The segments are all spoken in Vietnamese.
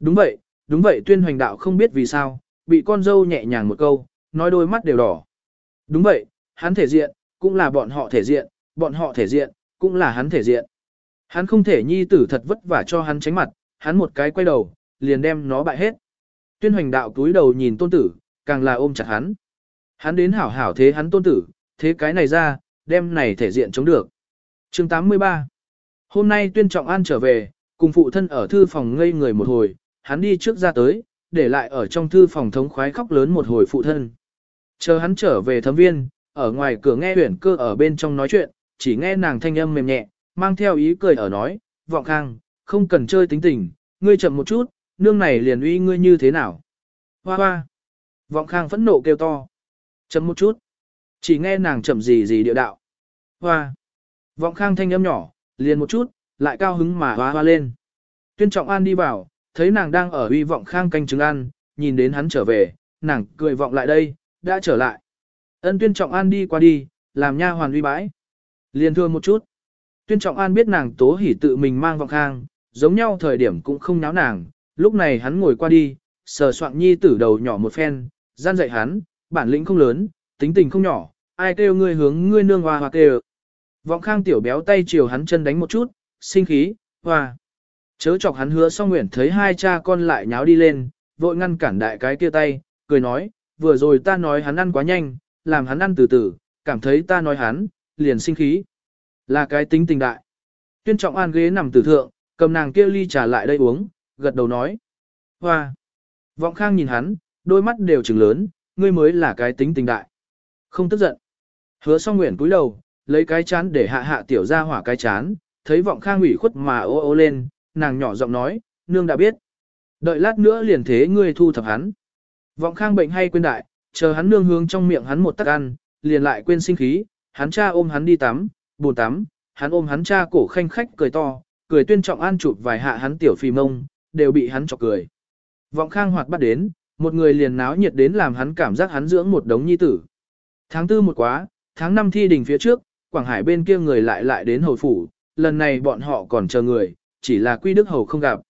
Đúng vậy, đúng vậy tuyên hoành đạo không biết vì sao, bị con dâu nhẹ nhàng một câu, nói đôi mắt đều đỏ. Đúng vậy, hắn thể diện, cũng là bọn họ thể diện, bọn họ thể diện, cũng là hắn thể diện. Hắn không thể nhi tử thật vất vả cho hắn tránh mặt, hắn một cái quay đầu, liền đem nó bại hết. Tuyên hoành đạo túi đầu nhìn tôn tử, càng là ôm chặt hắn. Hắn đến hảo hảo thế hắn tôn tử, thế cái này ra, đem này thể diện chống được. chương 83 Hôm nay tuyên trọng an trở về, cùng phụ thân ở thư phòng ngây người một hồi, hắn đi trước ra tới, để lại ở trong thư phòng thống khoái khóc lớn một hồi phụ thân. Chờ hắn trở về thấm viên, ở ngoài cửa nghe huyển cơ ở bên trong nói chuyện, chỉ nghe nàng thanh âm mềm nhẹ, mang theo ý cười ở nói, vọng khang, không cần chơi tính tình, ngươi chậm một chút, nương này liền uy ngươi như thế nào. Hoa hoa. Vọng khang phẫn nộ kêu to. Chậm một chút. Chỉ nghe nàng chậm gì gì điệu đạo. Hoa. Vọng khang thanh âm nhỏ, liền một chút, lại cao hứng mà hoa hoa lên. Tuyên trọng an đi vào, thấy nàng đang ở uy vọng khang canh trứng ăn, nhìn đến hắn trở về, nàng cười vọng lại đây, đã trở lại. Ân tuyên trọng an đi qua đi, làm nha hoàn uy bãi. Liền thưa một chút. Tuyên trọng an biết nàng tố hỉ tự mình mang vọng khang, giống nhau thời điểm cũng không náo nàng, lúc này hắn ngồi qua đi, sờ soạn nhi tử đầu nhỏ một phen, gian dạy hắn, bản lĩnh không lớn, tính tình không nhỏ, ai kêu ngươi hướng ngươi nương hoa hoa kêu. Vọng khang tiểu béo tay chiều hắn chân đánh một chút, sinh khí, hoa. Chớ chọc hắn hứa xong nguyện thấy hai cha con lại nháo đi lên, vội ngăn cản đại cái kia tay, cười nói, vừa rồi ta nói hắn ăn quá nhanh, làm hắn ăn từ từ, cảm thấy ta nói hắn, liền sinh khí. Là cái tính tình đại. Tuyên trọng an ghế nằm tử thượng, cầm nàng kia ly trà lại đây uống, gật đầu nói. Hoa! Vọng khang nhìn hắn, đôi mắt đều trừng lớn, ngươi mới là cái tính tình đại. Không tức giận. Hứa song nguyện cúi đầu, lấy cái chán để hạ hạ tiểu ra hỏa cái chán, thấy vọng khang ủy khuất mà ô ô lên, nàng nhỏ giọng nói, nương đã biết. Đợi lát nữa liền thế ngươi thu thập hắn. Vọng khang bệnh hay quên đại, chờ hắn nương hướng trong miệng hắn một tắc ăn, liền lại quên sinh khí, hắn cha ôm hắn đi tắm, bồn tắm, hắn ôm hắn cha cổ khanh khách cười to, cười tuyên trọng an chụp vài hạ hắn tiểu phì mông, đều bị hắn chọc cười. Vọng khang hoạt bắt đến, một người liền náo nhiệt đến làm hắn cảm giác hắn dưỡng một đống nhi tử. Tháng tư một quá, tháng năm thi đình phía trước, Quảng Hải bên kia người lại lại đến hồi phủ, lần này bọn họ còn chờ người, chỉ là Quy Đức Hầu không gặp.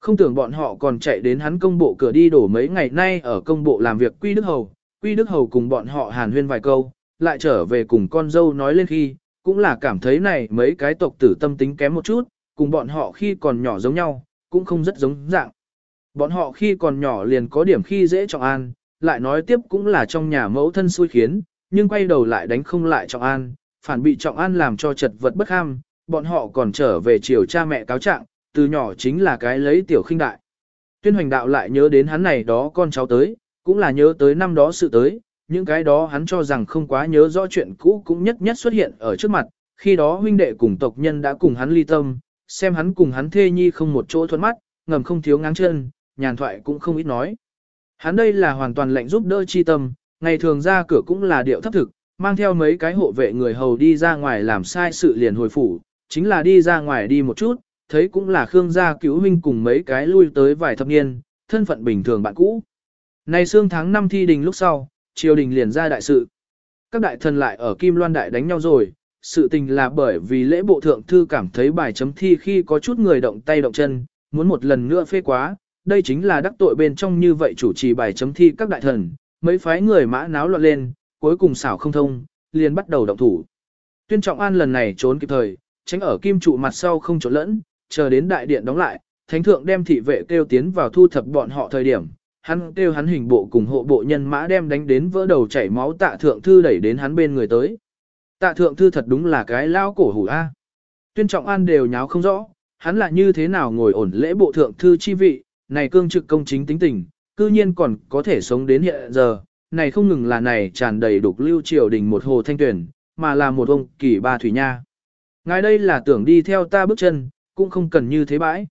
Không tưởng bọn họ còn chạy đến hắn công bộ cửa đi đổ mấy ngày nay ở công bộ làm việc Quy Đức Hầu, Quy Đức Hầu cùng bọn họ hàn huyên vài câu, lại trở về cùng con dâu nói lên khi, cũng là cảm thấy này mấy cái tộc tử tâm tính kém một chút, cùng bọn họ khi còn nhỏ giống nhau, cũng không rất giống dạng. Bọn họ khi còn nhỏ liền có điểm khi dễ trọng an, lại nói tiếp cũng là trong nhà mẫu thân xui khiến, nhưng quay đầu lại đánh không lại trọng an, phản bị trọng an làm cho chật vật bất ham, bọn họ còn trở về chiều cha mẹ cáo trạng, từ nhỏ chính là cái lấy tiểu khinh đại. Tuyên hoành đạo lại nhớ đến hắn này đó con cháu tới, cũng là nhớ tới năm đó sự tới, những cái đó hắn cho rằng không quá nhớ rõ chuyện cũ cũng nhất nhất xuất hiện ở trước mặt, khi đó huynh đệ cùng tộc nhân đã cùng hắn ly tâm, xem hắn cùng hắn thê nhi không một chỗ thuận mắt, ngầm không thiếu ngáng chân, nhàn thoại cũng không ít nói. Hắn đây là hoàn toàn lệnh giúp đỡ chi tâm, ngày thường ra cửa cũng là điệu thấp thực, mang theo mấy cái hộ vệ người hầu đi ra ngoài làm sai sự liền hồi phủ, chính là đi ra ngoài đi một chút, thấy cũng là Khương gia cứu huynh cùng mấy cái lui tới vài thập niên, thân phận bình thường bạn cũ. nay xương tháng 5 thi đình lúc sau, triều đình liền ra đại sự. Các đại thần lại ở Kim Loan Đại đánh nhau rồi, sự tình là bởi vì lễ bộ thượng thư cảm thấy bài chấm thi khi có chút người động tay động chân, muốn một lần nữa phê quá, đây chính là đắc tội bên trong như vậy chủ trì bài chấm thi các đại thần, mấy phái người mã náo loạn lên, cuối cùng xảo không thông, liền bắt đầu động thủ. Tuyên Trọng An lần này trốn kịp thời, tránh ở kim trụ mặt sau không trộn lẫn, chờ đến đại điện đóng lại, thánh thượng đem thị vệ kêu tiến vào thu thập bọn họ thời điểm, hắn kêu hắn hình bộ cùng hộ bộ nhân mã đem đánh đến vỡ đầu chảy máu tạ thượng thư đẩy đến hắn bên người tới. Tạ thượng thư thật đúng là cái lao cổ hủ a. Tuyên trọng an đều nháo không rõ, hắn là như thế nào ngồi ổn lễ bộ thượng thư chi vị, này cương trực công chính tính tình, cư nhiên còn có thể sống đến hiện giờ, này không ngừng là này tràn đầy đục lưu triều đình một hồ thanh tuyển, mà là một ông kỳ ba thủy nha. Ngài đây là tưởng đi theo ta bước chân, cũng không cần như thế bãi.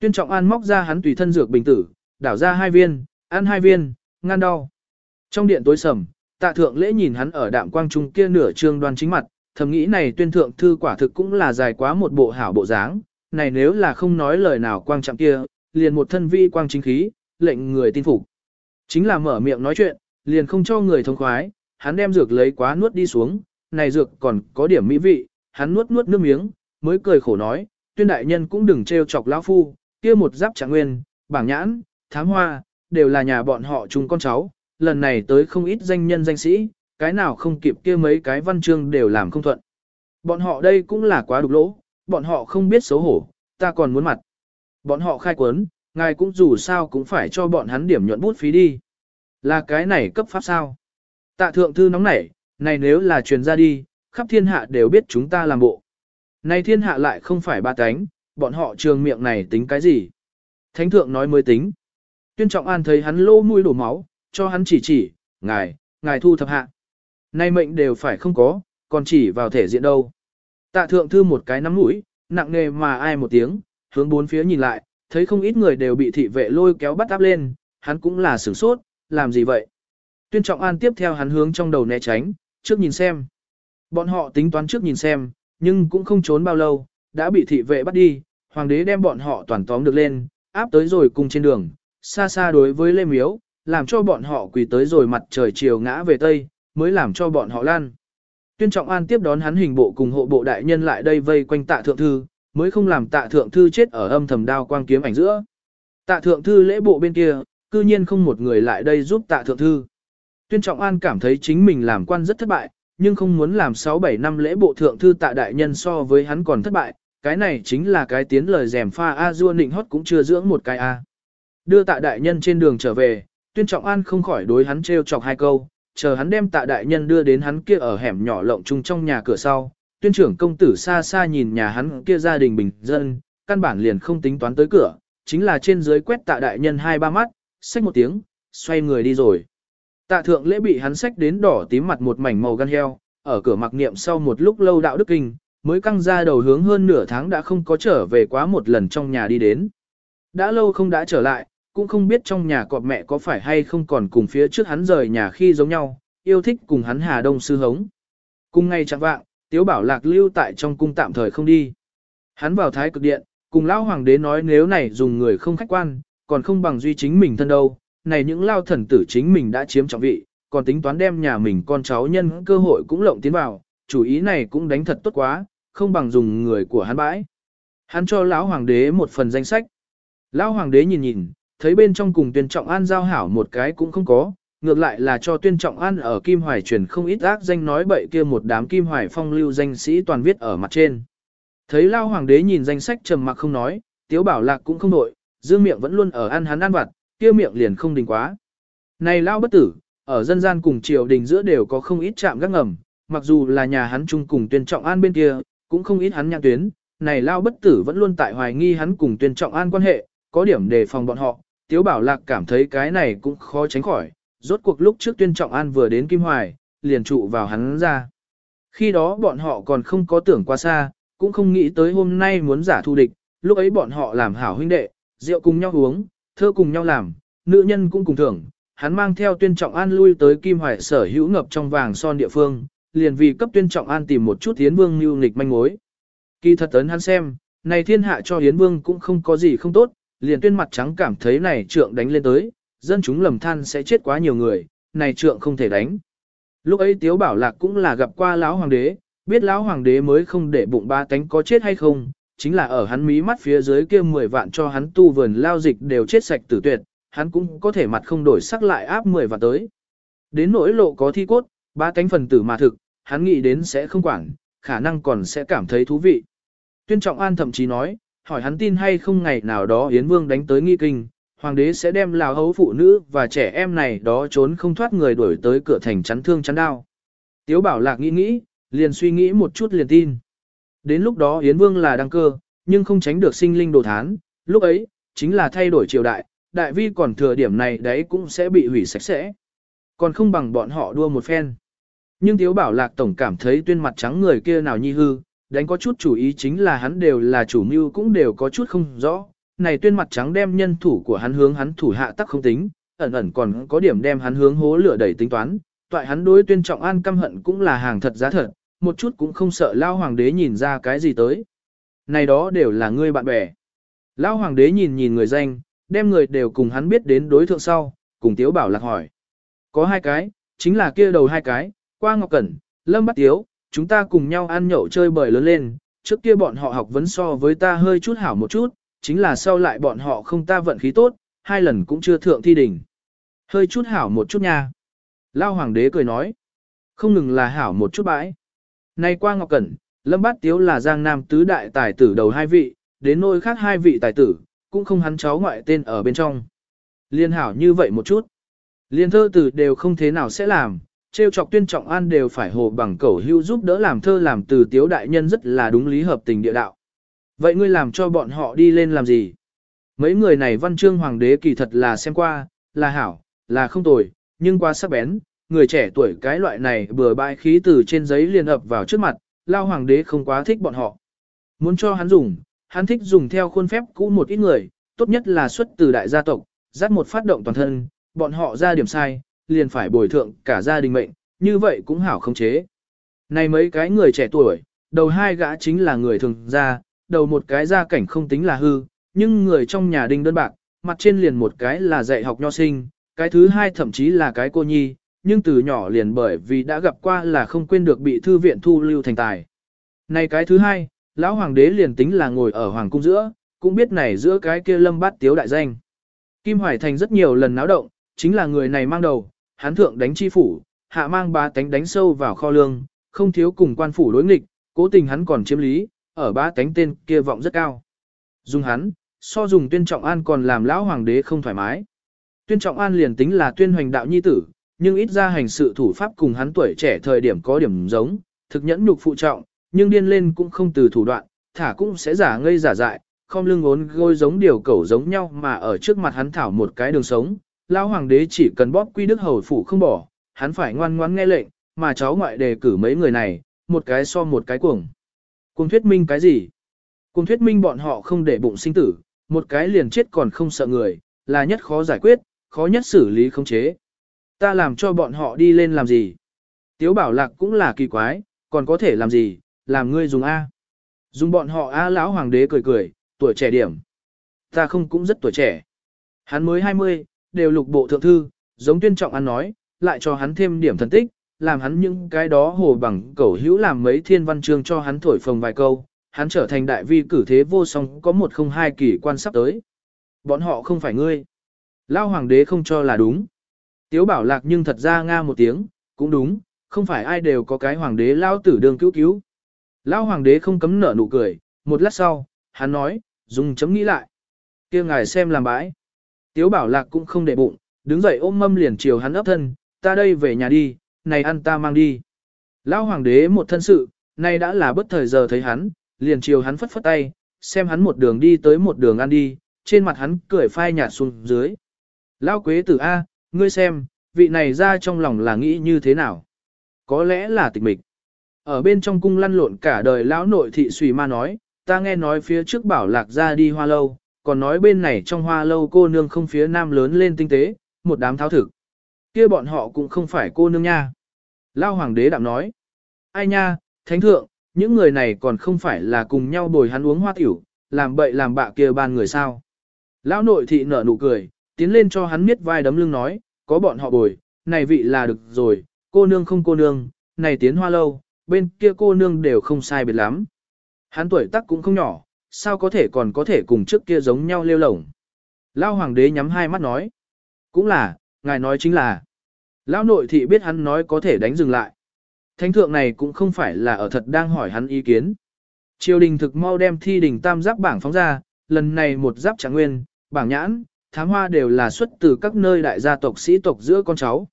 Tuyên trọng an móc ra hắn tùy thân dược bình tử, đảo ra hai viên, ăn hai viên, ngăn đau. Trong điện tối sầm, tạ thượng lễ nhìn hắn ở đạm quang trung kia nửa trương đoan chính mặt, thầm nghĩ này tuyên thượng thư quả thực cũng là dài quá một bộ hảo bộ dáng, này nếu là không nói lời nào quang trọng kia, liền một thân vi quang chính khí, lệnh người tin phục. Chính là mở miệng nói chuyện, liền không cho người thông khoái, hắn đem dược lấy quá nuốt đi xuống, này dược còn có điểm mỹ vị, hắn nuốt nuốt nước miếng, mới cười khổ nói, tuyên đại nhân cũng đừng trêu chọc lão phu, kia một giáp trạng nguyên, bảng nhãn, thám hoa, đều là nhà bọn họ chung con cháu, lần này tới không ít danh nhân danh sĩ, cái nào không kịp kia mấy cái văn chương đều làm không thuận. Bọn họ đây cũng là quá đục lỗ, bọn họ không biết xấu hổ, ta còn muốn mặt. Bọn họ khai quấn, ngài cũng dù sao cũng phải cho bọn hắn điểm nhuận bút phí đi. Là cái này cấp pháp sao? Tạ thượng thư nóng nảy, này nếu là truyền ra đi, khắp thiên hạ đều biết chúng ta làm bộ. Này thiên hạ lại không phải ba cánh, bọn họ trường miệng này tính cái gì? Thánh thượng nói mới tính. Tuyên trọng an thấy hắn lô mũi đổ máu, cho hắn chỉ chỉ, ngài, ngài thu thập hạ. Nay mệnh đều phải không có, còn chỉ vào thể diện đâu. Tạ thượng thư một cái nắm mũi, nặng nề mà ai một tiếng, hướng bốn phía nhìn lại, thấy không ít người đều bị thị vệ lôi kéo bắt áp lên, hắn cũng là sửng sốt, làm gì vậy? Tuyên trọng an tiếp theo hắn hướng trong đầu né tránh, trước nhìn xem. Bọn họ tính toán trước nhìn xem, nhưng cũng không trốn bao lâu, đã bị thị vệ bắt đi, hoàng đế đem bọn họ toàn tóm được lên, áp tới rồi cùng trên đường, xa xa đối với Lê Miếu, làm cho bọn họ quỳ tới rồi mặt trời chiều ngã về Tây, mới làm cho bọn họ lan. Tuyên Trọng An tiếp đón hắn hình bộ cùng hộ bộ đại nhân lại đây vây quanh tạ thượng thư, mới không làm tạ thượng thư chết ở âm thầm đao quang kiếm ảnh giữa. Tạ thượng thư lễ bộ bên kia, cư nhiên không một người lại đây giúp tạ thượng thư. Tuyên Trọng An cảm thấy chính mình làm quan rất thất bại, nhưng không muốn làm 6-7 năm lễ bộ thượng thư tạ đại nhân so với hắn còn thất bại, cái này chính là cái tiến lời rèm pha A du nịnh hót cũng chưa dưỡng một cái A. Đưa tạ đại nhân trên đường trở về, tuyên trọng an không khỏi đối hắn trêu chọc hai câu, chờ hắn đem tạ đại nhân đưa đến hắn kia ở hẻm nhỏ lộng chung trong nhà cửa sau. Tuyên trưởng công tử xa xa nhìn nhà hắn kia gia đình bình dân, căn bản liền không tính toán tới cửa, chính là trên dưới quét tạ đại nhân hai ba mắt, xách một tiếng, xoay người đi rồi. Tạ thượng lễ bị hắn sách đến đỏ tím mặt một mảnh màu gan heo, ở cửa mặc niệm sau một lúc lâu đạo đức kinh, mới căng ra đầu hướng hơn nửa tháng đã không có trở về quá một lần trong nhà đi đến. Đã lâu không đã trở lại, cũng không biết trong nhà cọp mẹ có phải hay không còn cùng phía trước hắn rời nhà khi giống nhau, yêu thích cùng hắn Hà Đông sư hống. Cùng ngay chẳng vạng, Tiếu Bảo Lạc lưu tại trong cung tạm thời không đi. Hắn vào thái cực điện, cùng lão hoàng đế nói nếu này dùng người không khách quan, còn không bằng duy chính mình thân đâu, này những lao thần tử chính mình đã chiếm trọng vị, còn tính toán đem nhà mình con cháu nhân cơ hội cũng lộng tiến vào, chủ ý này cũng đánh thật tốt quá, không bằng dùng người của hắn bãi. Hắn cho lão hoàng đế một phần danh sách. Lão hoàng đế nhìn nhìn, thấy bên trong cùng tuyên trọng an giao hảo một cái cũng không có, ngược lại là cho tuyên trọng an ở Kim Hoài truyền không ít ác danh nói bậy kia một đám Kim Hoài phong lưu danh sĩ toàn viết ở mặt trên. Thấy Lao Hoàng đế nhìn danh sách trầm mặc không nói, Tiếu Bảo Lạc cũng không đổi, dương miệng vẫn luôn ở ăn hắn ăn vặt, kia miệng liền không đình quá. Này Lao bất tử, ở dân gian cùng triều đình giữa đều có không ít chạm gác ngầm, mặc dù là nhà hắn chung cùng tuyên trọng an bên kia, cũng không ít hắn nhạc tuyến, này Lao bất tử vẫn luôn tại hoài nghi hắn cùng tuyên trọng an quan hệ, có điểm đề phòng bọn họ, Tiếu Bảo Lạc cảm thấy cái này cũng khó tránh khỏi, rốt cuộc lúc trước tuyên trọng an vừa đến Kim Hoài, liền trụ vào hắn ra. Khi đó bọn họ còn không có tưởng qua xa, cũng không nghĩ tới hôm nay muốn giả thù địch, lúc ấy bọn họ làm hảo huynh đệ, rượu cùng nhau uống, thơ cùng nhau làm, nữ nhân cũng cùng thưởng, hắn mang theo tuyên trọng an lui tới Kim Hoài sở hữu ngập trong vàng son địa phương, liền vì cấp tuyên trọng an tìm một chút Yến Vương mưu nghịch manh mối. Kỳ thật tấn hắn xem, này thiên hạ cho Yến Vương cũng không có gì không tốt, liền tuyên mặt trắng cảm thấy này trượng đánh lên tới, dân chúng lầm than sẽ chết quá nhiều người, này trượng không thể đánh. Lúc ấy Tiếu Bảo Lạc cũng là gặp qua lão hoàng đế, biết lão hoàng đế mới không để bụng ba tánh có chết hay không, chính là ở hắn mí mắt phía dưới kia 10 vạn cho hắn tu vườn lao dịch đều chết sạch tử tuyệt, hắn cũng có thể mặt không đổi sắc lại áp 10 vạn tới. Đến nỗi lộ có thi cốt, ba cánh phần tử mà thực, hắn nghĩ đến sẽ không quản, khả năng còn sẽ cảm thấy thú vị. Tuyên Trọng An thậm chí nói, hỏi hắn tin hay không ngày nào đó Yến Vương đánh tới nghi kinh, hoàng đế sẽ đem lào hấu phụ nữ và trẻ em này đó trốn không thoát người đuổi tới cửa thành chắn thương chắn đao. Tiếu bảo lạc nghĩ nghĩ, liền suy nghĩ một chút liền tin. Đến lúc đó Yến Vương là đăng cơ, nhưng không tránh được sinh linh đồ thán, lúc ấy, chính là thay đổi triều đại, đại vi còn thừa điểm này đấy cũng sẽ bị hủy sạch sẽ. Còn không bằng bọn họ đua một phen. Nhưng Tiếu Bảo Lạc Tổng cảm thấy tuyên mặt trắng người kia nào nhi hư, đánh có chút chủ ý chính là hắn đều là chủ mưu cũng đều có chút không rõ. Này tuyên mặt trắng đem nhân thủ của hắn hướng hắn thủ hạ tắc không tính, ẩn ẩn còn có điểm đem hắn hướng hố lửa đẩy tính toán. Toại hắn đối tuyên trọng an căm hận cũng là hàng thật giá thật, một chút cũng không sợ lao hoàng đế nhìn ra cái gì tới. Này đó đều là ngươi bạn bè. Lao hoàng đế nhìn nhìn người danh, đem người đều cùng hắn biết đến đối thượng sau, cùng tiếu bảo lạc hỏi. Có hai cái, chính là kia đầu hai cái, qua ngọc cẩn, lâm bắt tiếu, chúng ta cùng nhau ăn nhậu chơi bời lớn lên, trước kia bọn họ học vấn so với ta hơi chút hảo một chút, chính là sau lại bọn họ không ta vận khí tốt, hai lần cũng chưa thượng thi đỉnh. Hơi chút hảo một chút nha. Lao hoàng đế cười nói. Không ngừng là hảo một chút bãi. Nay qua Ngọc Cẩn, Lâm Bát Tiếu là Giang Nam tứ đại tài tử đầu hai vị, đến nôi khác hai vị tài tử, cũng không hắn cháu ngoại tên ở bên trong. Liên hảo như vậy một chút. Liên thơ tử đều không thế nào sẽ làm, trêu chọc tuyên trọng an đều phải hồ bằng cẩu hưu giúp đỡ làm thơ làm từ tiếu đại nhân rất là đúng lý hợp tình địa đạo. Vậy ngươi làm cho bọn họ đi lên làm gì? Mấy người này văn chương hoàng đế kỳ thật là xem qua, là hảo, là không tồi, nhưng qua sắc bén, người trẻ tuổi cái loại này bừa bãi khí từ trên giấy liền ập vào trước mặt, lao hoàng đế không quá thích bọn họ. Muốn cho hắn dùng, hắn thích dùng theo khuôn phép cũ một ít người, tốt nhất là xuất từ đại gia tộc, dắt một phát động toàn thân, bọn họ ra điểm sai, liền phải bồi thượng cả gia đình mệnh, như vậy cũng hảo không chế. Này mấy cái người trẻ tuổi, đầu hai gã chính là người thường gia, đầu một cái gia cảnh không tính là hư, nhưng người trong nhà đinh đơn bạc, mặt trên liền một cái là dạy học nho sinh, cái thứ hai thậm chí là cái cô nhi, nhưng từ nhỏ liền bởi vì đã gặp qua là không quên được bị thư viện thu lưu thành tài. Này cái thứ hai, lão hoàng đế liền tính là ngồi ở hoàng cung giữa, cũng biết này giữa cái kia lâm bát tiếu đại danh. Kim Hoài Thành rất nhiều lần náo động, chính là người này mang đầu, hán thượng đánh chi phủ, hạ mang ba tánh đánh sâu vào kho lương, không thiếu cùng quan phủ đối nghịch, cố tình hắn còn chiếm lý, ở ba tánh tên kia vọng rất cao. Dùng hắn, so dùng tuyên trọng an còn làm lão hoàng đế không thoải mái. Tuyên trọng an liền tính là tuyên hoành đạo nhi tử, nhưng ít ra hành sự thủ pháp cùng hắn tuổi trẻ thời điểm có điểm giống, thực nhẫn nhục phụ trọng, nhưng điên lên cũng không từ thủ đoạn, thả cũng sẽ giả ngây giả dại, không lưng ốn gôi giống điều cẩu giống nhau mà ở trước mặt hắn thảo một cái đường sống. Lão hoàng đế chỉ cần bóp quy đức hầu phủ không bỏ, hắn phải ngoan ngoãn nghe lệnh, mà cháu ngoại đề cử mấy người này, một cái so một cái cuồng. Cuồng thuyết minh cái gì? Cuồng thuyết minh bọn họ không để bụng sinh tử, một cái liền chết còn không sợ người, là nhất khó giải quyết, khó nhất xử lý không chế. Ta làm cho bọn họ đi lên làm gì? Tiếu bảo lạc cũng là kỳ quái, còn có thể làm gì, làm ngươi dùng A. Dùng bọn họ A lão hoàng đế cười cười, tuổi trẻ điểm. Ta không cũng rất tuổi trẻ. Hắn mới 20, đều lục bộ thượng thư, giống tuyên trọng ăn nói, lại cho hắn thêm điểm thần tích, làm hắn những cái đó hồ bằng cẩu hữu làm mấy thiên văn chương cho hắn thổi phồng vài câu, hắn trở thành đại vi cử thế vô song có một không hai kỳ quan sắp tới. Bọn họ không phải ngươi. Lao hoàng đế không cho là đúng. Tiếu bảo lạc nhưng thật ra nga một tiếng, cũng đúng, không phải ai đều có cái hoàng đế lao tử đường cứu cứu. Lao hoàng đế không cấm nở nụ cười, một lát sau, hắn nói, dùng chấm nghĩ lại. kia ngài xem làm bãi. Tiếu bảo lạc cũng không để bụng, đứng dậy ôm mâm liền chiều hắn ấp thân, ta đây về nhà đi, này ăn ta mang đi. Lão hoàng đế một thân sự, nay đã là bất thời giờ thấy hắn, liền chiều hắn phất phất tay, xem hắn một đường đi tới một đường ăn đi, trên mặt hắn cười phai nhạt xuống dưới. Lão quế tử A, ngươi xem, vị này ra trong lòng là nghĩ như thế nào? Có lẽ là tịch mịch. Ở bên trong cung lăn lộn cả đời lão nội thị suy ma nói, ta nghe nói phía trước bảo lạc ra đi hoa lâu, còn nói bên này trong hoa lâu cô nương không phía nam lớn lên tinh tế, một đám tháo thực. kia bọn họ cũng không phải cô nương nha. Lao hoàng đế đạm nói, ai nha, thánh thượng, những người này còn không phải là cùng nhau bồi hắn uống hoa tiểu, làm bậy làm bạ kia ban người sao. Lão nội thị nở nụ cười, tiến lên cho hắn miết vai đấm lưng nói, có bọn họ bồi, này vị là được rồi, cô nương không cô nương, này tiến hoa lâu, bên kia cô nương đều không sai biệt lắm. Hắn tuổi tác cũng không nhỏ, sao có thể còn có thể cùng trước kia giống nhau lêu lổng. Lao hoàng đế nhắm hai mắt nói. Cũng là, ngài nói chính là. Lão nội thị biết hắn nói có thể đánh dừng lại. Thánh thượng này cũng không phải là ở thật đang hỏi hắn ý kiến. Triều đình thực mau đem thi đình tam giáp bảng phóng ra, lần này một giáp trạng nguyên, bảng nhãn, thám hoa đều là xuất từ các nơi đại gia tộc sĩ tộc giữa con cháu.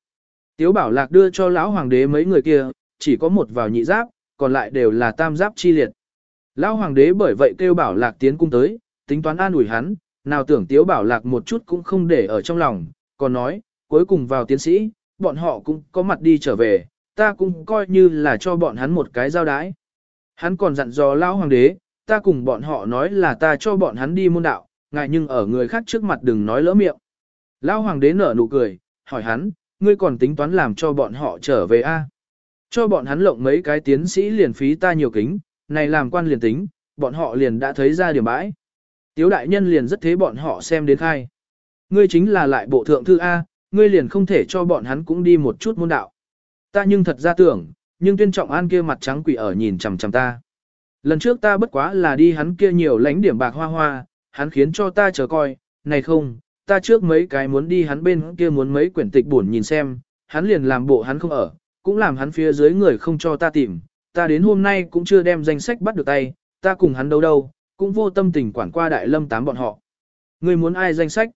Tiếu bảo lạc đưa cho lão hoàng đế mấy người kia, chỉ có một vào nhị giáp, còn lại đều là tam giáp chi liệt. Lão hoàng đế bởi vậy kêu bảo lạc tiến cung tới, tính toán an ủi hắn, nào tưởng tiếu bảo lạc một chút cũng không để ở trong lòng, còn nói, cuối cùng vào tiến sĩ, bọn họ cũng có mặt đi trở về, ta cũng coi như là cho bọn hắn một cái giao đái. Hắn còn dặn dò lão hoàng đế, ta cùng bọn họ nói là ta cho bọn hắn đi môn đạo, ngài nhưng ở người khác trước mặt đừng nói lỡ miệng. Lão hoàng đế nở nụ cười, hỏi hắn, ngươi còn tính toán làm cho bọn họ trở về a? Cho bọn hắn lộng mấy cái tiến sĩ liền phí ta nhiều kính, này làm quan liền tính, bọn họ liền đã thấy ra điểm bãi. Tiếu đại nhân liền rất thế bọn họ xem đến khai. Ngươi chính là lại bộ thượng thư A, ngươi liền không thể cho bọn hắn cũng đi một chút môn đạo. Ta nhưng thật ra tưởng, nhưng tuyên trọng an kia mặt trắng quỷ ở nhìn chằm chằm ta. Lần trước ta bất quá là đi hắn kia nhiều lánh điểm bạc hoa hoa, hắn khiến cho ta chờ coi, này không, ta trước mấy cái muốn đi hắn bên kia muốn mấy quyển tịch buồn nhìn xem, hắn liền làm bộ hắn không ở, cũng làm hắn phía dưới người không cho ta tìm, ta đến hôm nay cũng chưa đem danh sách bắt được tay, ta cùng hắn đâu đâu, cũng vô tâm tình quản qua đại lâm tám bọn họ. Ngươi muốn ai danh sách?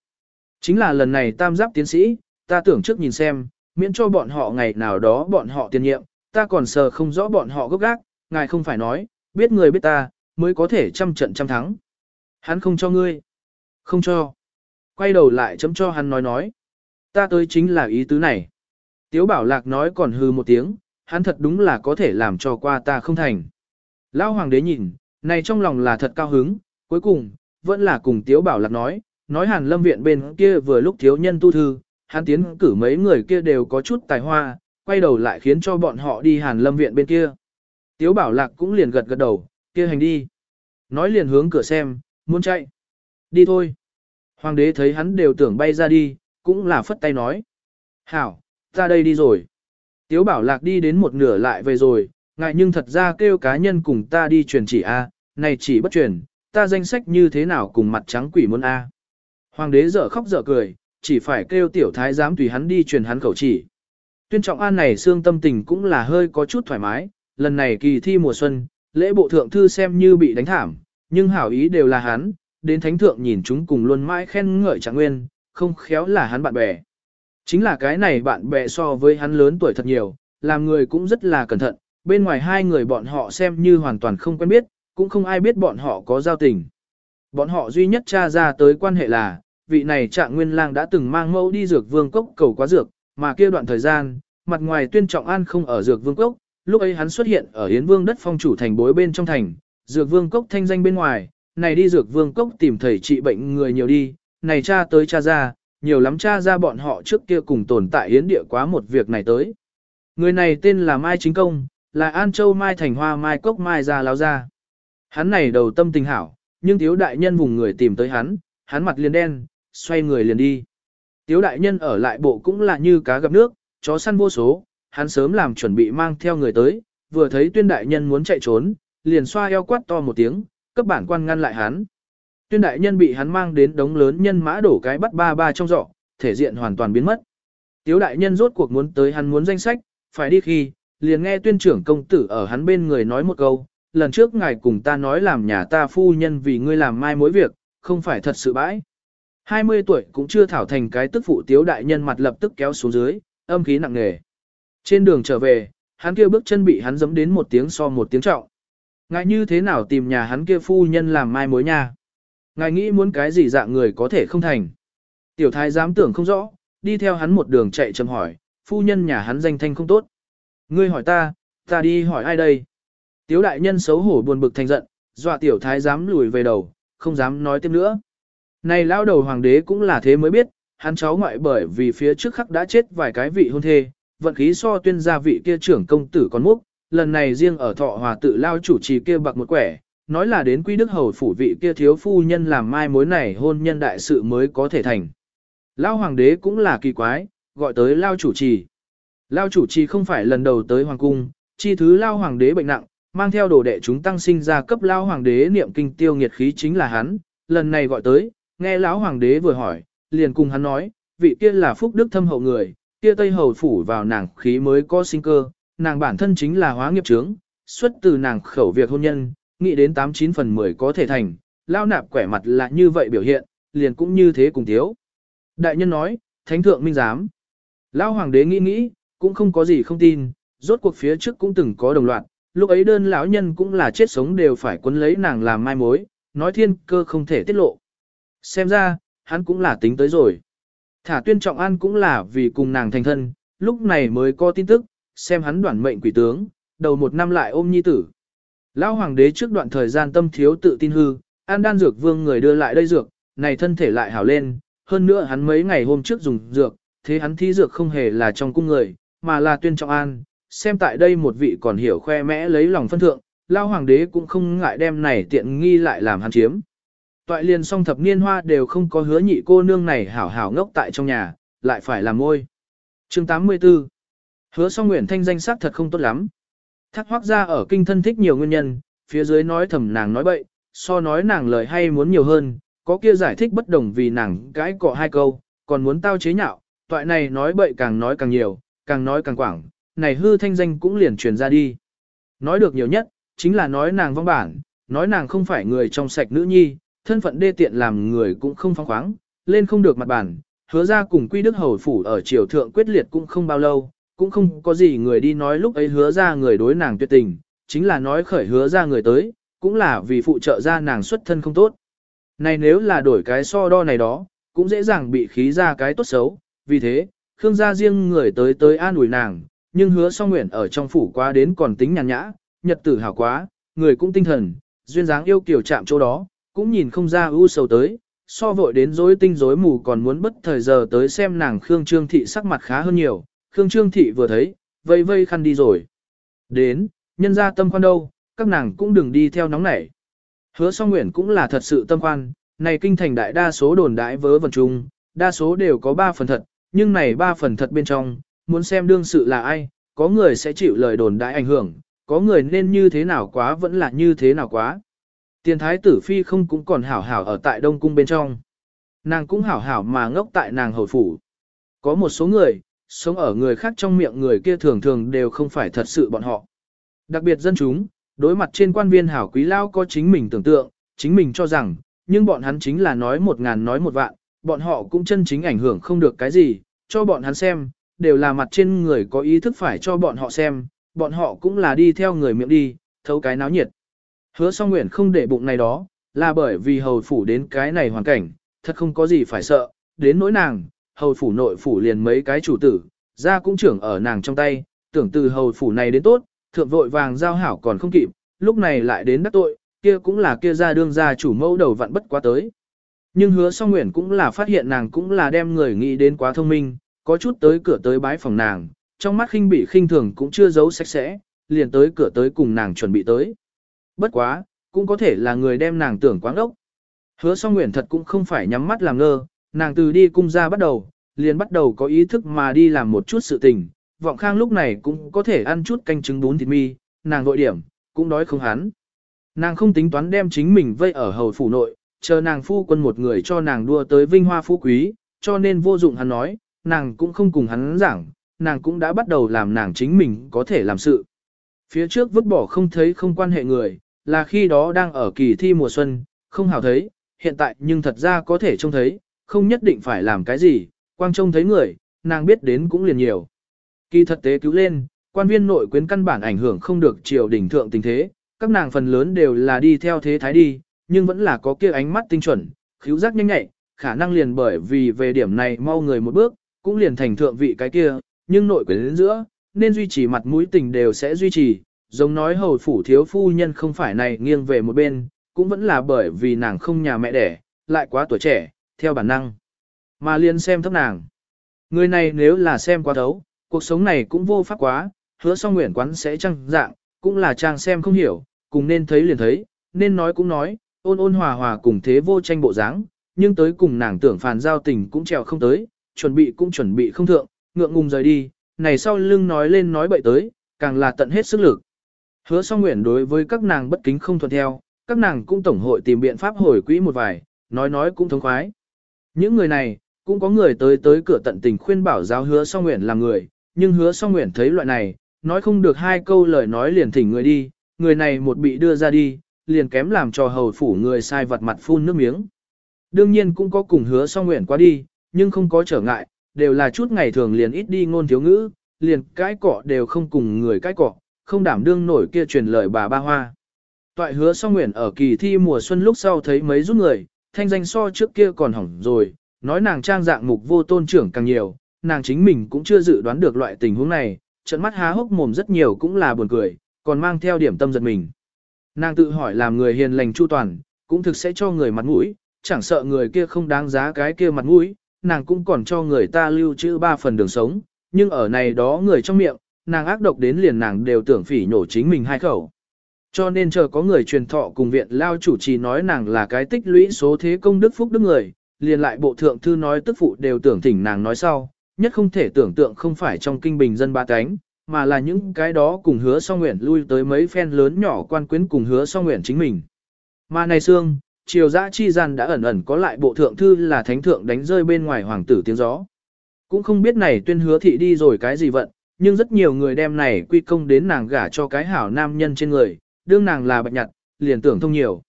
Chính là lần này tam giáp tiến sĩ, ta tưởng trước nhìn xem, miễn cho bọn họ ngày nào đó bọn họ tiền nhiệm, ta còn sờ không rõ bọn họ gốc gác, ngài không phải nói, biết người biết ta, mới có thể trăm trận trăm thắng. Hắn không cho ngươi. Không cho. Quay đầu lại chấm cho hắn nói nói. Ta tới chính là ý tứ này. Tiếu bảo lạc nói còn hư một tiếng, hắn thật đúng là có thể làm cho qua ta không thành. Lão hoàng đế nhìn, này trong lòng là thật cao hứng, cuối cùng, vẫn là cùng tiếu bảo lạc nói, nói hàn lâm viện bên kia vừa lúc thiếu nhân tu thư, hắn tiến cử mấy người kia đều có chút tài hoa, quay đầu lại khiến cho bọn họ đi hàn lâm viện bên kia. Tiếu bảo lạc cũng liền gật gật đầu, kia hành đi. Nói liền hướng cửa xem, muốn chạy. Đi thôi. Hoàng đế thấy hắn đều tưởng bay ra đi, cũng là phất tay nói. Hảo, ta đây đi rồi. Tiếu bảo lạc đi đến một nửa lại về rồi, ngại nhưng thật ra kêu cá nhân cùng ta đi truyền chỉ A, này chỉ bất truyền, ta danh sách như thế nào cùng mặt trắng quỷ muốn A. Hoàng đế dở khóc dở cười, chỉ phải kêu tiểu thái giám tùy hắn đi truyền hắn khẩu chỉ. Tuyên trọng an này xương tâm tình cũng là hơi có chút thoải mái, lần này kỳ thi mùa xuân, lễ bộ thượng thư xem như bị đánh thảm, nhưng hảo ý đều là hắn, đến thánh thượng nhìn chúng cùng luôn mãi khen ngợi trạng nguyên, không khéo là hắn bạn bè. Chính là cái này bạn bè so với hắn lớn tuổi thật nhiều, làm người cũng rất là cẩn thận, bên ngoài hai người bọn họ xem như hoàn toàn không quen biết, cũng không ai biết bọn họ có giao tình. Bọn họ duy nhất tra ra tới quan hệ là, vị này trạng nguyên lang đã từng mang mẫu đi dược vương cốc cầu quá dược, mà kia đoạn thời gian, mặt ngoài tuyên trọng an không ở dược vương cốc, lúc ấy hắn xuất hiện ở Yến Vương đất phong chủ thành bối bên trong thành, dược vương cốc thanh danh bên ngoài, này đi dược vương cốc tìm thầy trị bệnh người nhiều đi, này cha tới cha ra, nhiều lắm cha ra bọn họ trước kia cùng tồn tại Yến địa quá một việc này tới. Người này tên là Mai Chính Công, là An Châu Mai Thành Hoa Mai Cốc Mai Gia láo Gia. Hắn này đầu tâm tình hảo, nhưng thiếu đại nhân vùng người tìm tới hắn, hắn mặt liền đen, xoay người liền đi. Tiếu đại nhân ở lại bộ cũng là như cá gặp nước, chó săn vô số, hắn sớm làm chuẩn bị mang theo người tới, vừa thấy tuyên đại nhân muốn chạy trốn, liền xoa eo quát to một tiếng, cấp bản quan ngăn lại hắn. Tuyên đại nhân bị hắn mang đến đống lớn nhân mã đổ cái bắt ba ba trong giỏ, thể diện hoàn toàn biến mất. Tiếu đại nhân rốt cuộc muốn tới hắn muốn danh sách, phải đi khi, liền nghe tuyên trưởng công tử ở hắn bên người nói một câu, lần trước ngài cùng ta nói làm nhà ta phu nhân vì ngươi làm mai mối việc, không phải thật sự bãi. 20 tuổi cũng chưa thảo thành cái tức phụ tiếu đại nhân mặt lập tức kéo xuống dưới, âm khí nặng nề. Trên đường trở về, hắn kia bước chân bị hắn giẫm đến một tiếng so một tiếng trọng. Ngài như thế nào tìm nhà hắn kia phu nhân làm mai mối nha? Ngài nghĩ muốn cái gì dạng người có thể không thành? Tiểu thái dám tưởng không rõ, đi theo hắn một đường chạy chầm hỏi, phu nhân nhà hắn danh thanh không tốt. Ngươi hỏi ta, ta đi hỏi ai đây? Tiếu đại nhân xấu hổ buồn bực thành giận, dọa tiểu thái dám lùi về đầu, không dám nói tiếp nữa. Này lao đầu hoàng đế cũng là thế mới biết, hắn cháu ngoại bởi vì phía trước khắc đã chết vài cái vị hôn thê, vận khí so tuyên gia vị kia trưởng công tử còn múc, lần này riêng ở thọ hòa tự lao chủ trì kia bạc một quẻ, nói là đến quý đức hầu phủ vị kia thiếu phu nhân làm mai mối này hôn nhân đại sự mới có thể thành. Lao hoàng đế cũng là kỳ quái, gọi tới lao chủ trì. Lao chủ trì không phải lần đầu tới hoàng cung, chi thứ lao hoàng đế bệnh nặng, mang theo đồ đệ chúng tăng sinh ra cấp lao hoàng đế niệm kinh tiêu nghiệt khí chính là hắn, lần này gọi tới, nghe lão hoàng đế vừa hỏi, liền cùng hắn nói, vị kia là phúc đức thâm hậu người, kia tây hầu phủ vào nàng khí mới có sinh cơ, nàng bản thân chính là hóa nghiệp trướng, xuất từ nàng khẩu việc hôn nhân, nghĩ đến 89 phần 10 có thể thành, lao nạp quẻ mặt là như vậy biểu hiện, liền cũng như thế cùng thiếu. Đại nhân nói, thánh thượng minh giám. Lao hoàng đế nghĩ nghĩ, cũng không có gì không tin, rốt cuộc phía trước cũng từng có đồng loạt, lúc ấy đơn lão nhân cũng là chết sống đều phải quấn lấy nàng làm mai mối, nói thiên cơ không thể tiết lộ. Xem ra, hắn cũng là tính tới rồi. Thả tuyên trọng an cũng là vì cùng nàng thành thân, lúc này mới có tin tức, xem hắn đoản mệnh quỷ tướng, đầu một năm lại ôm nhi tử. Lão hoàng đế trước đoạn thời gian tâm thiếu tự tin hư, an đan dược vương người đưa lại đây dược, này thân thể lại hảo lên, hơn nữa hắn mấy ngày hôm trước dùng dược, thế hắn thi dược không hề là trong cung người, mà là tuyên trọng an, xem tại đây một vị còn hiểu khoe mẽ lấy lòng phân thượng, lao hoàng đế cũng không ngại đem này tiện nghi lại làm hắn chiếm. Toại liền song thập niên hoa đều không có hứa nhị cô nương này hảo hảo ngốc tại trong nhà, lại phải làm môi. chương 84 Hứa song nguyện thanh danh sắc thật không tốt lắm. Thác hoác ra ở kinh thân thích nhiều nguyên nhân, phía dưới nói thầm nàng nói bậy, so nói nàng lời hay muốn nhiều hơn, có kia giải thích bất đồng vì nàng cãi cọ hai câu, còn muốn tao chế nhạo, toại này nói bậy càng nói càng nhiều, càng nói càng quảng, này hư thanh danh cũng liền truyền ra đi. Nói được nhiều nhất, chính là nói nàng vong bản, nói nàng không phải người trong sạch nữ nhi, thân phận đê tiện làm người cũng không phong khoáng, lên không được mặt bản, hứa ra cùng quy đức hầu phủ ở triều thượng quyết liệt cũng không bao lâu, cũng không có gì người đi nói lúc ấy hứa ra người đối nàng tuyệt tình, chính là nói khởi hứa ra người tới, cũng là vì phụ trợ ra nàng xuất thân không tốt. Này nếu là đổi cái so đo này đó, cũng dễ dàng bị khí ra cái tốt xấu, vì thế, Khương gia riêng người tới tới an ủi nàng, nhưng hứa song nguyện ở trong phủ quá đến còn tính nhàn nhã, nhật tử hảo quá, người cũng tinh thần, duyên dáng yêu kiểu chạm chỗ đó, cũng nhìn không ra ưu sầu tới, so vội đến rối tinh rối mù còn muốn bất thời giờ tới xem nàng Khương Trương Thị sắc mặt khá hơn nhiều, Khương Trương Thị vừa thấy, vây vây khăn đi rồi. Đến, nhân ra tâm khoan đâu, các nàng cũng đừng đi theo nóng nảy. Hứa song nguyện cũng là thật sự tâm khoan, này kinh thành đại đa số đồn đại vớ vẩn chung, đa số đều có 3 phần thật, nhưng này 3 phần thật bên trong, muốn xem đương sự là ai, có người sẽ chịu lời đồn đại ảnh hưởng, có người nên như thế nào quá vẫn là như thế nào quá. Tiền thái tử phi không cũng còn hảo hảo ở tại Đông Cung bên trong. Nàng cũng hảo hảo mà ngốc tại nàng hầu phủ. Có một số người, sống ở người khác trong miệng người kia thường thường đều không phải thật sự bọn họ. Đặc biệt dân chúng, đối mặt trên quan viên hảo quý lao có chính mình tưởng tượng, chính mình cho rằng, nhưng bọn hắn chính là nói một ngàn nói một vạn, bọn họ cũng chân chính ảnh hưởng không được cái gì, cho bọn hắn xem, đều là mặt trên người có ý thức phải cho bọn họ xem, bọn họ cũng là đi theo người miệng đi, thấu cái náo nhiệt. Hứa song nguyện không để bụng này đó, là bởi vì hầu phủ đến cái này hoàn cảnh, thật không có gì phải sợ, đến nỗi nàng, hầu phủ nội phủ liền mấy cái chủ tử, ra cũng trưởng ở nàng trong tay, tưởng từ hầu phủ này đến tốt, thượng vội vàng giao hảo còn không kịp, lúc này lại đến đắc tội, kia cũng là kia ra đương ra chủ mẫu đầu vặn bất quá tới. Nhưng hứa song nguyện cũng là phát hiện nàng cũng là đem người nghĩ đến quá thông minh, có chút tới cửa tới bái phòng nàng, trong mắt khinh bị khinh thường cũng chưa giấu sạch sẽ, liền tới cửa tới cùng nàng chuẩn bị tới. Bất quá, cũng có thể là người đem nàng tưởng quáng ốc. Hứa song nguyện thật cũng không phải nhắm mắt làm ngơ, nàng từ đi cung ra bắt đầu, liền bắt đầu có ý thức mà đi làm một chút sự tình. Vọng khang lúc này cũng có thể ăn chút canh trứng bún thịt mi, nàng vội điểm, cũng đói không hắn. Nàng không tính toán đem chính mình vây ở hầu phủ nội, chờ nàng phu quân một người cho nàng đua tới vinh hoa phú quý, cho nên vô dụng hắn nói, nàng cũng không cùng hắn giảng, nàng cũng đã bắt đầu làm nàng chính mình có thể làm sự. Phía trước vứt bỏ không thấy không quan hệ người, là khi đó đang ở kỳ thi mùa xuân, không hào thấy, hiện tại nhưng thật ra có thể trông thấy, không nhất định phải làm cái gì, quang trông thấy người, nàng biết đến cũng liền nhiều. Kỳ thật tế cứu lên, quan viên nội quyến căn bản ảnh hưởng không được triều đỉnh thượng tình thế, các nàng phần lớn đều là đi theo thế thái đi, nhưng vẫn là có kia ánh mắt tinh chuẩn, khíu giác nhanh nhạy, khả năng liền bởi vì về điểm này mau người một bước, cũng liền thành thượng vị cái kia, nhưng nội quyến giữa, nên duy trì mặt mũi tình đều sẽ duy trì, giống nói hầu phủ thiếu phu nhân không phải này nghiêng về một bên, cũng vẫn là bởi vì nàng không nhà mẹ đẻ, lại quá tuổi trẻ, theo bản năng. Mà liền xem thấp nàng. Người này nếu là xem quá thấu, cuộc sống này cũng vô pháp quá, hứa song nguyện quán sẽ trăng dạng, cũng là trang xem không hiểu, cùng nên thấy liền thấy, nên nói cũng nói, ôn ôn hòa hòa cùng thế vô tranh bộ dáng, nhưng tới cùng nàng tưởng phàn giao tình cũng trèo không tới, chuẩn bị cũng chuẩn bị không thượng, ngượng ngùng rời đi, này sau lưng nói lên nói bậy tới, càng là tận hết sức lực. Hứa song nguyện đối với các nàng bất kính không thuận theo, các nàng cũng tổng hội tìm biện pháp hồi quỹ một vài, nói nói cũng thống khoái. Những người này, cũng có người tới tới cửa tận tình khuyên bảo giáo hứa song nguyện là người, nhưng hứa song nguyện thấy loại này, nói không được hai câu lời nói liền thỉnh người đi, người này một bị đưa ra đi, liền kém làm cho hầu phủ người sai vật mặt phun nước miếng. Đương nhiên cũng có cùng hứa song nguyện qua đi, nhưng không có trở ngại, đều là chút ngày thường liền ít đi ngôn thiếu ngữ, liền cái cọ đều không cùng người cái cọ, không đảm đương nổi kia truyền lời bà ba hoa. Toại hứa song nguyện ở kỳ thi mùa xuân lúc sau thấy mấy rút người, thanh danh so trước kia còn hỏng rồi, nói nàng trang dạng mục vô tôn trưởng càng nhiều, nàng chính mình cũng chưa dự đoán được loại tình huống này, trận mắt há hốc mồm rất nhiều cũng là buồn cười, còn mang theo điểm tâm giật mình. Nàng tự hỏi làm người hiền lành chu toàn, cũng thực sẽ cho người mặt mũi, chẳng sợ người kia không đáng giá cái kia mặt mũi, nàng cũng còn cho người ta lưu trữ ba phần đường sống, nhưng ở này đó người trong miệng, nàng ác độc đến liền nàng đều tưởng phỉ nhổ chính mình hai khẩu. Cho nên chờ có người truyền thọ cùng viện lao chủ trì nói nàng là cái tích lũy số thế công đức phúc đức người, liền lại bộ thượng thư nói tức phụ đều tưởng thỉnh nàng nói sau, nhất không thể tưởng tượng không phải trong kinh bình dân ba cánh, mà là những cái đó cùng hứa song nguyện lui tới mấy phen lớn nhỏ quan quyến cùng hứa song nguyện chính mình. Mà này xương, triều dã chi gian đã ẩn ẩn có lại bộ thượng thư là thánh thượng đánh rơi bên ngoài hoàng tử tiếng gió. Cũng không biết này tuyên hứa thị đi rồi cái gì vận, nhưng rất nhiều người đem này quy công đến nàng gả cho cái hảo nam nhân trên người, đương nàng là bạch nhặt, liền tưởng thông nhiều.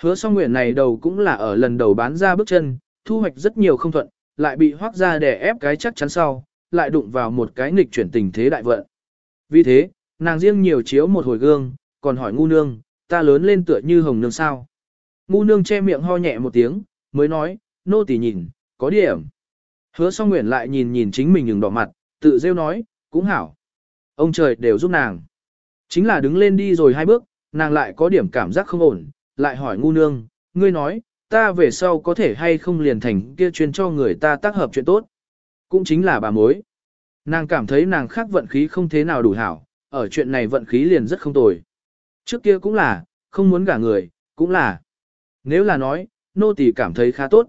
Hứa song nguyện này đầu cũng là ở lần đầu bán ra bước chân, thu hoạch rất nhiều không thuận, lại bị hoác ra để ép cái chắc chắn sau, lại đụng vào một cái nghịch chuyển tình thế đại vận. Vì thế, nàng riêng nhiều chiếu một hồi gương, còn hỏi ngu nương, ta lớn lên tựa như hồng nương sao. Ngu nương che miệng ho nhẹ một tiếng, mới nói, nô tỳ nhìn, có điểm. Hứa song nguyện lại nhìn nhìn chính mình đừng đỏ mặt, tự rêu nói, cũng hảo. Ông trời đều giúp nàng. Chính là đứng lên đi rồi hai bước, nàng lại có điểm cảm giác không ổn, lại hỏi ngu nương, ngươi nói, ta về sau có thể hay không liền thành kia chuyên cho người ta tác hợp chuyện tốt. Cũng chính là bà mối. Nàng cảm thấy nàng khác vận khí không thế nào đủ hảo, ở chuyện này vận khí liền rất không tồi. Trước kia cũng là, không muốn gả người, cũng là. Nếu là nói, nô tỳ cảm thấy khá tốt.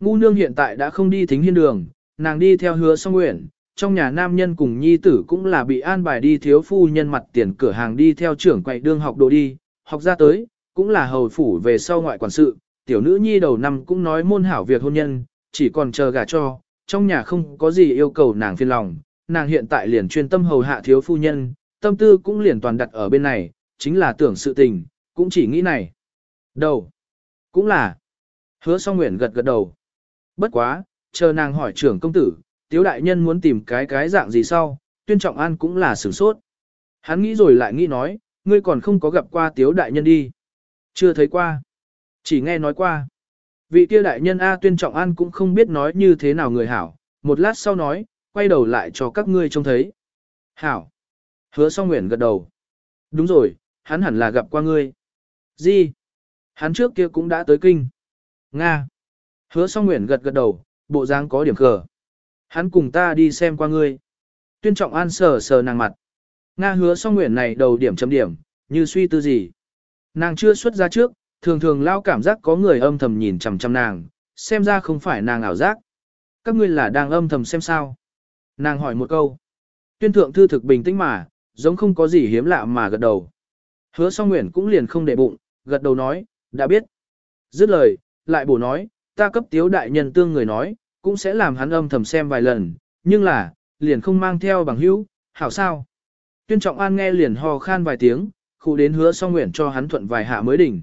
Ngu nương hiện tại đã không đi thính hiên đường, nàng đi theo hứa song nguyện, trong nhà nam nhân cùng nhi tử cũng là bị an bài đi thiếu phu nhân mặt tiền cửa hàng đi theo trưởng quậy đương học đồ đi, học ra tới, cũng là hầu phủ về sau ngoại quản sự, tiểu nữ nhi đầu năm cũng nói môn hảo việc hôn nhân, chỉ còn chờ gả cho, trong nhà không có gì yêu cầu nàng phiền lòng, nàng hiện tại liền chuyên tâm hầu hạ thiếu phu nhân, tâm tư cũng liền toàn đặt ở bên này, chính là tưởng sự tình, cũng chỉ nghĩ này. Đầu, cũng là, hứa song nguyện gật gật đầu. Bất quá, chờ nàng hỏi trưởng công tử, tiếu đại nhân muốn tìm cái cái dạng gì sau, tuyên trọng an cũng là sửng sốt. Hắn nghĩ rồi lại nghĩ nói, ngươi còn không có gặp qua tiếu đại nhân đi. Chưa thấy qua. Chỉ nghe nói qua. Vị kia đại nhân A tuyên trọng an cũng không biết nói như thế nào người hảo, một lát sau nói, quay đầu lại cho các ngươi trông thấy. Hảo. Hứa song nguyện gật đầu. Đúng rồi, hắn hẳn là gặp qua ngươi. Gì? Hắn trước kia cũng đã tới kinh. Nga. Hứa song nguyện gật gật đầu, bộ dáng có điểm khờ. Hắn cùng ta đi xem qua ngươi. Tuyên trọng an sờ sờ nàng mặt. Nga hứa song nguyện này đầu điểm chấm điểm, như suy tư gì. Nàng chưa xuất ra trước, thường thường lao cảm giác có người âm thầm nhìn chằm chằm nàng, xem ra không phải nàng ảo giác. Các ngươi là đang âm thầm xem sao. Nàng hỏi một câu. Tuyên thượng thư thực bình tĩnh mà, giống không có gì hiếm lạ mà gật đầu. Hứa song nguyện cũng liền không để bụng, gật đầu nói, đã biết. Dứt lời, lại bổ nói, ta cấp tiếu đại nhân tương người nói, cũng sẽ làm hắn âm thầm xem vài lần, nhưng là, liền không mang theo bằng hữu, hảo sao. Tuyên Trọng An nghe liền ho khan vài tiếng, khu đến hứa song nguyện cho hắn thuận vài hạ mới đỉnh.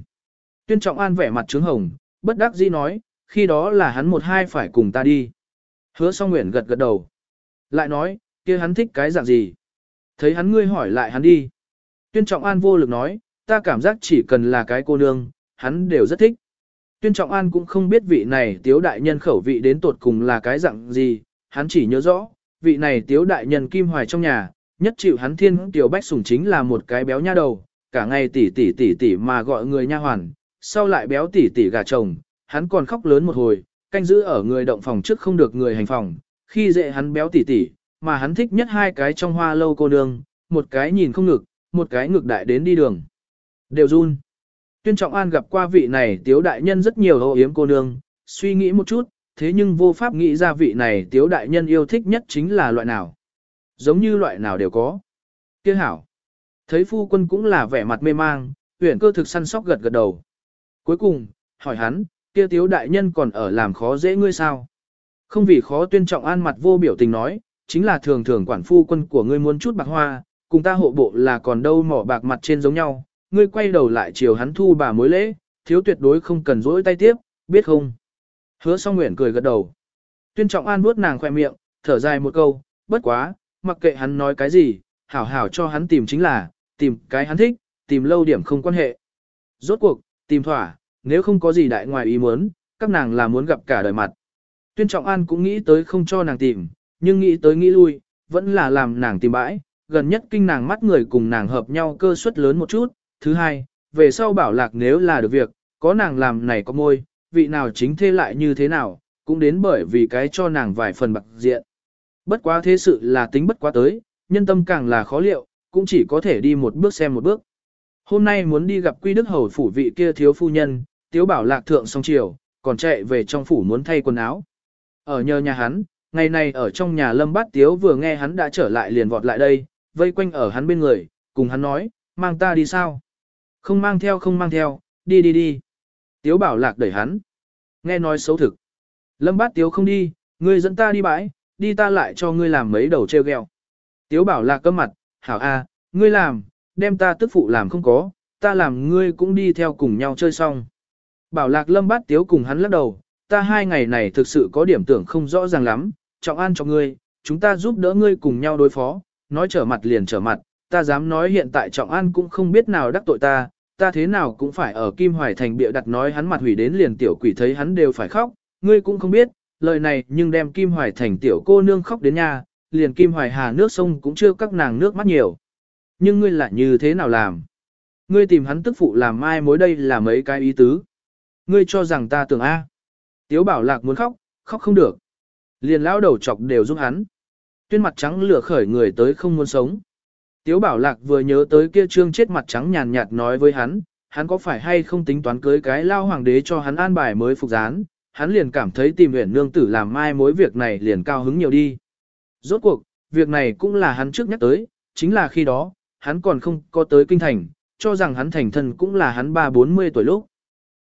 Tuyên Trọng An vẻ mặt trướng hồng, bất đắc dĩ nói, khi đó là hắn một hai phải cùng ta đi. Hứa song nguyện gật gật đầu. Lại nói, kia hắn thích cái dạng gì? Thấy hắn ngươi hỏi lại hắn đi. Tuyên Trọng An vô lực nói, ta cảm giác chỉ cần là cái cô nương, hắn đều rất thích. Tuyên Trọng An cũng không biết vị này tiếu đại nhân khẩu vị đến tột cùng là cái dạng gì, hắn chỉ nhớ rõ, vị này tiếu đại nhân kim hoài trong nhà, nhất chịu hắn thiên tiểu bách sủng chính là một cái béo nha đầu, cả ngày tỉ tỉ tỉ tỉ mà gọi người nha hoàn, sau lại béo tỉ tỉ gà chồng, hắn còn khóc lớn một hồi, canh giữ ở người động phòng trước không được người hành phòng, khi dễ hắn béo tỉ tỉ, mà hắn thích nhất hai cái trong hoa lâu cô nương, một cái nhìn không ngực, một cái ngực đại đến đi đường. Đều run. Tuyên Trọng An gặp qua vị này tiếu đại nhân rất nhiều hô yếm cô nương, suy nghĩ một chút, thế nhưng vô pháp nghĩ ra vị này tiếu đại nhân yêu thích nhất chính là loại nào. Giống như loại nào đều có. Kiếc hảo. Thấy phu quân cũng là vẻ mặt mê mang, huyện cơ thực săn sóc gật gật đầu. Cuối cùng, hỏi hắn, kia tiếu đại nhân còn ở làm khó dễ ngươi sao? Không vì khó tuyên trọng an mặt vô biểu tình nói, chính là thường thường quản phu quân của ngươi muốn chút bạc hoa, cùng ta hộ bộ là còn đâu mỏ bạc mặt trên giống nhau, ngươi quay đầu lại chiều hắn thu bà mối lễ, thiếu tuyệt đối không cần rỗi tay tiếp, biết không? Hứa song nguyện cười gật đầu. Tuyên trọng an vuốt nàng khoe miệng, thở dài một câu, bất quá, mặc kệ hắn nói cái gì, hảo hảo cho hắn tìm chính là, tìm cái hắn thích, tìm lâu điểm không quan hệ. Rốt cuộc, tìm thỏa, nếu không có gì đại ngoài ý muốn, các nàng là muốn gặp cả đời mặt. Tuyên trọng an cũng nghĩ tới không cho nàng tìm, nhưng nghĩ tới nghĩ lui, vẫn là làm nàng tìm bãi, gần nhất kinh nàng mắt người cùng nàng hợp nhau cơ suất lớn một chút, Thứ hai, về sau bảo lạc nếu là được việc, có nàng làm này có môi, vị nào chính thế lại như thế nào, cũng đến bởi vì cái cho nàng vài phần bạc diện. Bất quá thế sự là tính bất quá tới, nhân tâm càng là khó liệu, cũng chỉ có thể đi một bước xem một bước. Hôm nay muốn đi gặp quy đức hầu phủ vị kia thiếu phu nhân, tiếu bảo lạc thượng xong chiều, còn chạy về trong phủ muốn thay quần áo. Ở nhờ nhà hắn, ngày này ở trong nhà lâm bát tiếu vừa nghe hắn đã trở lại liền vọt lại đây, vây quanh ở hắn bên người, cùng hắn nói, mang ta đi sao? Không mang theo không mang theo, đi đi đi. Tiếu bảo lạc đẩy hắn. Nghe nói xấu thực. Lâm bát tiếu không đi, ngươi dẫn ta đi bãi, đi ta lại cho ngươi làm mấy đầu treo gheo. Tiếu bảo lạc cơm mặt, hảo a, ngươi làm, đem ta tức phụ làm không có, ta làm ngươi cũng đi theo cùng nhau chơi xong. Bảo lạc lâm bát tiếu cùng hắn lắc đầu, ta hai ngày này thực sự có điểm tưởng không rõ ràng lắm, trọng an cho ngươi, chúng ta giúp đỡ ngươi cùng nhau đối phó, nói trở mặt liền trở mặt, ta dám nói hiện tại trọng an cũng không biết nào đắc tội ta, ta thế nào cũng phải ở Kim Hoài Thành bịa đặt nói hắn mặt hủy đến liền tiểu quỷ thấy hắn đều phải khóc, ngươi cũng không biết, lời này nhưng đem Kim Hoài Thành tiểu cô nương khóc đến nhà, liền Kim Hoài Hà nước sông cũng chưa các nàng nước mắt nhiều. Nhưng ngươi lại như thế nào làm? Ngươi tìm hắn tức phụ làm mai mối đây là mấy cái ý tứ. Ngươi cho rằng ta tưởng A. Tiếu bảo lạc muốn khóc, khóc không được. Liền lão đầu chọc đều giúp hắn. Tuyên mặt trắng lửa khởi người tới không muốn sống. Tiếu bảo lạc vừa nhớ tới kia trương chết mặt trắng nhàn nhạt nói với hắn, hắn có phải hay không tính toán cưới cái lao hoàng đế cho hắn an bài mới phục gián, hắn liền cảm thấy tìm huyện nương tử làm mai mối việc này liền cao hứng nhiều đi. Rốt cuộc, việc này cũng là hắn trước nhắc tới, chính là khi đó, hắn còn không có tới kinh thành, cho rằng hắn thành thân cũng là hắn ba bốn mươi tuổi lúc.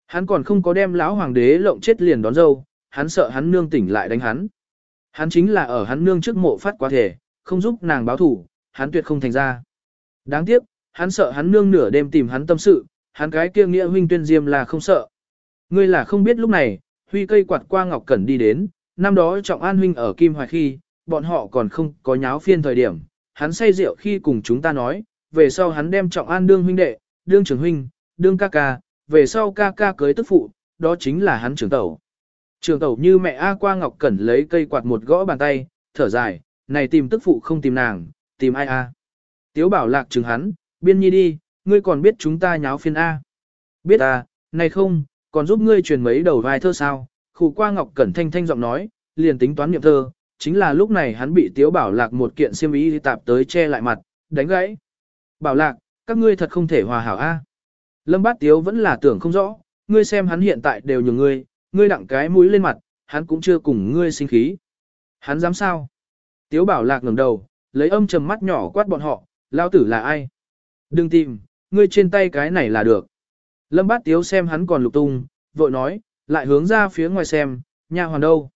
Hắn còn không có đem lão hoàng đế lộng chết liền đón dâu, hắn sợ hắn nương tỉnh lại đánh hắn. Hắn chính là ở hắn nương trước mộ phát quá thể, không giúp nàng báo thủ, hắn tuyệt không thành ra. Đáng tiếc, hắn sợ hắn nương nửa đêm tìm hắn tâm sự, hắn cái kia nghĩa huynh tuyên diêm là không sợ. Ngươi là không biết lúc này, huy cây quạt qua Ngọc Cẩn đi đến, năm đó Trọng An huynh ở Kim Hoài khi, bọn họ còn không có nháo phiên thời điểm, hắn say rượu khi cùng chúng ta nói, về sau hắn đem Trọng An đương huynh đệ, đương trưởng huynh, đương ca ca, về sau ca ca cưới tức phụ, đó chính là hắn trưởng tẩu. Trường tẩu như mẹ A qua Ngọc Cẩn lấy cây quạt một gõ bàn tay, thở dài, này tìm tức phụ không tìm nàng, tìm ai A. Tiếu bảo lạc chừng hắn, biên nhi đi, ngươi còn biết chúng ta nháo phiên A. Biết à, này không, còn giúp ngươi truyền mấy đầu vai thơ sao, khủ qua Ngọc Cẩn thanh thanh giọng nói, liền tính toán niệm thơ, chính là lúc này hắn bị Tiếu Bảo Lạc một kiện xiêm y tạp tới che lại mặt, đánh gãy. Bảo Lạc, các ngươi thật không thể hòa hảo a. Lâm Bát Tiếu vẫn là tưởng không rõ, ngươi xem hắn hiện tại đều nhường ngươi, ngươi đặng cái mũi lên mặt, hắn cũng chưa cùng ngươi sinh khí. Hắn dám sao? Tiếu Bảo Lạc ngẩng đầu, lấy âm trầm mắt nhỏ quát bọn họ, lao tử là ai? Đừng tìm, ngươi trên tay cái này là được. Lâm Bát Tiếu xem hắn còn lục tung, vội nói, lại hướng ra phía ngoài xem, nha hoàn đâu?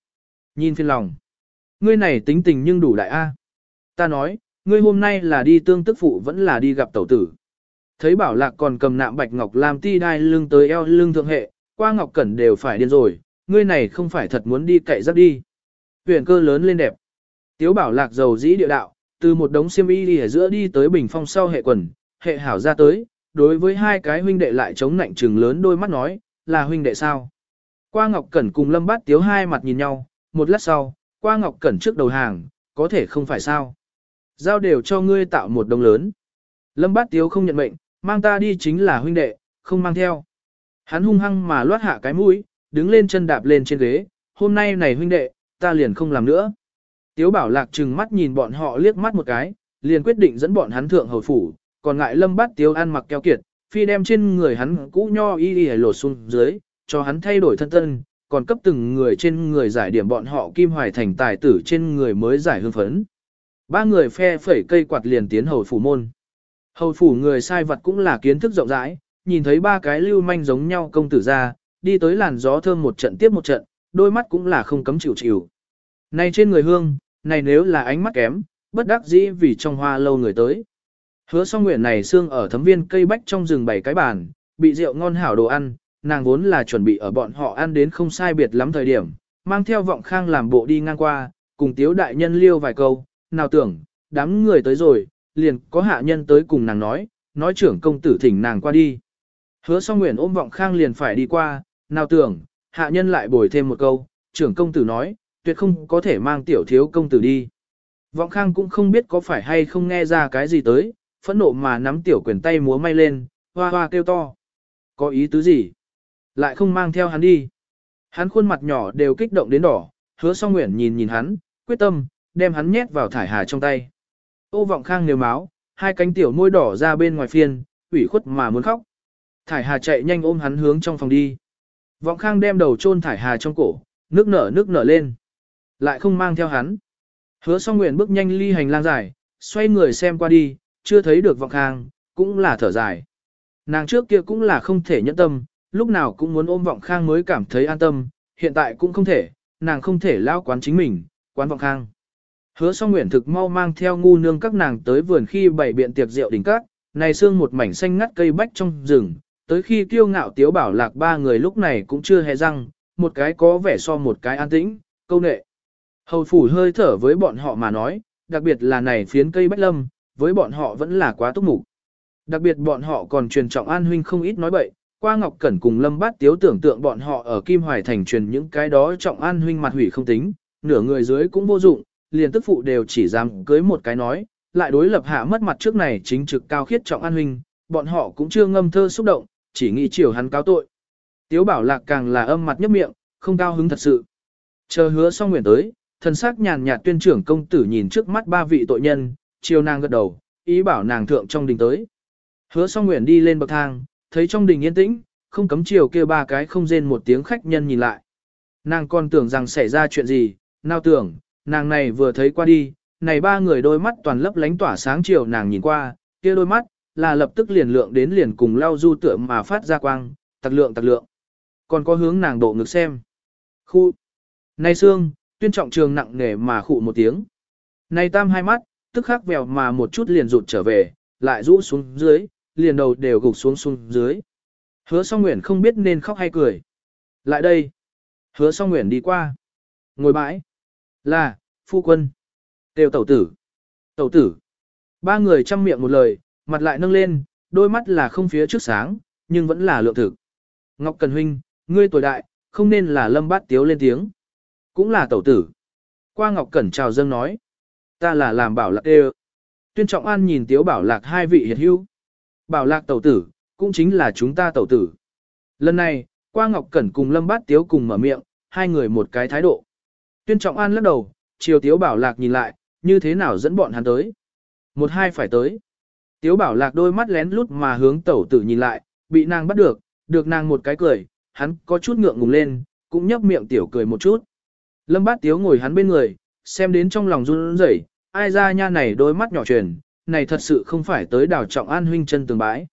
Nhìn phiền lòng. Ngươi này tính tình nhưng đủ đại A. Ta nói, ngươi hôm nay là đi tương tức phụ vẫn là đi gặp tẩu tử. Thấy bảo lạc còn cầm nạm bạch ngọc làm ti đai lưng tới eo lưng thượng hệ, qua ngọc cẩn đều phải điên rồi, ngươi này không phải thật muốn đi cậy giáp đi. Huyền cơ lớn lên đẹp. Tiếu bảo lạc giàu dĩ địa đạo, từ một đống xiêm y ở giữa đi tới bình phong sau hệ quần, hệ hảo ra tới, đối với hai cái huynh đệ lại chống nạnh trừng lớn đôi mắt nói, là huynh đệ sao? Qua Ngọc Cẩn cùng Lâm Bát Tiếu hai mặt nhìn nhau, một lát sau, qua Ngọc Cẩn trước đầu hàng, có thể không phải sao. Giao đều cho ngươi tạo một đồng lớn. Lâm Bát Tiếu không nhận mệnh, mang ta đi chính là huynh đệ, không mang theo. Hắn hung hăng mà loát hạ cái mũi, đứng lên chân đạp lên trên ghế, hôm nay này huynh đệ, ta liền không làm nữa. Tiếu bảo lạc trừng mắt nhìn bọn họ liếc mắt một cái, liền quyết định dẫn bọn hắn thượng hầu phủ, còn ngại lâm bát tiếu ăn mặc keo kiệt, phi đem trên người hắn cũ nho y y lột xuống dưới, cho hắn thay đổi thân tân, còn cấp từng người trên người giải điểm bọn họ kim hoài thành tài tử trên người mới giải hương phấn. Ba người phe phẩy cây quạt liền tiến hầu phủ môn. Hầu phủ người sai vật cũng là kiến thức rộng rãi, nhìn thấy ba cái lưu manh giống nhau công tử ra, đi tới làn gió thơm một trận tiếp một trận, đôi mắt cũng là không cấm chịu chịu. Này trên người hương, này nếu là ánh mắt kém, bất đắc dĩ vì trong hoa lâu người tới. Hứa song nguyện này xương ở thấm viên cây bách trong rừng bảy cái bàn, bị rượu ngon hảo đồ ăn, nàng vốn là chuẩn bị ở bọn họ ăn đến không sai biệt lắm thời điểm, mang theo vọng khang làm bộ đi ngang qua, cùng tiếu đại nhân liêu vài câu, nào tưởng, đám người tới rồi, liền có hạ nhân tới cùng nàng nói, nói trưởng công tử thỉnh nàng qua đi. Hứa song nguyện ôm vọng khang liền phải đi qua, nào tưởng, hạ nhân lại bồi thêm một câu, trưởng công tử nói, tuyệt không có thể mang tiểu thiếu công tử đi. Vọng khang cũng không biết có phải hay không nghe ra cái gì tới, phẫn nộ mà nắm tiểu quyền tay múa may lên, hoa hoa kêu to. Có ý tứ gì? Lại không mang theo hắn đi. Hắn khuôn mặt nhỏ đều kích động đến đỏ, hứa song nguyện nhìn nhìn hắn, quyết tâm, đem hắn nhét vào thải hà trong tay. Ô vọng khang nếu máu, hai cánh tiểu môi đỏ ra bên ngoài phiên, ủy khuất mà muốn khóc. Thải hà chạy nhanh ôm hắn hướng trong phòng đi. Vọng khang đem đầu chôn thải hà trong cổ, nước nở nước nở lên. Lại không mang theo hắn. Hứa song nguyện bước nhanh ly hành lang dài, xoay người xem qua đi, chưa thấy được vọng khang, cũng là thở dài. Nàng trước kia cũng là không thể nhẫn tâm, lúc nào cũng muốn ôm vọng khang mới cảm thấy an tâm, hiện tại cũng không thể, nàng không thể lao quán chính mình, quán vọng khang. Hứa song nguyện thực mau mang theo ngu nương các nàng tới vườn khi bảy biện tiệc rượu đỉnh cát, này xương một mảnh xanh ngắt cây bách trong rừng, tới khi kiêu ngạo tiếu bảo lạc ba người lúc này cũng chưa hề răng, một cái có vẻ so một cái an tĩnh, câu nệ. Hầu phủ hơi thở với bọn họ mà nói, đặc biệt là này phiến cây bách lâm, với bọn họ vẫn là quá túc mục. Đặc biệt bọn họ còn truyền trọng an huynh không ít nói bậy, qua Ngọc Cẩn cùng Lâm Bát Tiếu tưởng tượng bọn họ ở Kim Hoài Thành truyền những cái đó trọng an huynh mặt hủy không tính, nửa người dưới cũng vô dụng, liền tức phụ đều chỉ dám cưới một cái nói, lại đối lập hạ mất mặt trước này chính trực cao khiết trọng an huynh, bọn họ cũng chưa ngâm thơ xúc động, chỉ nghĩ chiều hắn cáo tội. Tiếu bảo lạc càng là âm mặt nhấp miệng, không cao hứng thật sự. Chờ hứa xong nguyện tới, thần sắc nhàn nhạt tuyên trưởng công tử nhìn trước mắt ba vị tội nhân, chiều nàng gật đầu, ý bảo nàng thượng trong đình tới. Hứa xong nguyện đi lên bậc thang, thấy trong đình yên tĩnh, không cấm chiều kêu ba cái không rên một tiếng khách nhân nhìn lại. Nàng còn tưởng rằng xảy ra chuyện gì, nào tưởng, nàng này vừa thấy qua đi, này ba người đôi mắt toàn lấp lánh tỏa sáng chiều nàng nhìn qua, kia đôi mắt, là lập tức liền lượng đến liền cùng lau du tượng mà phát ra quang, tặc lượng tặc lượng. Còn có hướng nàng độ ngực xem. Khu. Này xương, tuyên trọng trường nặng nề mà khụ một tiếng. Này tam hai mắt, tức khắc vèo mà một chút liền rụt trở về, lại rũ xuống dưới, liền đầu đều gục xuống xuống dưới. Hứa song nguyện không biết nên khóc hay cười. Lại đây. Hứa song nguyện đi qua. Ngồi bãi. Là, phu quân. Đều tẩu tử. Tẩu tử. Ba người chăm miệng một lời, mặt lại nâng lên, đôi mắt là không phía trước sáng, nhưng vẫn là lượng thực. Ngọc Cần Huynh, ngươi tuổi đại, không nên là lâm bát tiếu lên tiếng. Cũng là tẩu tử. Qua Ngọc Cẩn chào dâng nói. Ta là làm bảo lạc đê Tuyên Trọng An nhìn tiếu bảo lạc hai vị hiệt hữu. Bảo lạc tẩu tử, cũng chính là chúng ta tẩu tử. Lần này, qua Ngọc Cẩn cùng lâm bát tiếu cùng mở miệng, hai người một cái thái độ. Tuyên Trọng An lắc đầu, chiều tiếu bảo lạc nhìn lại, như thế nào dẫn bọn hắn tới. Một hai phải tới. Tiếu bảo lạc đôi mắt lén lút mà hướng tẩu tử nhìn lại, bị nàng bắt được, được nàng một cái cười, hắn có chút ngượng ngùng lên, cũng nhấp miệng tiểu cười một chút. Lâm bát tiếu ngồi hắn bên người, xem đến trong lòng run rẩy, ai ra nha này đôi mắt nhỏ truyền, này thật sự không phải tới đảo trọng an huynh chân tường bãi.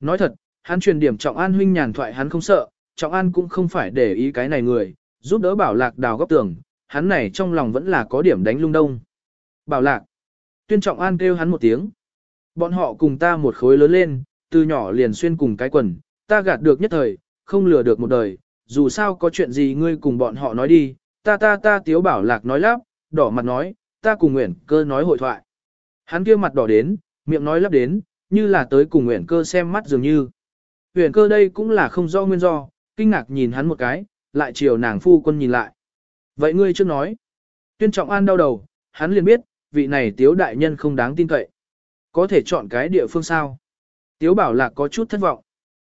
Nói thật, hắn truyền điểm trọng an huynh nhàn thoại hắn không sợ, trọng an cũng không phải để ý cái này người, giúp đỡ bảo lạc đào góc tường, hắn này trong lòng vẫn là có điểm đánh lung đông. Bảo lạc, tuyên trọng an kêu hắn một tiếng. Bọn họ cùng ta một khối lớn lên, từ nhỏ liền xuyên cùng cái quần, ta gạt được nhất thời, không lừa được một đời, dù sao có chuyện gì ngươi cùng bọn họ nói đi, ta ta ta tiếu bảo lạc nói lắp, đỏ mặt nói, ta cùng nguyện cơ nói hội thoại. Hắn kia mặt đỏ đến, miệng nói lắp đến, như là tới cùng nguyện cơ xem mắt dường như. Nguyện cơ đây cũng là không do nguyên do, kinh ngạc nhìn hắn một cái, lại chiều nàng phu quân nhìn lại. Vậy ngươi chưa nói. Tuyên trọng an đau đầu, hắn liền biết, vị này tiếu đại nhân không đáng tin cậy. Có thể chọn cái địa phương sao? Tiếu bảo lạc có chút thất vọng.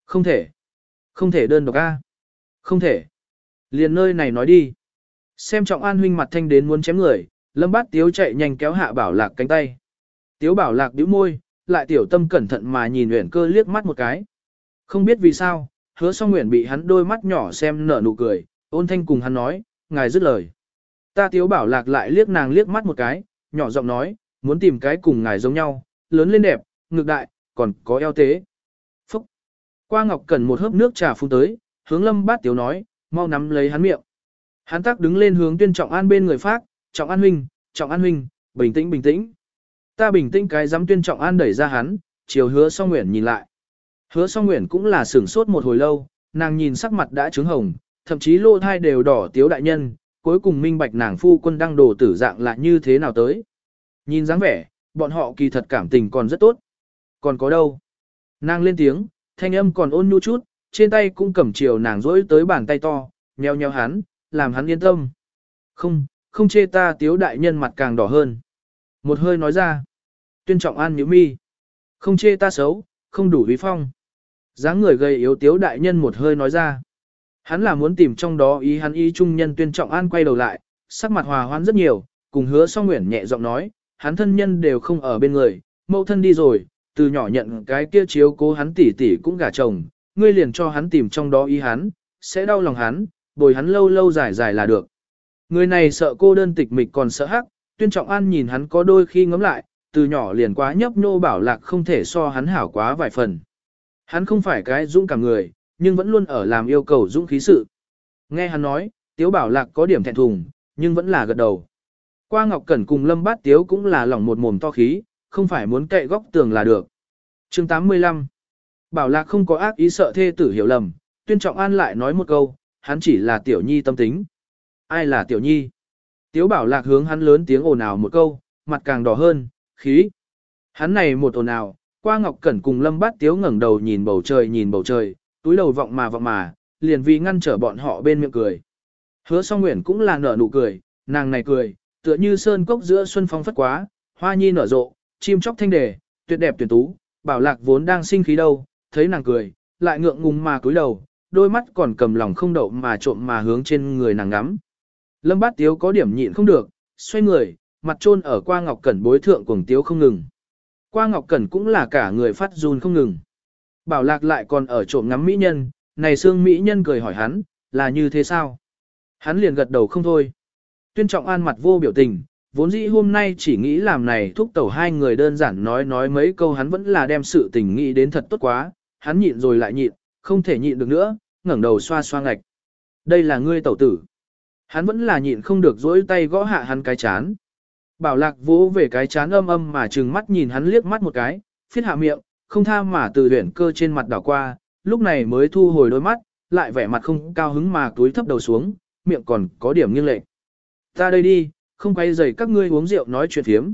Không thể. Không thể đơn độc A. Không thể. Liền nơi này nói đi. Xem trọng an huynh mặt thanh đến muốn chém người, lâm bát tiếu chạy nhanh kéo hạ bảo lạc cánh tay. Tiếu bảo lạc bĩu môi, lại tiểu tâm cẩn thận mà nhìn nguyện cơ liếc mắt một cái. Không biết vì sao, hứa song nguyện bị hắn đôi mắt nhỏ xem nở nụ cười, ôn thanh cùng hắn nói, ngài dứt lời. Ta tiếu bảo lạc lại liếc nàng liếc mắt một cái, nhỏ giọng nói, muốn tìm cái cùng ngài giống nhau, lớn lên đẹp, ngực đại, còn có eo tế. Phúc! Qua Ngọc cần một hớp nước trà phun tới, hướng lâm bát tiếu nói, mau nắm lấy hắn miệng. Hắn tác đứng lên hướng tuyên trọng an bên người phát, trọng an huynh, trọng an huynh, bình tĩnh bình tĩnh. Ta bình tĩnh cái dám tuyên trọng an đẩy ra hắn, chiều hứa song nguyện nhìn lại. Hứa song nguyện cũng là sửng sốt một hồi lâu, nàng nhìn sắc mặt đã trướng hồng, thậm chí lô thai đều đỏ tiếu đại nhân, cuối cùng minh bạch nàng phu quân đang đổ tử dạng lại như thế nào tới. Nhìn dáng vẻ, bọn họ kỳ thật cảm tình còn rất tốt. Còn có đâu? Nàng lên tiếng, thanh âm còn ôn nhu chút, trên tay cũng cầm chiều nàng rỗi tới bàn tay to, nheo nheo hắn, làm hắn yên tâm. Không, không chê ta tiếu đại nhân mặt càng đỏ hơn. Một hơi nói ra. Tuyên trọng an nhíu mi. Không chê ta xấu, không đủ uy phong. dáng người gầy yếu tiếu đại nhân một hơi nói ra. Hắn là muốn tìm trong đó ý hắn ý trung nhân tuyên trọng an quay đầu lại, sắc mặt hòa hoãn rất nhiều, cùng hứa song nguyện nhẹ giọng nói, hắn thân nhân đều không ở bên người, mẫu thân đi rồi, từ nhỏ nhận cái kia chiếu cố hắn tỷ tỷ cũng gả chồng, ngươi liền cho hắn tìm trong đó ý hắn, sẽ đau lòng hắn, bồi hắn lâu lâu dài dài là được. Người này sợ cô đơn tịch mịch còn sợ hắc, tuyên trọng an nhìn hắn có đôi khi ngấm lại, từ nhỏ liền quá nhấp nhô bảo lạc không thể so hắn hảo quá vài phần. Hắn không phải cái dũng cảm người, nhưng vẫn luôn ở làm yêu cầu dũng khí sự. Nghe hắn nói, Tiếu Bảo Lạc có điểm thẹn thùng, nhưng vẫn là gật đầu. Qua Ngọc Cẩn cùng Lâm Bát Tiếu cũng là lỏng một mồm to khí, không phải muốn cậy góc tường là được. chương 85 Bảo Lạc không có ác ý sợ thê tử hiểu lầm, tuyên trọng an lại nói một câu, hắn chỉ là tiểu nhi tâm tính. Ai là tiểu nhi? Tiếu Bảo Lạc hướng hắn lớn tiếng ồn ào một câu, mặt càng đỏ hơn, khí. Hắn này một ồn ào, qua Ngọc Cẩn cùng Lâm Bát Tiếu ngẩng đầu nhìn bầu trời nhìn bầu trời, túi đầu vọng mà vọng mà, liền vì ngăn trở bọn họ bên miệng cười. Hứa song nguyện cũng là nở nụ cười, nàng này cười, tựa như sơn cốc giữa xuân phong phất quá, hoa nhi nở rộ, chim chóc thanh đề, tuyệt đẹp tuyệt tú, bảo lạc vốn đang sinh khí đâu, thấy nàng cười, lại ngượng ngùng mà cúi đầu, đôi mắt còn cầm lòng không đậu mà trộm mà hướng trên người nàng ngắm. Lâm bát tiếu có điểm nhịn không được, xoay người, mặt trôn ở qua ngọc cẩn bối thượng cuồng tiếu không ngừng. Qua ngọc cẩn cũng là cả người phát run không ngừng. Bảo lạc lại còn ở trộm ngắm mỹ nhân, này xương mỹ nhân cười hỏi hắn, là như thế sao? Hắn liền gật đầu không thôi. Tuyên trọng an mặt vô biểu tình, vốn dĩ hôm nay chỉ nghĩ làm này thúc tẩu hai người đơn giản nói nói mấy câu hắn vẫn là đem sự tình nghĩ đến thật tốt quá, hắn nhịn rồi lại nhịn, không thể nhịn được nữa, ngẩng đầu xoa xoa ngạch. Đây là ngươi tẩu tử. Hắn vẫn là nhịn không được dỗi tay gõ hạ hắn cái chán. Bảo lạc vỗ về cái chán âm âm mà trừng mắt nhìn hắn liếc mắt một cái, phiết hạ miệng, không tha mà từ luyện cơ trên mặt đảo qua, lúc này mới thu hồi đôi mắt, lại vẻ mặt không cao hứng mà túi thấp đầu xuống, miệng còn có điểm nghiêng lệ. Ta đây đi, không quay dày các ngươi uống rượu nói chuyện thiếm.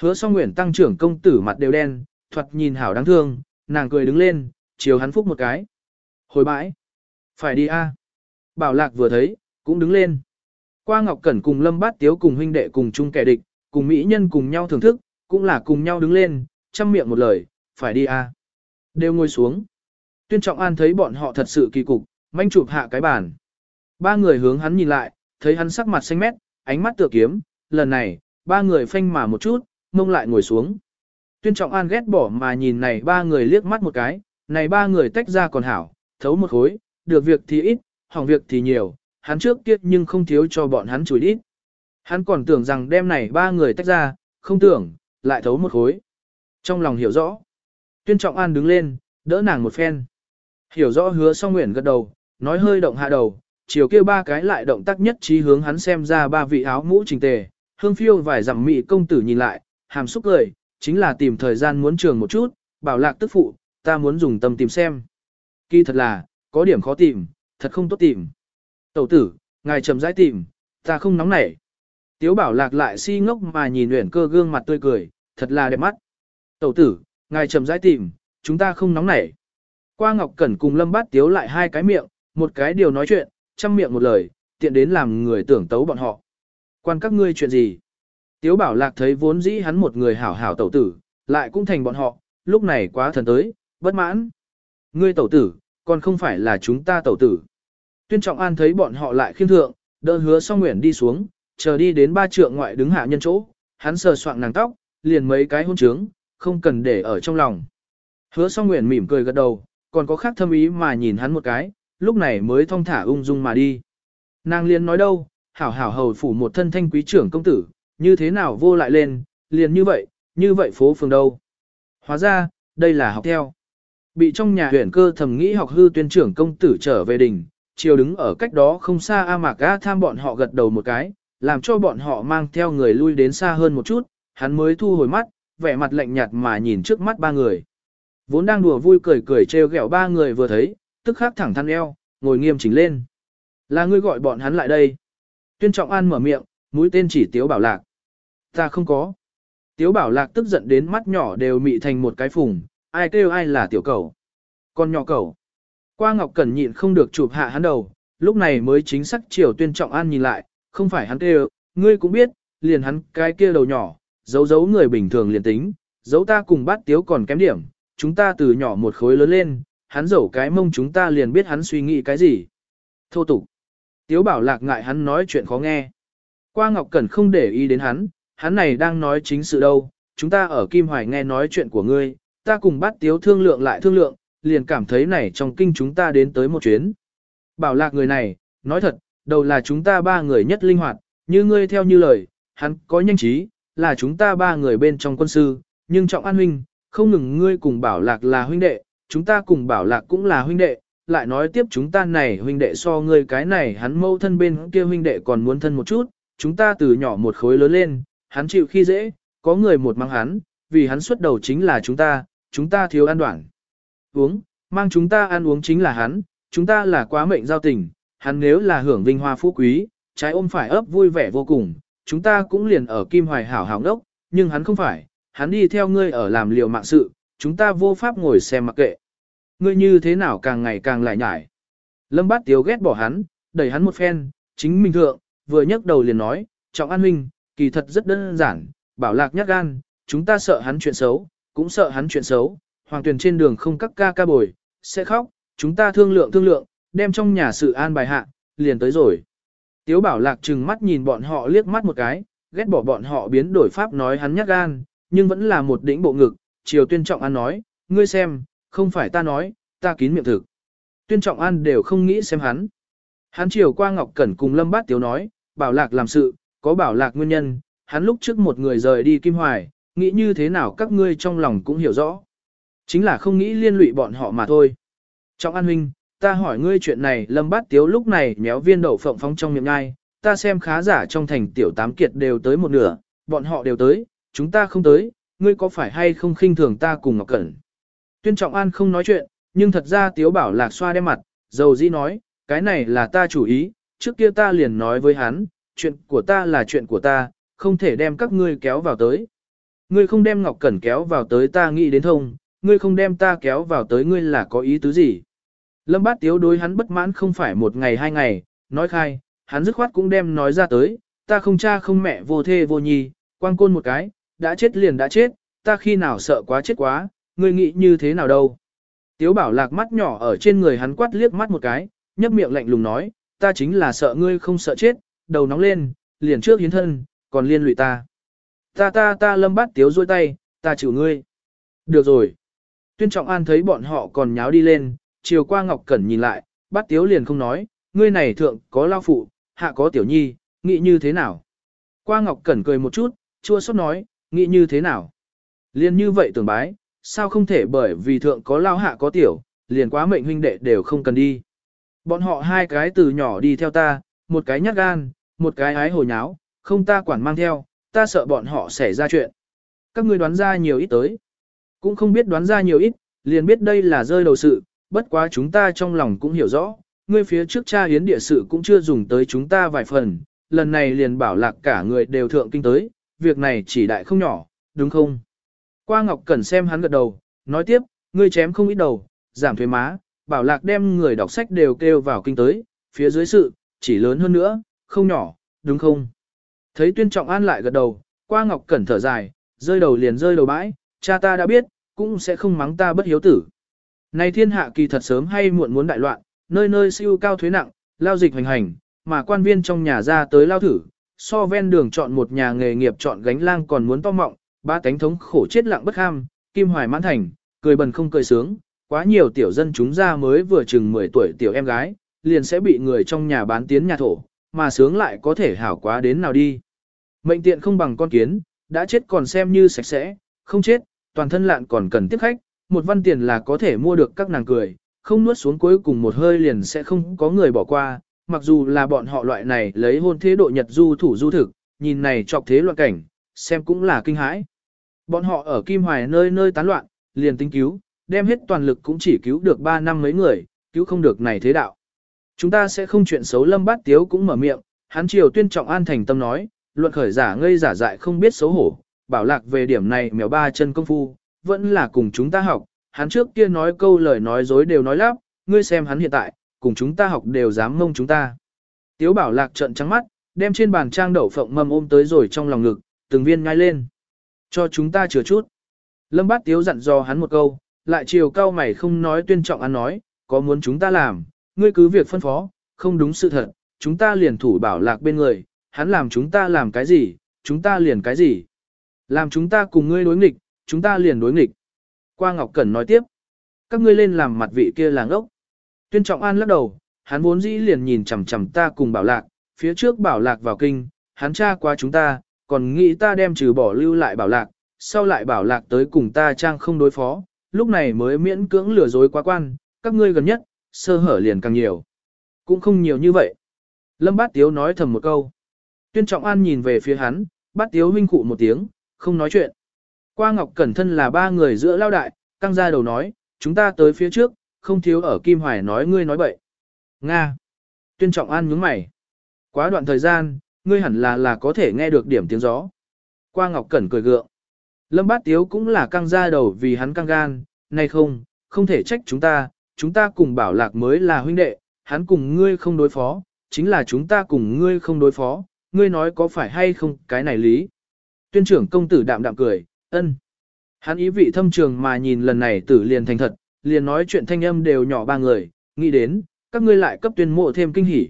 Hứa song nguyện tăng trưởng công tử mặt đều đen, thuật nhìn hảo đáng thương, nàng cười đứng lên, chiều hắn phúc một cái. Hồi bãi. Phải đi a. Bảo lạc vừa thấy, cũng đứng lên. Qua Ngọc Cẩn cùng Lâm Bát Tiếu cùng huynh đệ cùng chung kẻ địch, cùng mỹ nhân cùng nhau thưởng thức, cũng là cùng nhau đứng lên, chăm miệng một lời, phải đi a. Đều ngồi xuống. Tuyên Trọng An thấy bọn họ thật sự kỳ cục, manh chụp hạ cái bàn. Ba người hướng hắn nhìn lại, thấy hắn sắc mặt xanh mét, ánh mắt tựa kiếm, lần này, ba người phanh mà một chút, mông lại ngồi xuống. Tuyên Trọng An ghét bỏ mà nhìn này ba người liếc mắt một cái, này ba người tách ra còn hảo, thấu một khối, được việc thì ít, hỏng việc thì nhiều, hắn trước kiếp nhưng không thiếu cho bọn hắn chùi ít. Hắn còn tưởng rằng đêm này ba người tách ra, không tưởng, lại thấu một khối. Trong lòng hiểu rõ. Tuyên Trọng An đứng lên, đỡ nàng một phen. Hiểu rõ hứa song nguyện gật đầu, nói hơi động hạ đầu, chiều kia ba cái lại động tác nhất trí hướng hắn xem ra ba vị áo mũ trình tề, hương phiêu vài dặm mị công tử nhìn lại, hàm xúc cười, chính là tìm thời gian muốn trường một chút, bảo lạc tức phụ, ta muốn dùng tâm tìm xem. Kỳ thật là, có điểm khó tìm, thật không tốt tìm. Tẩu tử, ngài chậm rãi tìm, ta không nóng nảy. Tiếu bảo lạc lại si ngốc mà nhìn uyển cơ gương mặt tươi cười, thật là đẹp mắt. Tẩu tử, ngài chậm rãi tìm, chúng ta không nóng nảy. Qua Ngọc Cẩn cùng Lâm Bát Tiếu lại hai cái miệng, một cái điều nói chuyện, chăm miệng một lời, tiện đến làm người tưởng tấu bọn họ. Quan các ngươi chuyện gì? Tiếu bảo lạc thấy vốn dĩ hắn một người hảo hảo tẩu tử, lại cũng thành bọn họ, lúc này quá thần tới, bất mãn. Ngươi tẩu tử, còn không phải là chúng ta tẩu tử. Tuyên Trọng An thấy bọn họ lại khiêm thượng, đỡ hứa song nguyện đi xuống, chờ đi đến ba trượng ngoại đứng hạ nhân chỗ, hắn sờ soạng nàng tóc, liền mấy cái hôn trướng, không cần để ở trong lòng. Hứa song nguyện mỉm cười gật đầu, còn có khác thâm ý mà nhìn hắn một cái, lúc này mới thong thả ung dung mà đi. Nàng liền nói đâu, hảo hảo hầu phủ một thân thanh quý trưởng công tử, như thế nào vô lại lên, liền như vậy, như vậy phố phường đâu. Hóa ra, đây là học theo. Bị trong nhà huyện cơ thầm nghĩ học hư tuyên trưởng công tử trở về đình, chiều đứng ở cách đó không xa A Mạc A tham bọn họ gật đầu một cái, làm cho bọn họ mang theo người lui đến xa hơn một chút, hắn mới thu hồi mắt, vẻ mặt lạnh nhạt mà nhìn trước mắt ba người. Vốn đang đùa vui cười cười trêu ghẹo ba người vừa thấy, tức khắc thẳng thắn eo, ngồi nghiêm chỉnh lên. Là ngươi gọi bọn hắn lại đây. Tuyên Trọng An mở miệng, mũi tên chỉ Tiếu Bảo Lạc. Ta không có. Tiếu Bảo Lạc tức giận đến mắt nhỏ đều mị thành một cái phùng, ai kêu ai là tiểu cầu. Con nhỏ cầu. Qua Ngọc Cẩn nhịn không được chụp hạ hắn đầu, lúc này mới chính xác chiều Tuyên Trọng An nhìn lại, không phải hắn kêu, ngươi cũng biết, liền hắn cái kia đầu nhỏ, giấu giấu người bình thường liền tính, giấu ta cùng bát Tiếu còn kém điểm, chúng ta từ nhỏ một khối lớn lên, hắn dẫu cái mông chúng ta liền biết hắn suy nghĩ cái gì. Thô tục. Tiếu bảo lạc ngại hắn nói chuyện khó nghe. Qua Ngọc Cẩn không để ý đến hắn, hắn này đang nói chính sự đâu, chúng ta ở Kim Hoài nghe nói chuyện của ngươi, ta cùng bắt tiếu thương lượng lại thương lượng, liền cảm thấy này trong kinh chúng ta đến tới một chuyến. Bảo lạc người này, nói thật, đầu là chúng ta ba người nhất linh hoạt, như ngươi theo như lời, hắn có nhanh trí, là chúng ta ba người bên trong quân sư, nhưng trọng an huynh, không ngừng ngươi cùng bảo lạc là huynh đệ, chúng ta cùng bảo lạc cũng là huynh đệ, lại nói tiếp chúng ta này huynh đệ so ngươi cái này hắn mâu thân bên kia huynh đệ còn muốn thân một chút, chúng ta từ nhỏ một khối lớn lên, hắn chịu khi dễ, có người một mang hắn, vì hắn xuất đầu chính là chúng ta, chúng ta thiếu ăn đoạn. Uống, mang chúng ta ăn uống chính là hắn, chúng ta là quá mệnh giao tình, hắn nếu là hưởng vinh hoa phú quý, trái ôm phải ấp vui vẻ vô cùng, chúng ta cũng liền ở Kim Hoài hảo hảo đốc, nhưng hắn không phải, hắn đi theo ngươi ở làm liều mạng sự, chúng ta vô pháp ngồi xem mặc kệ. Ngươi như thế nào càng ngày càng lại nhải. Lâm Bát Tiếu ghét bỏ hắn, đẩy hắn một phen, chính mình thượng, vừa nhấc đầu liền nói, trọng an huynh, kỳ thật rất đơn giản, bảo lạc nhát gan, chúng ta sợ hắn chuyện xấu, cũng sợ hắn chuyện xấu, hoàng tuyển trên đường không cắt ca ca bồi, sẽ khóc, chúng ta thương lượng thương lượng, đem trong nhà sự an bài hạ, liền tới rồi. Tiếu bảo lạc trừng mắt nhìn bọn họ liếc mắt một cái, ghét bỏ bọn họ biến đổi pháp nói hắn nhát gan, nhưng vẫn là một đỉnh bộ ngực, chiều tuyên trọng an nói, ngươi xem, không phải ta nói, ta kín miệng thực. Tuyên trọng an đều không nghĩ xem hắn. Hắn chiều qua Ngọc Cẩn cùng Lâm Bát Tiếu nói, bảo lạc làm sự, có bảo lạc nguyên nhân, hắn lúc trước một người rời đi Kim Hoài, nghĩ như thế nào các ngươi trong lòng cũng hiểu rõ. Chính là không nghĩ liên lụy bọn họ mà thôi. Trọng an huynh, ta hỏi ngươi chuyện này Lâm Bát Tiếu lúc này méo viên đậu phộng phóng trong miệng ngai, ta xem khá giả trong thành tiểu tám kiệt đều tới một nửa, bọn họ đều tới, chúng ta không tới, ngươi có phải hay không khinh thường ta cùng Ngọc Cẩn. Tuyên Trọng An không nói chuyện, nhưng thật ra Tiếu Bảo Lạc xoa đem mặt, dầu dĩ nói, cái này là ta chủ ý, trước kia ta liền nói với hắn, chuyện của ta là chuyện của ta, không thể đem các ngươi kéo vào tới. Ngươi không đem Ngọc Cẩn kéo vào tới ta nghĩ đến thông, ngươi không đem ta kéo vào tới ngươi là có ý tứ gì. Lâm Bát Tiếu đối hắn bất mãn không phải một ngày hai ngày, nói khai, hắn dứt khoát cũng đem nói ra tới, ta không cha không mẹ vô thê vô nhi, quang côn một cái, đã chết liền đã chết, ta khi nào sợ quá chết quá, ngươi nghĩ như thế nào đâu. Tiếu bảo lạc mắt nhỏ ở trên người hắn quát liếc mắt một cái, nhấp miệng lạnh lùng nói, ta chính là sợ ngươi không sợ chết, đầu nóng lên, liền trước hiến thân, còn liên lụy ta. Ta ta ta lâm bát tiếu rôi tay, ta chịu ngươi. Được rồi. Tuyên trọng an thấy bọn họ còn nháo đi lên, chiều qua Ngọc Cẩn nhìn lại, bát tiếu liền không nói, ngươi này thượng có lao phụ, hạ có tiểu nhi, nghĩ như thế nào. Qua Ngọc Cẩn cười một chút, chua xót nói, nghĩ như thế nào. Liên như vậy tưởng bái, sao không thể bởi vì thượng có lao hạ có tiểu, liền quá mệnh huynh đệ đều không cần đi. Bọn họ hai cái từ nhỏ đi theo ta, một cái nhát gan, một cái ái hồi nháo, không ta quản mang theo, ta sợ bọn họ xảy ra chuyện. Các ngươi đoán ra nhiều ít tới. Cũng không biết đoán ra nhiều ít, liền biết đây là rơi đầu sự, bất quá chúng ta trong lòng cũng hiểu rõ, ngươi phía trước cha hiến địa sự cũng chưa dùng tới chúng ta vài phần, lần này liền bảo lạc cả người đều thượng kinh tới, việc này chỉ đại không nhỏ, đúng không? Qua Ngọc Cẩn xem hắn gật đầu, nói tiếp, ngươi chém không ít đầu, giảm thuế má, bảo lạc đem người đọc sách đều kêu vào kinh tới, phía dưới sự, chỉ lớn hơn nữa, không nhỏ, đúng không? Thấy tuyên trọng an lại gật đầu, qua Ngọc Cẩn thở dài, rơi đầu liền rơi đầu bãi, cha ta đã biết, cũng sẽ không mắng ta bất hiếu tử. Này thiên hạ kỳ thật sớm hay muộn muốn đại loạn, nơi nơi siêu cao thuế nặng, lao dịch hành hành, mà quan viên trong nhà ra tới lao thử, so ven đường chọn một nhà nghề nghiệp chọn gánh lang còn muốn to mọng, ba cánh thống khổ chết lặng bất ham, kim hoài mãn thành, cười bần không cười sướng, quá nhiều tiểu dân chúng ra mới vừa chừng 10 tuổi tiểu em gái, liền sẽ bị người trong nhà bán tiến nhà thổ, mà sướng lại có thể hảo quá đến nào đi. Mệnh tiện không bằng con kiến, đã chết còn xem như sạch sẽ, không chết, toàn thân lạn còn cần tiếp khách, một văn tiền là có thể mua được các nàng cười, không nuốt xuống cuối cùng một hơi liền sẽ không có người bỏ qua, mặc dù là bọn họ loại này lấy hôn thế độ nhật du thủ du thực, nhìn này chọc thế loạn cảnh, xem cũng là kinh hãi. Bọn họ ở Kim Hoài nơi nơi tán loạn, liền tính cứu, đem hết toàn lực cũng chỉ cứu được 3 năm mấy người, cứu không được này thế đạo. Chúng ta sẽ không chuyện xấu lâm bát tiếu cũng mở miệng, hắn triều tuyên trọng an thành tâm nói, luận khởi giả ngây giả dại không biết xấu hổ, bảo lạc về điểm này mèo ba chân công phu, vẫn là cùng chúng ta học, hắn trước kia nói câu lời nói dối đều nói lắp, ngươi xem hắn hiện tại, cùng chúng ta học đều dám mông chúng ta. Tiếu bảo lạc trận trắng mắt, đem trên bàn trang đậu phộng mâm ôm tới rồi trong lòng ngực, từng viên ngay lên. Cho chúng ta chừa chút. Lâm bát tiếu dặn dò hắn một câu, lại chiều cao mày không nói tuyên trọng ăn nói, có muốn chúng ta làm, ngươi cứ việc phân phó, không đúng sự thật, chúng ta liền thủ bảo lạc bên người, hắn làm chúng ta làm cái gì, chúng ta liền cái gì. Làm chúng ta cùng ngươi đối nghịch, chúng ta liền đối nghịch. Qua Ngọc Cẩn nói tiếp, các ngươi lên làm mặt vị kia làng ốc. Tuyên Trọng An lắc đầu, hắn vốn dĩ liền nhìn chằm chằm ta cùng bảo lạc, phía trước bảo lạc vào kinh, hắn tra qua chúng ta, còn nghĩ ta đem trừ bỏ lưu lại bảo lạc, sau lại bảo lạc tới cùng ta trang không đối phó, lúc này mới miễn cưỡng lừa dối quá quan, các ngươi gần nhất, sơ hở liền càng nhiều. Cũng không nhiều như vậy. Lâm Bát Tiếu nói thầm một câu. Tuyên Trọng An nhìn về phía hắn, Bát Tiếu huynh cụ một tiếng, không nói chuyện. Qua Ngọc Cẩn Thân là ba người giữa lao đại, căng ra đầu nói, chúng ta tới phía trước, không thiếu ở Kim Hoài nói ngươi nói bậy. Nga. Tuyên Trọng An nhướng mày. Quá đoạn thời gian, ngươi hẳn là là có thể nghe được điểm tiếng gió. Qua Ngọc Cẩn cười gượng. Lâm Bát Tiếu cũng là căng ra đầu vì hắn căng gan, này không, không thể trách chúng ta, chúng ta cùng bảo lạc mới là huynh đệ, hắn cùng ngươi không đối phó, chính là chúng ta cùng ngươi không đối phó, ngươi nói có phải hay không cái này lý. Tuyên trưởng công tử đạm đạm cười, ân. Hắn ý vị thâm trường mà nhìn lần này tử liền thành thật, liền nói chuyện thanh âm đều nhỏ ba người, nghĩ đến, các ngươi lại cấp tuyên mộ thêm kinh hỉ.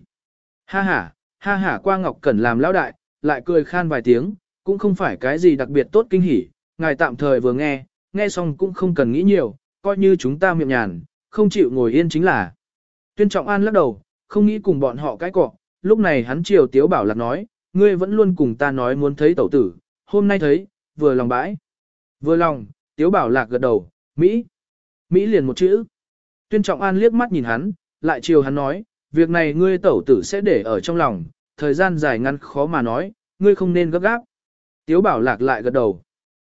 Ha ha, ha ha qua ngọc cẩn làm lão đại, lại cười khan vài tiếng, cũng không phải cái gì đặc biệt tốt kinh hỉ, ngài tạm thời vừa nghe, nghe xong cũng không cần nghĩ nhiều, coi như chúng ta miệng nhàn, không chịu ngồi yên chính là. Tuyên Trọng An lắc đầu, không nghĩ cùng bọn họ cái cọ, lúc này hắn chiều Tiếu Bảo Lạc nói, ngươi vẫn luôn cùng ta nói muốn thấy tẩu tử, hôm nay thấy, vừa lòng bãi. Vừa lòng, Tiếu Bảo Lạc gật đầu, Mỹ. Mỹ liền một chữ. Tuyên Trọng An liếc mắt nhìn hắn, lại chiều hắn nói, việc này ngươi tẩu tử sẽ để ở trong lòng, thời gian dài ngắn khó mà nói, ngươi không nên gấp gáp. Tiếu Bảo Lạc lại gật đầu.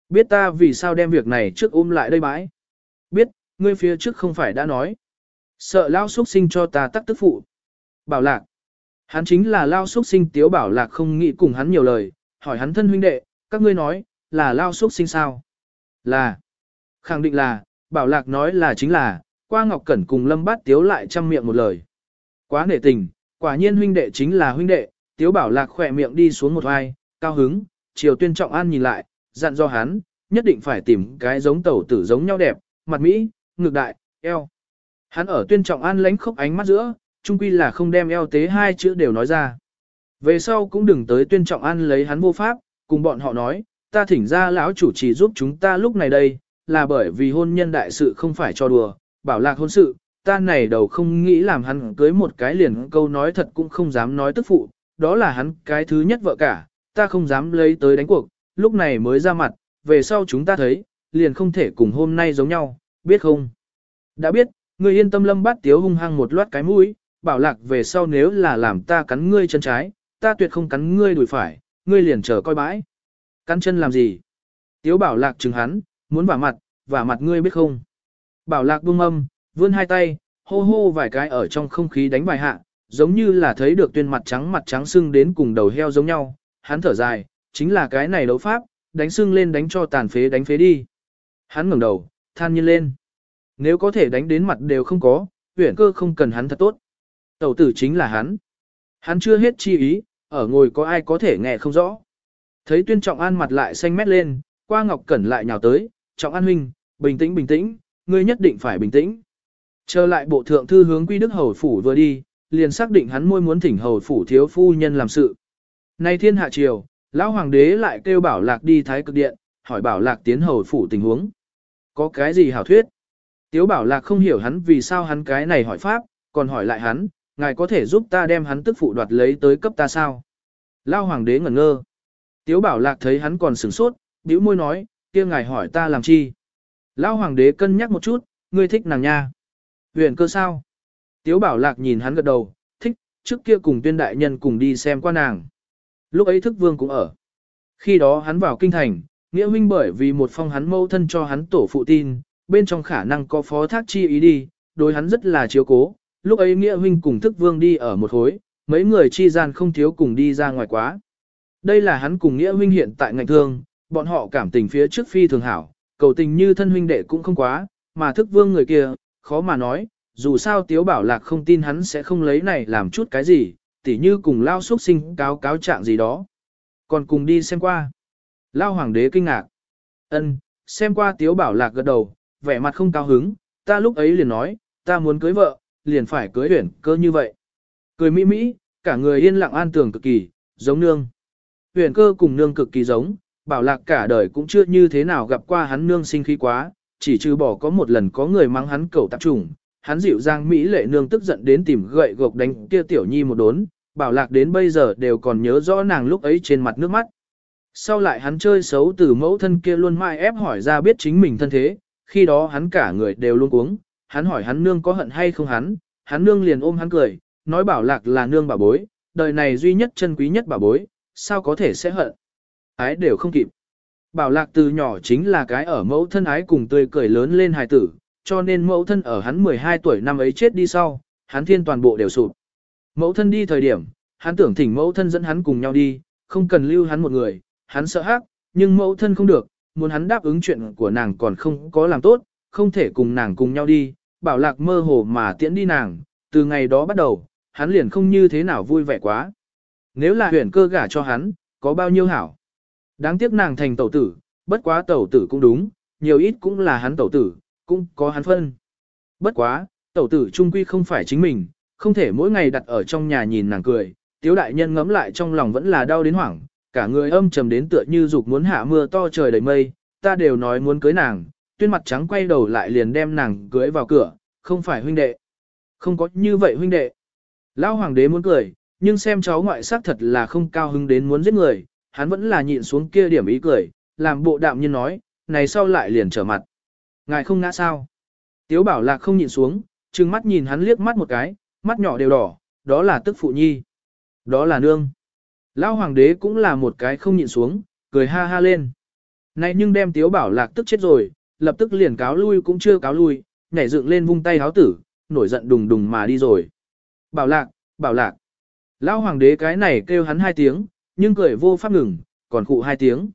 Biết ta vì sao đem việc này trước ôm lại đây bãi. Biết, ngươi phía trước không phải đã nói. Sợ lao xuất sinh cho ta tắc tức phụ. Bảo lạc. Hắn chính là lao xuất sinh tiếu bảo lạc không nghĩ cùng hắn nhiều lời, hỏi hắn thân huynh đệ, các ngươi nói, là lao xuất sinh sao? Là. Khẳng định là, bảo lạc nói là chính là, qua ngọc cẩn cùng lâm bát tiếu lại chăm miệng một lời. Quá nể tình, quả nhiên huynh đệ chính là huynh đệ, tiếu bảo lạc khỏe miệng đi xuống một vai, cao hứng, chiều tuyên trọng an nhìn lại, dặn do hắn, nhất định phải tìm cái giống tẩu tử giống nhau đẹp, mặt Mỹ, ngực đại, eo. Hắn ở tuyên trọng an lánh khốc ánh mắt giữa, chung quy là không đem eo tế hai chữ đều nói ra. Về sau cũng đừng tới tuyên trọng ăn lấy hắn vô pháp, cùng bọn họ nói, ta thỉnh ra lão chủ trì giúp chúng ta lúc này đây, là bởi vì hôn nhân đại sự không phải cho đùa, bảo lạc hôn sự, ta này đầu không nghĩ làm hắn cưới một cái liền câu nói thật cũng không dám nói tức phụ, đó là hắn cái thứ nhất vợ cả, ta không dám lấy tới đánh cuộc, lúc này mới ra mặt, về sau chúng ta thấy, liền không thể cùng hôm nay giống nhau, biết không? Đã biết, người yên tâm lâm bát tiếu hung hăng một loạt cái mũi, bảo lạc về sau nếu là làm ta cắn ngươi chân trái, ta tuyệt không cắn ngươi đùi phải, ngươi liền chờ coi bãi. Cắn chân làm gì? Tiếu bảo lạc chừng hắn, muốn vả mặt, vả mặt ngươi biết không? Bảo lạc buông âm, vươn hai tay, hô hô vài cái ở trong không khí đánh bài hạ, giống như là thấy được tuyên mặt trắng mặt trắng sưng đến cùng đầu heo giống nhau, hắn thở dài, chính là cái này đấu pháp, đánh sưng lên đánh cho tàn phế đánh phế đi. Hắn ngẩng đầu, than nhiên lên. Nếu có thể đánh đến mặt đều không có, huyển cơ không cần hắn thật tốt. Tẩu tử chính là hắn. Hắn chưa hết chi ý, ở ngồi có ai có thể nghe không rõ. Thấy tuyên trọng an mặt lại xanh mét lên, qua ngọc cẩn lại nhào tới, trọng an huynh, bình tĩnh bình tĩnh, ngươi nhất định phải bình tĩnh. Trở lại bộ thượng thư hướng quy đức hầu phủ vừa đi, liền xác định hắn môi muốn thỉnh hầu phủ thiếu phu nhân làm sự. Nay thiên hạ triều, lão hoàng đế lại kêu bảo lạc đi thái cực điện, hỏi bảo lạc tiến hầu phủ tình huống. Có cái gì hảo thuyết? Tiếu bảo lạc không hiểu hắn vì sao hắn cái này hỏi pháp, còn hỏi lại hắn, ngài có thể giúp ta đem hắn tức phụ đoạt lấy tới cấp ta sao? Lao hoàng đế ngẩn ngơ. Tiếu bảo lạc thấy hắn còn sửng sốt, bĩu môi nói, kia ngài hỏi ta làm chi? Lao hoàng đế cân nhắc một chút, ngươi thích nàng nha. Huyền cơ sao? Tiếu bảo lạc nhìn hắn gật đầu, thích, trước kia cùng tuyên đại nhân cùng đi xem qua nàng. Lúc ấy thức vương cũng ở. Khi đó hắn vào kinh thành, nghĩa huynh bởi vì một phong hắn mâu thân cho hắn tổ phụ tin, bên trong khả năng có phó thác chi ý đi, đối hắn rất là chiếu cố. Lúc ấy nghĩa huynh cùng thức vương đi ở một hối, mấy người chi gian không thiếu cùng đi ra ngoài quá. Đây là hắn cùng nghĩa huynh hiện tại ngạnh thương, bọn họ cảm tình phía trước phi thường hảo, cầu tình như thân huynh đệ cũng không quá, mà thức vương người kia, khó mà nói, dù sao tiếu bảo lạc không tin hắn sẽ không lấy này làm chút cái gì, tỉ như cùng lao xuất sinh cáo cáo trạng gì đó. Còn cùng đi xem qua. Lao hoàng đế kinh ngạc. ân xem qua tiếu bảo lạc gật đầu, vẻ mặt không cao hứng, ta lúc ấy liền nói, ta muốn cưới vợ, liền phải cưới huyển cơ như vậy. Cười mỹ mỹ, cả người yên lặng an tường cực kỳ, giống nương. Huyền cơ cùng nương cực kỳ giống, bảo lạc cả đời cũng chưa như thế nào gặp qua hắn nương sinh khí quá, chỉ trừ bỏ có một lần có người mang hắn cầu tạp trùng, hắn dịu dàng Mỹ lệ nương tức giận đến tìm gậy gộc đánh kia tiểu nhi một đốn, bảo lạc đến bây giờ đều còn nhớ rõ nàng lúc ấy trên mặt nước mắt. Sau lại hắn chơi xấu từ mẫu thân kia luôn mãi ép hỏi ra biết chính mình thân thế, khi đó hắn cả người đều luôn cuống hắn hỏi hắn nương có hận hay không hắn, hắn nương liền ôm hắn cười, nói bảo lạc là nương bảo bối, đời này duy nhất chân quý nhất bảo bối, sao có thể sẽ hận. Ái đều không kịp. Bảo lạc từ nhỏ chính là cái ở mẫu thân ái cùng tươi cười lớn lên hài tử, cho nên mẫu thân ở hắn 12 tuổi năm ấy chết đi sau, hắn thiên toàn bộ đều sụp. Mẫu thân đi thời điểm, hắn tưởng thỉnh mẫu thân dẫn hắn cùng nhau đi, không cần lưu hắn một người, hắn sợ hắc, nhưng mẫu thân không được, muốn hắn đáp ứng chuyện của nàng còn không có làm tốt, không thể cùng nàng cùng nhau đi, bảo lạc mơ hồ mà tiễn đi nàng, từ ngày đó bắt đầu, hắn liền không như thế nào vui vẻ quá. Nếu là huyền cơ gả cho hắn, có bao nhiêu hảo. Đáng tiếc nàng thành tẩu tử, bất quá tẩu tử cũng đúng, nhiều ít cũng là hắn tẩu tử, cũng có hắn phân. Bất quá, tẩu tử trung quy không phải chính mình, không thể mỗi ngày đặt ở trong nhà nhìn nàng cười, tiếu đại nhân ngấm lại trong lòng vẫn là đau đến hoảng, cả người âm trầm đến tựa như dục muốn hạ mưa to trời đầy mây, ta đều nói muốn cưới nàng, tuyên mặt trắng quay đầu lại liền đem nàng cưới vào cửa, không phải huynh đệ. Không có như vậy huynh đệ. Lão hoàng đế muốn cười, nhưng xem cháu ngoại sắc thật là không cao hứng đến muốn giết người, hắn vẫn là nhịn xuống kia điểm ý cười, làm bộ đạm nhiên nói, này sau lại liền trở mặt. Ngài không ngã sao? Tiếu bảo lạc không nhịn xuống, trừng mắt nhìn hắn liếc mắt một cái, mắt nhỏ đều đỏ, đó là tức phụ nhi. Đó là nương. Lão hoàng đế cũng là một cái không nhịn xuống, cười ha ha lên. Này nhưng đem tiếu bảo lạc tức chết rồi, lập tức liền cáo lui cũng chưa cáo lui, nhảy dựng lên vung tay háo tử, nổi giận đùng đùng mà đi rồi. Bảo lạc, bảo lạc. Lão hoàng đế cái này kêu hắn hai tiếng, nhưng cười vô pháp ngừng, còn cụ hai tiếng.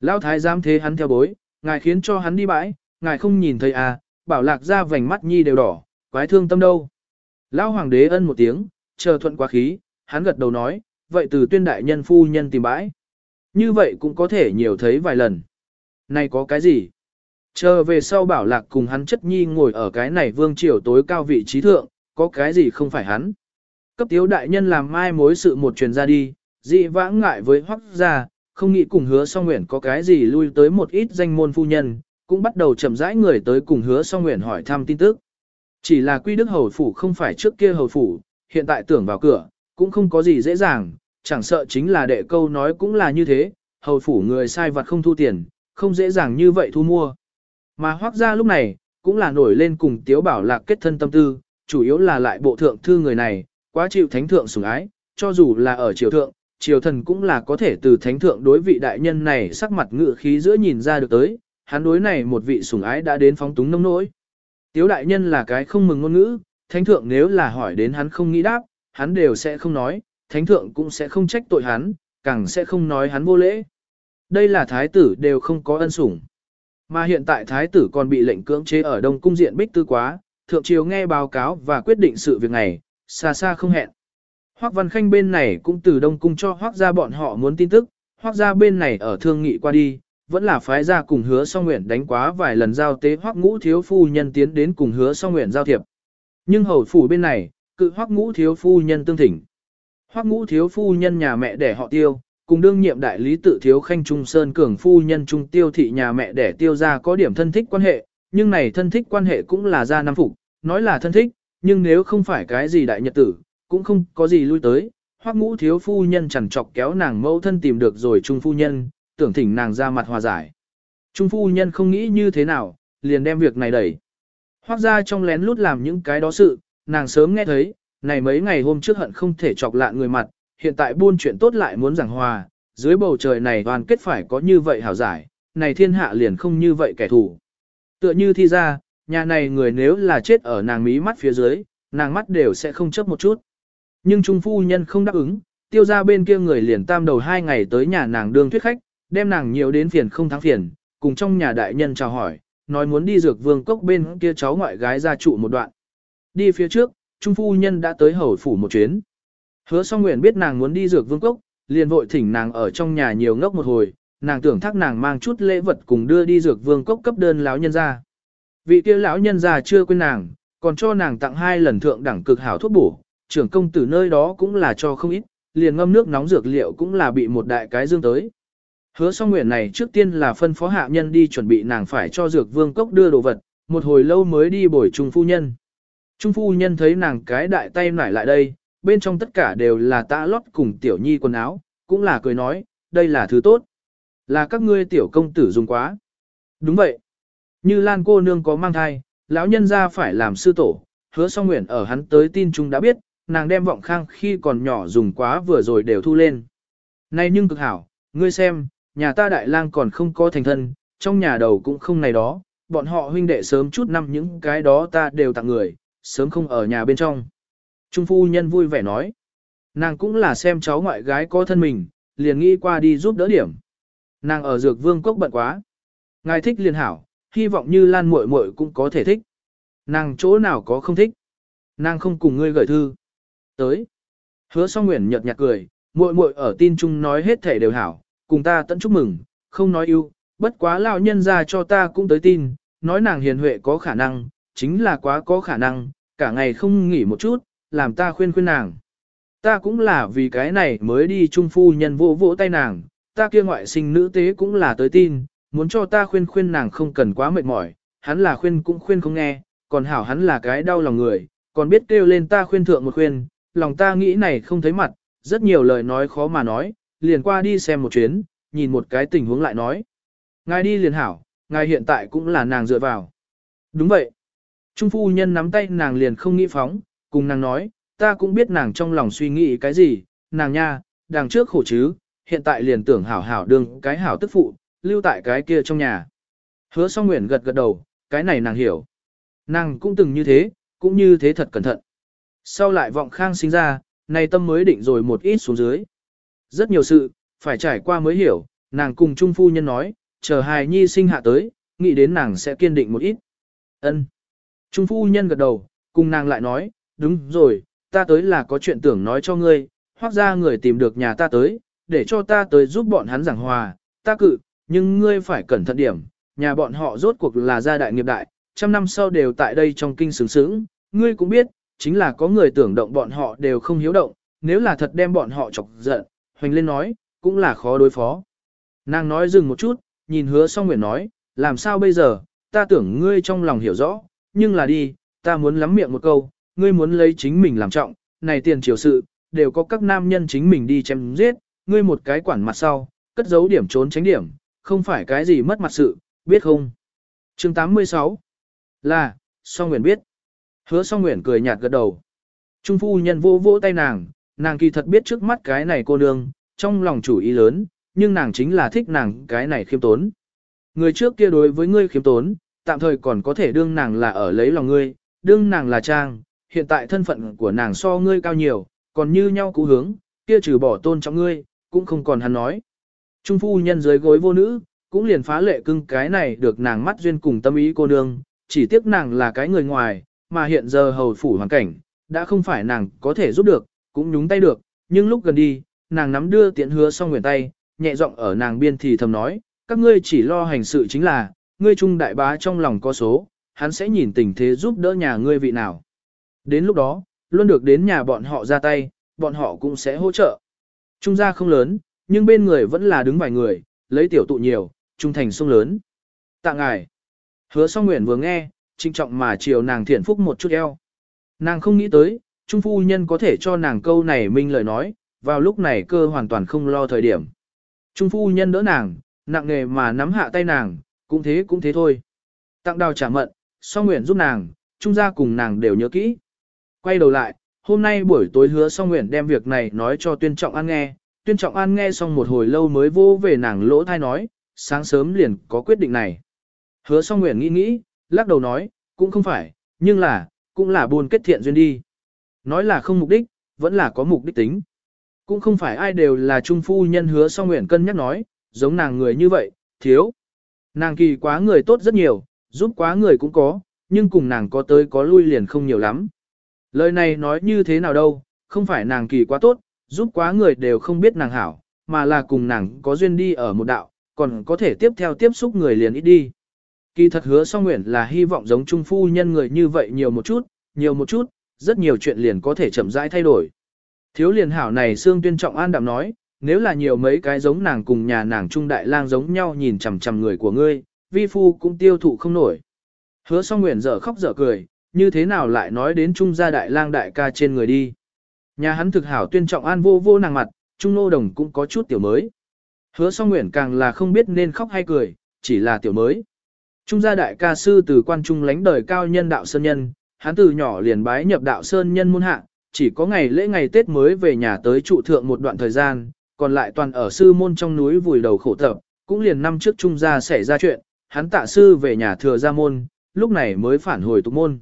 Lão thái giám thế hắn theo bối, ngài khiến cho hắn đi bãi, ngài không nhìn thấy à, bảo lạc ra vành mắt nhi đều đỏ, quái thương tâm đâu. Lão hoàng đế ân một tiếng, chờ thuận quá khí, hắn gật đầu nói, vậy từ tuyên đại nhân phu nhân tìm bãi. Như vậy cũng có thể nhiều thấy vài lần. Này có cái gì? Chờ về sau bảo lạc cùng hắn chất nhi ngồi ở cái này vương triều tối cao vị trí thượng, có cái gì không phải hắn. Cấp tiếu đại nhân làm mai mối sự một truyền ra đi, dị vãng ngại với hoắc gia, không nghĩ cùng hứa song nguyện có cái gì lui tới một ít danh môn phu nhân, cũng bắt đầu chậm rãi người tới cùng hứa song nguyện hỏi thăm tin tức. Chỉ là quy đức hầu phủ không phải trước kia hầu phủ, hiện tại tưởng vào cửa, cũng không có gì dễ dàng, chẳng sợ chính là đệ câu nói cũng là như thế, hầu phủ người sai vật không thu tiền, không dễ dàng như vậy thu mua. Mà hoác ra lúc này, cũng là nổi lên cùng tiếu bảo lạc kết thân tâm tư, chủ yếu là lại bộ thượng thư người này, quá chịu thánh thượng sủng ái, cho dù là ở triều thượng, triều thần cũng là có thể từ thánh thượng đối vị đại nhân này sắc mặt ngự khí giữa nhìn ra được tới, hắn đối này một vị sủng ái đã đến phóng túng nông nỗi. Tiếu đại nhân là cái không mừng ngôn ngữ, thánh thượng nếu là hỏi đến hắn không nghĩ đáp, hắn đều sẽ không nói, thánh thượng cũng sẽ không trách tội hắn, càng sẽ không nói hắn vô lễ. Đây là thái tử đều không có ân sủng. Mà hiện tại thái tử còn bị lệnh cưỡng chế ở Đông Cung diện bích tư quá, thượng triều nghe báo cáo và quyết định sự việc này, xa xa không hẹn. Hoắc Văn Khanh bên này cũng từ Đông Cung cho Hoắc ra bọn họ muốn tin tức, Hoắc ra bên này ở thương nghị qua đi, vẫn là phái ra cùng hứa song nguyện đánh quá vài lần giao tế Hoắc ngũ thiếu phu nhân tiến đến cùng hứa song nguyện giao thiệp. Nhưng hầu phủ bên này, cự Hoắc ngũ thiếu phu nhân tương thỉnh. Hoắc ngũ thiếu phu nhân nhà mẹ để họ tiêu, cùng đương nhiệm đại lý tự thiếu khanh trung sơn cường phu nhân trung tiêu thị nhà mẹ đẻ tiêu ra có điểm thân thích quan hệ, nhưng này thân thích quan hệ cũng là gia nam phục, nói là thân thích, nhưng nếu không phải cái gì đại nhật tử, cũng không có gì lui tới. Hoắc ngũ thiếu phu nhân chẳng chọc kéo nàng mẫu thân tìm được rồi trung phu nhân, tưởng thỉnh nàng ra mặt hòa giải. Trung phu nhân không nghĩ như thế nào, liền đem việc này đẩy. Hoắc ra trong lén lút làm những cái đó sự, nàng sớm nghe thấy, này mấy ngày hôm trước hận không thể chọc lạ người mặt, hiện tại buôn chuyện tốt lại muốn giảng hòa, dưới bầu trời này đoàn kết phải có như vậy hảo giải, này thiên hạ liền không như vậy kẻ thù. Tựa như thi ra, nhà này người nếu là chết ở nàng mí mắt phía dưới, nàng mắt đều sẽ không chấp một chút. Nhưng trung phu nhân không đáp ứng, tiêu ra bên kia người liền tam đầu hai ngày tới nhà nàng đương thuyết khách, đem nàng nhiều đến phiền không thắng phiền, cùng trong nhà đại nhân chào hỏi, nói muốn đi dược vương cốc bên kia cháu ngoại gái ra trụ một đoạn. Đi phía trước, trung phu nhân đã tới hầu phủ một chuyến. Hứa song nguyện biết nàng muốn đi dược vương cốc, liền vội thỉnh nàng ở trong nhà nhiều ngốc một hồi, nàng tưởng thác nàng mang chút lễ vật cùng đưa đi dược vương cốc cấp đơn lão nhân ra. Vị kia lão nhân già chưa quên nàng, còn cho nàng tặng hai lần thượng đẳng cực hảo thuốc bổ, trưởng công tử nơi đó cũng là cho không ít, liền ngâm nước nóng dược liệu cũng là bị một đại cái dương tới. Hứa song nguyện này trước tiên là phân phó hạ nhân đi chuẩn bị nàng phải cho dược vương cốc đưa đồ vật, một hồi lâu mới đi bồi trung phu nhân. Trung phu nhân thấy nàng cái đại tay nải lại đây, bên trong tất cả đều là tã lót cùng tiểu nhi quần áo, cũng là cười nói, đây là thứ tốt. Là các ngươi tiểu công tử dùng quá. Đúng vậy. Như Lan cô nương có mang thai, lão nhân ra phải làm sư tổ, hứa song nguyện ở hắn tới tin chúng đã biết, nàng đem vọng khang khi còn nhỏ dùng quá vừa rồi đều thu lên. Này nhưng cực hảo, ngươi xem, nhà ta đại lang còn không có thành thân, trong nhà đầu cũng không này đó, bọn họ huynh đệ sớm chút năm những cái đó ta đều tặng người, sớm không ở nhà bên trong. Trung phu nhân vui vẻ nói, nàng cũng là xem cháu ngoại gái có thân mình, liền nghĩ qua đi giúp đỡ điểm. Nàng ở dược vương cốc bận quá. Ngài thích liền hảo, hy vọng như lan muội muội cũng có thể thích. Nàng chỗ nào có không thích. Nàng không cùng ngươi gửi thư. Tới. Hứa song nguyện nhật nhạt cười, muội muội ở tin chung nói hết thể đều hảo, cùng ta tận chúc mừng, không nói yêu, bất quá lão nhân ra cho ta cũng tới tin, nói nàng hiền huệ có khả năng, chính là quá có khả năng, cả ngày không nghỉ một chút, làm ta khuyên khuyên nàng. Ta cũng là vì cái này mới đi trung phu nhân vỗ vỗ tay nàng, ta kia ngoại sinh nữ tế cũng là tới tin, muốn cho ta khuyên khuyên nàng không cần quá mệt mỏi, hắn là khuyên cũng khuyên không nghe, còn hảo hắn là cái đau lòng người, còn biết kêu lên ta khuyên thượng một khuyên, lòng ta nghĩ này không thấy mặt, rất nhiều lời nói khó mà nói, liền qua đi xem một chuyến, nhìn một cái tình huống lại nói. Ngài đi liền hảo, ngài hiện tại cũng là nàng dựa vào. Đúng vậy. Trung phu nhân nắm tay nàng liền không nghĩ phóng, cùng nàng nói, ta cũng biết nàng trong lòng suy nghĩ cái gì, nàng nha, đằng trước khổ chứ, hiện tại liền tưởng hảo hảo đương cái hảo tức phụ, lưu tại cái kia trong nhà. Hứa song nguyện gật gật đầu, cái này nàng hiểu. Nàng cũng từng như thế, cũng như thế thật cẩn thận. Sau lại vọng khang sinh ra, nay tâm mới định rồi một ít xuống dưới. Rất nhiều sự, phải trải qua mới hiểu, nàng cùng Trung Phu Nhân nói, chờ hài nhi sinh hạ tới, nghĩ đến nàng sẽ kiên định một ít. ân Trung Phu Nhân gật đầu, cùng nàng lại nói, đúng rồi, ta tới là có chuyện tưởng nói cho ngươi, hoặc ra người tìm được nhà ta tới, để cho ta tới giúp bọn hắn giảng hòa, ta cự, nhưng ngươi phải cẩn thận điểm, nhà bọn họ rốt cuộc là gia đại nghiệp đại, trăm năm sau đều tại đây trong kinh sướng sướng, ngươi cũng biết, chính là có người tưởng động bọn họ đều không hiếu động, nếu là thật đem bọn họ chọc giận, hoành lên nói, cũng là khó đối phó. Nàng nói dừng một chút, nhìn hứa song nguyện nói, làm sao bây giờ, ta tưởng ngươi trong lòng hiểu rõ, nhưng là đi, ta muốn lắm miệng một câu, ngươi muốn lấy chính mình làm trọng, này tiền triều sự, đều có các nam nhân chính mình đi chém giết, ngươi một cái quản mặt sau, cất giấu điểm trốn tránh điểm, không phải cái gì mất mặt sự, biết không? chương 86 Là, song nguyện biết. Hứa song nguyện cười nhạt gật đầu. Trung phu nhân vô vỗ tay nàng, nàng kỳ thật biết trước mắt cái này cô nương, trong lòng chủ ý lớn, nhưng nàng chính là thích nàng cái này khiêm tốn. Người trước kia đối với ngươi khiêm tốn, tạm thời còn có thể đương nàng là ở lấy lòng ngươi, đương nàng là trang, hiện tại thân phận của nàng so ngươi cao nhiều, còn như nhau cũ hướng, kia trừ bỏ tôn trọng ngươi, cũng không còn hắn nói. Trung phu nhân dưới gối vô nữ, cũng liền phá lệ cưng cái này được nàng mắt duyên cùng tâm ý cô nương, chỉ tiếc nàng là cái người ngoài, mà hiện giờ hầu phủ hoàn cảnh, đã không phải nàng có thể giúp được, cũng nhúng tay được, nhưng lúc gần đi, nàng nắm đưa tiện hứa xong nguyện tay, nhẹ giọng ở nàng biên thì thầm nói, các ngươi chỉ lo hành sự chính là, ngươi trung đại bá trong lòng có số, hắn sẽ nhìn tình thế giúp đỡ nhà ngươi vị nào. Đến lúc đó, luôn được đến nhà bọn họ ra tay, bọn họ cũng sẽ hỗ trợ. Trung gia không lớn, nhưng bên người vẫn là đứng vài người, lấy tiểu tụ nhiều, trung thành sông lớn. Tạ ngài. Hứa song nguyện vừa nghe, trinh trọng mà chiều nàng thiện phúc một chút eo. Nàng không nghĩ tới, trung phu nhân có thể cho nàng câu này minh lời nói, vào lúc này cơ hoàn toàn không lo thời điểm. Trung phu nhân đỡ nàng, nặng nề mà nắm hạ tay nàng, cũng thế cũng thế thôi. Tặng đào trả mận, song nguyện giúp nàng, trung gia cùng nàng đều nhớ kỹ. Quay đầu lại, hôm nay buổi tối hứa song nguyện đem việc này nói cho tuyên trọng an nghe, tuyên trọng an nghe xong một hồi lâu mới vô về nàng lỗ thai nói, sáng sớm liền có quyết định này. Hứa song nguyện nghĩ nghĩ, lắc đầu nói, cũng không phải, nhưng là, cũng là buồn kết thiện duyên đi. Nói là không mục đích, vẫn là có mục đích tính. Cũng không phải ai đều là trung phu nhân hứa song nguyện cân nhắc nói, giống nàng người như vậy, thiếu. Nàng kỳ quá người tốt rất nhiều, giúp quá người cũng có, nhưng cùng nàng có tới có lui liền không nhiều lắm. Lời này nói như thế nào đâu, không phải nàng kỳ quá tốt, giúp quá người đều không biết nàng hảo, mà là cùng nàng có duyên đi ở một đạo, còn có thể tiếp theo tiếp xúc người liền ít đi. Kỳ thật hứa song nguyện là hy vọng giống trung phu nhân người như vậy nhiều một chút, nhiều một chút, rất nhiều chuyện liền có thể chậm rãi thay đổi. Thiếu liền hảo này xương tuyên trọng an đạm nói, nếu là nhiều mấy cái giống nàng cùng nhà nàng trung đại lang giống nhau nhìn chằm chằm người của ngươi, vi phu cũng tiêu thụ không nổi. Hứa song nguyện dở khóc dở cười, như thế nào lại nói đến trung gia đại lang đại ca trên người đi. Nhà hắn thực hảo tuyên trọng an vô vô nàng mặt, trung nô đồng cũng có chút tiểu mới. Hứa song nguyện càng là không biết nên khóc hay cười, chỉ là tiểu mới. Trung gia đại ca sư từ quan trung lãnh đời cao nhân đạo sơn nhân, hắn từ nhỏ liền bái nhập đạo sơn nhân môn hạ, chỉ có ngày lễ ngày Tết mới về nhà tới trụ thượng một đoạn thời gian, còn lại toàn ở sư môn trong núi vùi đầu khổ tập, cũng liền năm trước trung gia xảy ra chuyện, hắn tạ sư về nhà thừa gia môn, lúc này mới phản hồi tục môn.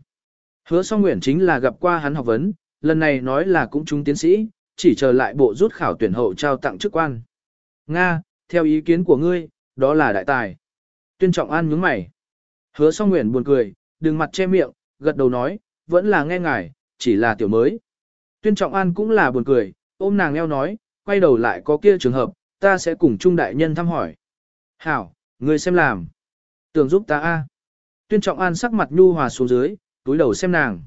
Hứa song nguyện chính là gặp qua hắn học vấn, lần này nói là cũng chúng tiến sĩ, chỉ chờ lại bộ rút khảo tuyển hậu trao tặng chức quan. Nga, theo ý kiến của ngươi, đó là đại tài. Tuyên trọng an nhướng mày. Hứa song nguyện buồn cười, đừng mặt che miệng, gật đầu nói, vẫn là nghe ngài, chỉ là tiểu mới. Tuyên trọng an cũng là buồn cười, ôm nàng eo nói, quay đầu lại có kia trường hợp, ta sẽ cùng trung đại nhân thăm hỏi. Hảo, ngươi xem làm. Tưởng giúp ta a. Tuyên trọng an sắc mặt nhu hòa xuống dưới, túi đầu xem nàng.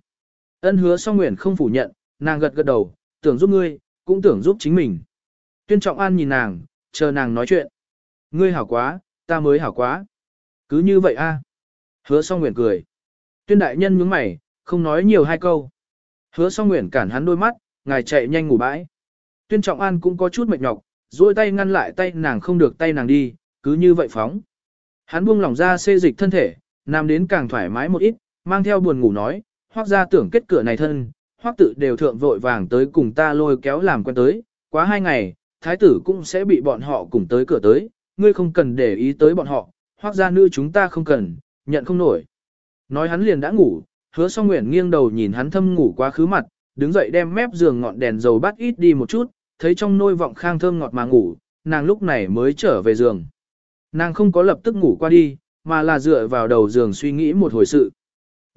Ân hứa song nguyện không phủ nhận, nàng gật gật đầu, tưởng giúp ngươi, cũng tưởng giúp chính mình. Tuyên trọng an nhìn nàng, chờ nàng nói chuyện. Ngươi hảo quá, ta mới hảo quá. Cứ như vậy a. Hứa song nguyện cười. Tuyên đại nhân nhướng mày, không nói nhiều hai câu. Hứa song nguyện cản hắn đôi mắt, ngài chạy nhanh ngủ bãi. Tuyên trọng an cũng có chút mệt nhọc, duỗi tay ngăn lại tay nàng không được tay nàng đi, cứ như vậy phóng. Hắn buông lỏng ra xê dịch thân thể, nằm đến càng thoải mái một ít, mang theo buồn ngủ nói, hoác ra tưởng kết cửa này thân, hoác tự đều thượng vội vàng tới cùng ta lôi kéo làm quen tới, quá hai ngày, thái tử cũng sẽ bị bọn họ cùng tới cửa tới, ngươi không cần để ý tới bọn họ, hoác ra nữ chúng ta không cần, nhận không nổi. Nói hắn liền đã ngủ, hứa song nguyện nghiêng đầu nhìn hắn thâm ngủ quá khứ mặt, đứng dậy đem mép giường ngọn đèn dầu bắt ít đi một chút, thấy trong nôi vọng khang thơm ngọt mà ngủ, nàng lúc này mới trở về giường. Nàng không có lập tức ngủ qua đi, mà là dựa vào đầu giường suy nghĩ một hồi sự.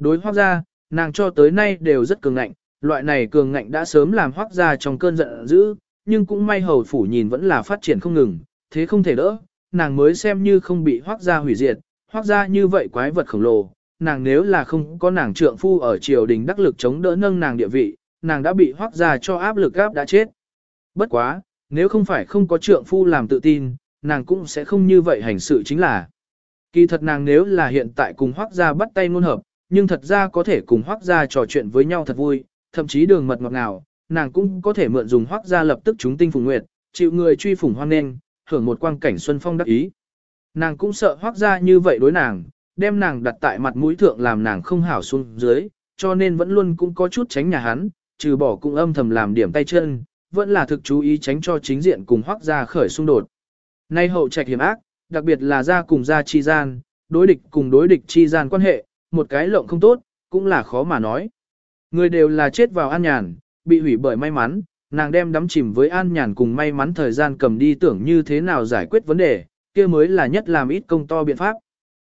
Đối hoác ra, nàng cho tới nay đều rất cường ngạnh, loại này cường ngạnh đã sớm làm hoác ra trong cơn giận dữ, nhưng cũng may hầu phủ nhìn vẫn là phát triển không ngừng, thế không thể đỡ, nàng mới xem như không bị hoác ra hủy diệt, hoác ra như vậy quái vật khổng lồ, nàng nếu là không có nàng trượng phu ở triều đình đắc lực chống đỡ nâng nàng địa vị, nàng đã bị hoác ra cho áp lực áp đã chết. Bất quá, nếu không phải không có trượng phu làm tự tin, nàng cũng sẽ không như vậy hành sự chính là. Kỳ thật nàng nếu là hiện tại cùng hoác gia bắt tay ngôn hợp, nhưng thật ra có thể cùng hoác gia trò chuyện với nhau thật vui, thậm chí đường mật ngọt ngào, nàng cũng có thể mượn dùng hoác gia lập tức chúng tinh phùng nguyệt, chịu người truy phủng hoan nên, hưởng một quang cảnh xuân phong đắc ý. Nàng cũng sợ hoác gia như vậy đối nàng, đem nàng đặt tại mặt mũi thượng làm nàng không hảo xuống dưới, cho nên vẫn luôn cũng có chút tránh nhà hắn, trừ bỏ cũng âm thầm làm điểm tay chân, vẫn là thực chú ý tránh cho chính diện cùng hoác gia khởi xung đột. Nay hậu trạch hiểm ác, đặc biệt là gia cùng gia chi gian, đối địch cùng đối địch chi gian quan hệ, một cái lộng không tốt, cũng là khó mà nói. Người đều là chết vào an nhàn, bị hủy bởi may mắn, nàng đem đắm chìm với an nhàn cùng may mắn thời gian cầm đi tưởng như thế nào giải quyết vấn đề, kia mới là nhất làm ít công to biện pháp.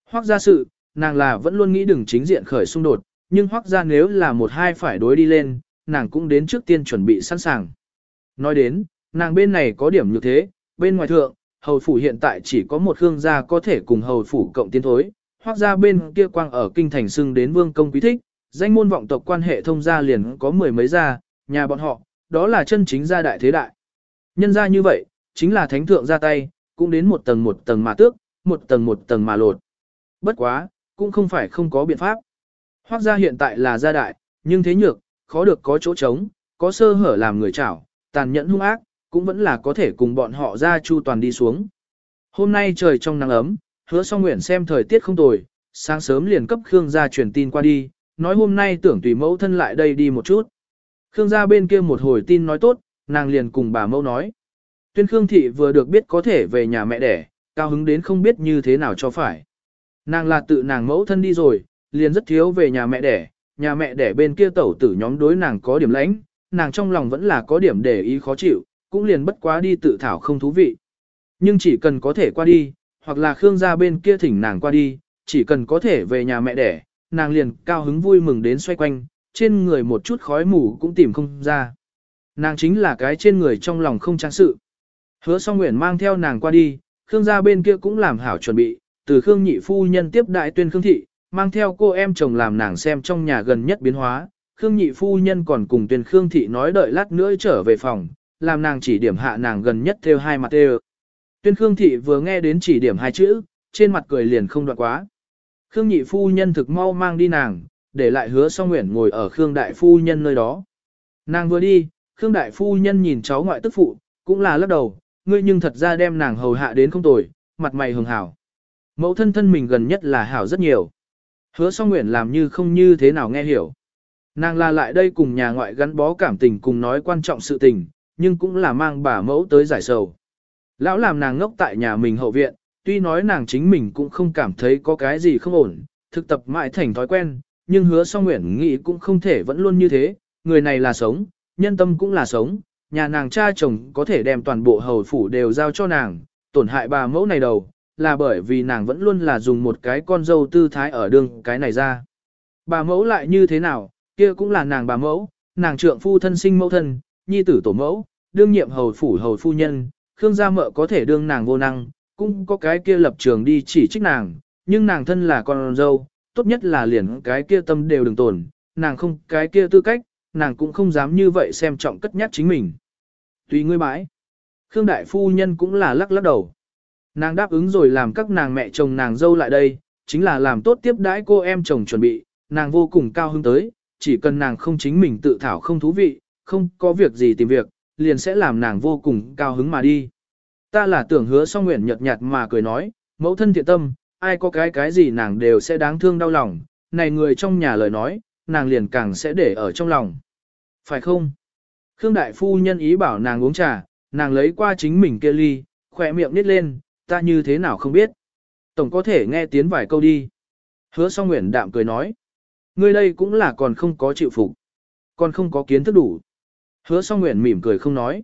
Hoác gia sự, nàng là vẫn luôn nghĩ đừng chính diện khởi xung đột, nhưng hoác gia nếu là một hai phải đối đi lên, nàng cũng đến trước tiên chuẩn bị sẵn sàng. Nói đến, nàng bên này có điểm như thế, bên ngoài thượng, hầu phủ hiện tại chỉ có một hương gia có thể cùng hầu phủ cộng tiến thối, hoác ra bên kia quang ở kinh thành xưng đến vương công quý thích, danh môn vọng tộc quan hệ thông gia liền có mười mấy gia, nhà bọn họ, đó là chân chính gia đại thế đại. Nhân gia như vậy, chính là thánh thượng ra tay, cũng đến một tầng một tầng mà tước, một tầng một tầng mà lột. Bất quá, cũng không phải không có biện pháp. Hoác gia hiện tại là gia đại, nhưng thế nhược, khó được có chỗ trống, có sơ hở làm người chảo, tàn nhẫn hung ác, cũng vẫn là có thể cùng bọn họ ra chu toàn đi xuống. Hôm nay trời trong nắng ấm, hứa song nguyện xem thời tiết không tồi, sáng sớm liền cấp Khương gia truyền tin qua đi, nói hôm nay tưởng tùy mẫu thân lại đây đi một chút. Khương gia bên kia một hồi tin nói tốt, nàng liền cùng bà mẫu nói. Tuyên Khương thị vừa được biết có thể về nhà mẹ đẻ, cao hứng đến không biết như thế nào cho phải. Nàng là tự nàng mẫu thân đi rồi, liền rất thiếu về nhà mẹ đẻ, nhà mẹ đẻ bên kia tẩu tử nhóm đối nàng có điểm lãnh, nàng trong lòng vẫn là có điểm để ý khó chịu, cũng liền bất quá đi tự thảo không thú vị. Nhưng chỉ cần có thể qua đi, hoặc là Khương gia bên kia thỉnh nàng qua đi, chỉ cần có thể về nhà mẹ đẻ, nàng liền cao hứng vui mừng đến xoay quanh, trên người một chút khói mù cũng tìm không ra. Nàng chính là cái trên người trong lòng không trang sự. Hứa song nguyện mang theo nàng qua đi, Khương gia bên kia cũng làm hảo chuẩn bị, từ Khương nhị phu nhân tiếp đại tuyên Khương thị, mang theo cô em chồng làm nàng xem trong nhà gần nhất biến hóa. Khương nhị phu nhân còn cùng tuyên Khương thị nói đợi lát nữa trở về phòng, làm nàng chỉ điểm hạ nàng gần nhất theo hai mặt đều. Tuyên Khương Thị vừa nghe đến chỉ điểm hai chữ, trên mặt cười liền không đoạn quá. Khương nhị phu nhân thực mau mang đi nàng, để lại hứa song nguyện ngồi ở Khương đại phu nhân nơi đó. Nàng vừa đi, Khương đại phu nhân nhìn cháu ngoại tức phụ, cũng là lắc đầu, ngươi nhưng thật ra đem nàng hầu hạ đến không tồi, mặt mày hường hảo. Mẫu thân thân mình gần nhất là hảo rất nhiều. Hứa song nguyện làm như không như thế nào nghe hiểu. Nàng là lại đây cùng nhà ngoại gắn bó cảm tình cùng nói quan trọng sự tình, nhưng cũng là mang bà mẫu tới giải sầu. Lão làm nàng ngốc tại nhà mình hậu viện, tuy nói nàng chính mình cũng không cảm thấy có cái gì không ổn, thực tập mãi thành thói quen, nhưng hứa song nguyện nghĩ cũng không thể vẫn luôn như thế, người này là sống, nhân tâm cũng là sống, nhà nàng cha chồng có thể đem toàn bộ hầu phủ đều giao cho nàng, tổn hại bà mẫu này đầu, là bởi vì nàng vẫn luôn là dùng một cái con dâu tư thái ở đường cái này ra. Bà mẫu lại như thế nào, kia cũng là nàng bà mẫu, nàng trượng phu thân sinh mẫu thân, nhi tử tổ mẫu, đương nhiệm hầu phủ hầu phu nhân, Khương gia mợ có thể đương nàng vô năng, cũng có cái kia lập trường đi chỉ trích nàng, nhưng nàng thân là con dâu, tốt nhất là liền cái kia tâm đều đừng tồn, nàng không cái kia tư cách, nàng cũng không dám như vậy xem trọng cất nhắc chính mình. Tùy ngươi bãi. Khương đại phu nhân cũng là lắc lắc đầu. Nàng đáp ứng rồi làm các nàng mẹ chồng nàng dâu lại đây, chính là làm tốt tiếp đãi cô em chồng chuẩn bị, nàng vô cùng cao hứng tới, chỉ cần nàng không chính mình tự thảo không thú vị, không có việc gì tìm việc, liền sẽ làm nàng vô cùng cao hứng mà đi. Ta là tưởng hứa song nguyện nhật nhạt mà cười nói, mẫu thân thiện tâm, ai có cái cái gì nàng đều sẽ đáng thương đau lòng, này người trong nhà lời nói, nàng liền càng sẽ để ở trong lòng. Phải không? Khương Đại Phu nhân ý bảo nàng uống trà, nàng lấy qua chính mình kia ly, khỏe miệng nít lên, ta như thế nào không biết. Tổng có thể nghe tiếng vài câu đi. Hứa song nguyện đạm cười nói. Ngươi đây cũng là còn không có chịu phục, còn không có kiến thức đủ. Hứa song nguyện mỉm cười không nói.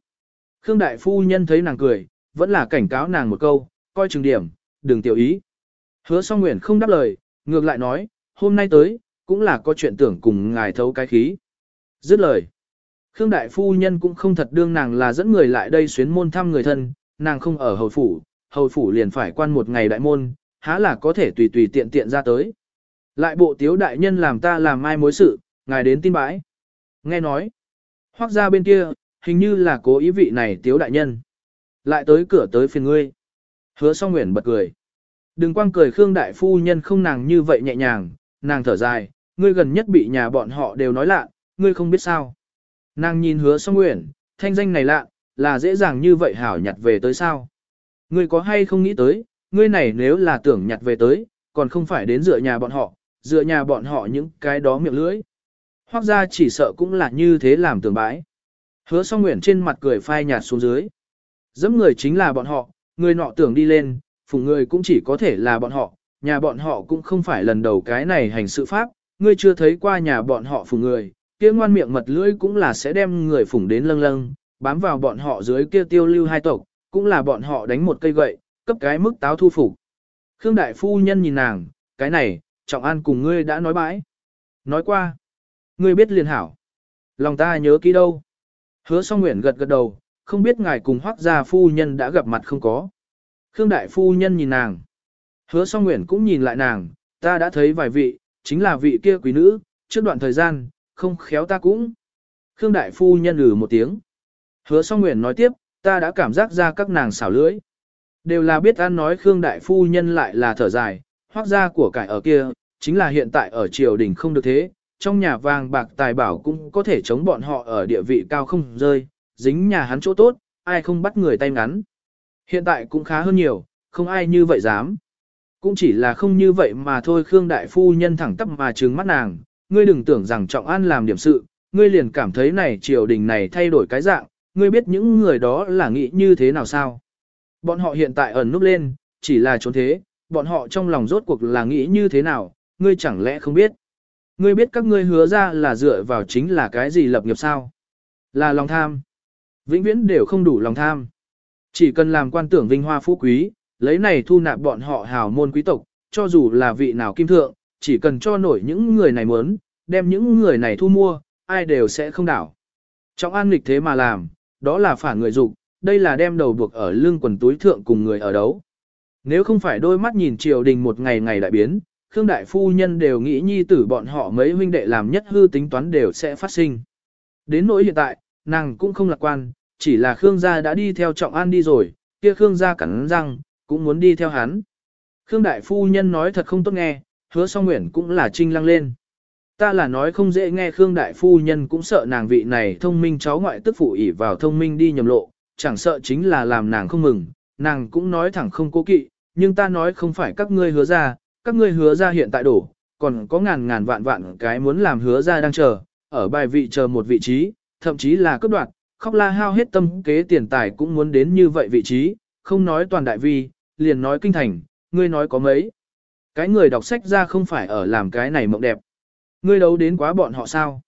Khương Đại Phu nhân thấy nàng cười, vẫn là cảnh cáo nàng một câu, coi chừng điểm, đừng tiểu ý. Hứa song nguyện không đáp lời, ngược lại nói, hôm nay tới, cũng là có chuyện tưởng cùng ngài thấu cái khí. Dứt lời. Khương Đại Phu Nhân cũng không thật đương nàng là dẫn người lại đây xuyến môn thăm người thân, nàng không ở hầu phủ, hầu phủ liền phải quan một ngày đại môn, há là có thể tùy tùy tiện tiện ra tới. Lại bộ tiếu đại nhân làm ta làm mai mối sự, ngài đến tin bãi. Nghe nói, hoác ra bên kia, hình như là cố ý vị này tiếu đại nhân. Lại tới cửa tới phiền ngươi. Hứa song nguyện bật cười. Đừng quang cười Khương Đại Phu Nhân không nàng như vậy nhẹ nhàng, nàng thở dài, ngươi gần nhất bị nhà bọn họ đều nói lạ, ngươi không biết sao. Nàng nhìn hứa song nguyện, thanh danh này lạ, là dễ dàng như vậy hảo nhặt về tới sao. Ngươi có hay không nghĩ tới, ngươi này nếu là tưởng nhặt về tới, còn không phải đến dựa nhà bọn họ, dựa nhà bọn họ những cái đó miệng lưỡi. Hoặc ra chỉ sợ cũng là như thế làm tưởng bãi. Hứa song nguyện trên mặt cười phai nhạt xuống dưới. Dẫm người chính là bọn họ, người nọ tưởng đi lên, phụng người cũng chỉ có thể là bọn họ, nhà bọn họ cũng không phải lần đầu cái này hành sự pháp, ngươi chưa thấy qua nhà bọn họ phụng người, kia ngoan miệng mật lưỡi cũng là sẽ đem người phụng đến lâng lâng, bám vào bọn họ dưới kia tiêu lưu hai tộc, cũng là bọn họ đánh một cây gậy, cấp cái mức táo thu phục. Khương đại phu nhân nhìn nàng, cái này, trọng an cùng ngươi đã nói bãi. Nói qua, ngươi biết liền hảo. Lòng ta nhớ kỹ đâu. Hứa song nguyện gật gật đầu, không biết ngài cùng hoác gia phu nhân đã gặp mặt không có. Khương đại phu nhân nhìn nàng. Hứa song nguyện cũng nhìn lại nàng, ta đã thấy vài vị, chính là vị kia quý nữ, trước đoạn thời gian, không khéo ta cũng. Khương đại phu nhân lử một tiếng. Hứa song nguyện nói tiếp, ta đã cảm giác ra các nàng xảo lưỡi. Đều là biết ăn nói Khương đại phu nhân lại là thở dài, hoác gia của cải ở kia, chính là hiện tại ở triều đình không được thế, trong nhà vàng bạc tài bảo cũng có thể chống bọn họ ở địa vị cao không rơi, dính nhà hắn chỗ tốt, ai không bắt người tay ngắn. Hiện tại cũng khá hơn nhiều, không ai như vậy dám. Cũng chỉ là không như vậy mà thôi Khương Đại Phu nhân thẳng tắp mà trừng mắt nàng, ngươi đừng tưởng rằng Trọng An làm điểm sự, ngươi liền cảm thấy này triều đình này thay đổi cái dạng, ngươi biết những người đó là nghĩ như thế nào sao. Bọn họ hiện tại ẩn núp lên, chỉ là trốn thế, bọn họ trong lòng rốt cuộc là nghĩ như thế nào, ngươi chẳng lẽ không biết. Ngươi biết các ngươi hứa ra là dựa vào chính là cái gì lập nghiệp sao? Là lòng tham. Vĩnh viễn đều không đủ lòng tham. Chỉ cần làm quan tưởng vinh hoa phú quý, lấy này thu nạp bọn họ hào môn quý tộc, cho dù là vị nào kim thượng, chỉ cần cho nổi những người này muốn, đem những người này thu mua, ai đều sẽ không đảo. Trong an nghịch thế mà làm, đó là phản người dục, đây là đem đầu buộc ở lưng quần túi thượng cùng người ở đấu. Nếu không phải đôi mắt nhìn triều đình một ngày ngày đại biến, Khương Đại Phu Nhân đều nghĩ nhi tử bọn họ mấy huynh đệ làm nhất hư tính toán đều sẽ phát sinh. Đến nỗi hiện tại, nàng cũng không lạc quan, chỉ là Khương gia đã đi theo Trọng An đi rồi, kia Khương gia cắn răng, cũng muốn đi theo hắn. Khương Đại Phu Nhân nói thật không tốt nghe, hứa song nguyện cũng là trinh lăng lên. Ta là nói không dễ nghe Khương Đại Phu Nhân cũng sợ nàng vị này thông minh cháu ngoại tức phụ ỷ vào thông minh đi nhầm lộ, chẳng sợ chính là làm nàng không mừng, nàng cũng nói thẳng không cố kỵ, nhưng ta nói không phải các ngươi hứa ra, các ngươi hứa ra hiện tại đổ, còn có ngàn ngàn vạn vạn cái muốn làm hứa ra đang chờ, ở bài vị chờ một vị trí, thậm chí là cấp đoạt, khóc la hao hết tâm kế tiền tài cũng muốn đến như vậy vị trí, không nói toàn đại vi, liền nói kinh thành, ngươi nói có mấy. Cái người đọc sách ra không phải ở làm cái này mộng đẹp. Ngươi đấu đến quá bọn họ sao?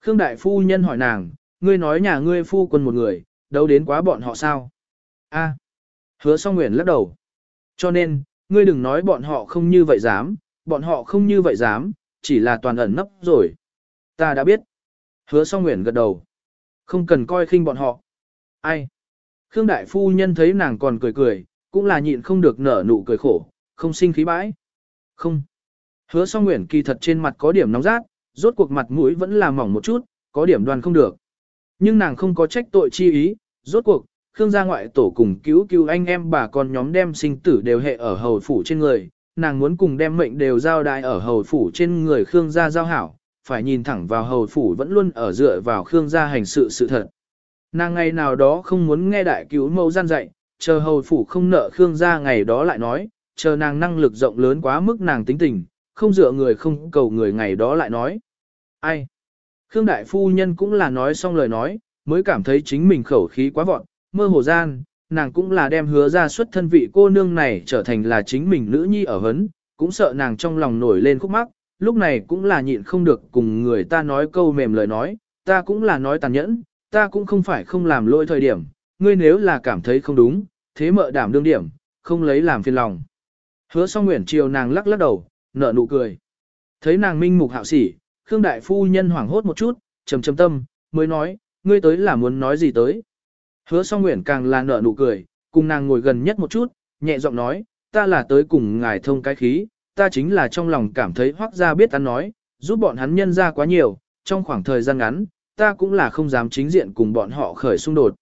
Khương đại phu nhân hỏi nàng, ngươi nói nhà ngươi phu quân một người, đấu đến quá bọn họ sao? A. Hứa song nguyện lắc đầu. Cho nên, ngươi đừng nói bọn họ không như vậy dám, bọn họ không như vậy dám, chỉ là toàn ẩn nấp rồi. Ta đã biết. Hứa song nguyện gật đầu. Không cần coi khinh bọn họ. Ai? Khương đại phu nhân thấy nàng còn cười cười, cũng là nhịn không được nở nụ cười khổ, không sinh khí bãi. Không. Hứa song nguyện kỳ thật trên mặt có điểm nóng rát, rốt cuộc mặt mũi vẫn là mỏng một chút, có điểm đoàn không được. Nhưng nàng không có trách tội chi ý, rốt cuộc, Khương gia ngoại tổ cùng cứu cứu anh em bà con nhóm đem sinh tử đều hệ ở hầu phủ trên người, nàng muốn cùng đem mệnh đều giao đại ở hầu phủ trên người Khương gia giao hảo, phải nhìn thẳng vào hầu phủ vẫn luôn ở dựa vào Khương gia hành sự sự thật. Nàng ngày nào đó không muốn nghe đại cứu mẫu gian dạy, chờ hầu phủ không nợ Khương gia ngày đó lại nói, chờ nàng năng lực rộng lớn quá mức nàng tính tình, không dựa người không cầu người ngày đó lại nói. Ai? Khương đại phu nhân cũng là nói xong lời nói, mới cảm thấy chính mình khẩu khí quá vọt mơ hồ gian, nàng cũng là đem hứa ra xuất thân vị cô nương này trở thành là chính mình nữ nhi ở hấn, cũng sợ nàng trong lòng nổi lên khúc mắc, lúc này cũng là nhịn không được cùng người ta nói câu mềm lời nói, ta cũng là nói tàn nhẫn, ta cũng không phải không làm lỗi thời điểm, ngươi nếu là cảm thấy không đúng, thế mợ đảm đương điểm, không lấy làm phiền lòng. Hứa song nguyện chiều nàng lắc lắc đầu, nở nụ cười. Thấy nàng minh mục hạo sỉ, Khương Đại Phu Nhân hoảng hốt một chút, trầm trầm tâm, mới nói, ngươi tới là muốn nói gì tới. Hứa song nguyện càng là nở nụ cười, cùng nàng ngồi gần nhất một chút, nhẹ giọng nói, ta là tới cùng ngài thông cái khí, ta chính là trong lòng cảm thấy hoác ra biết ta nói, giúp bọn hắn nhân ra quá nhiều, trong khoảng thời gian ngắn, ta cũng là không dám chính diện cùng bọn họ khởi xung đột.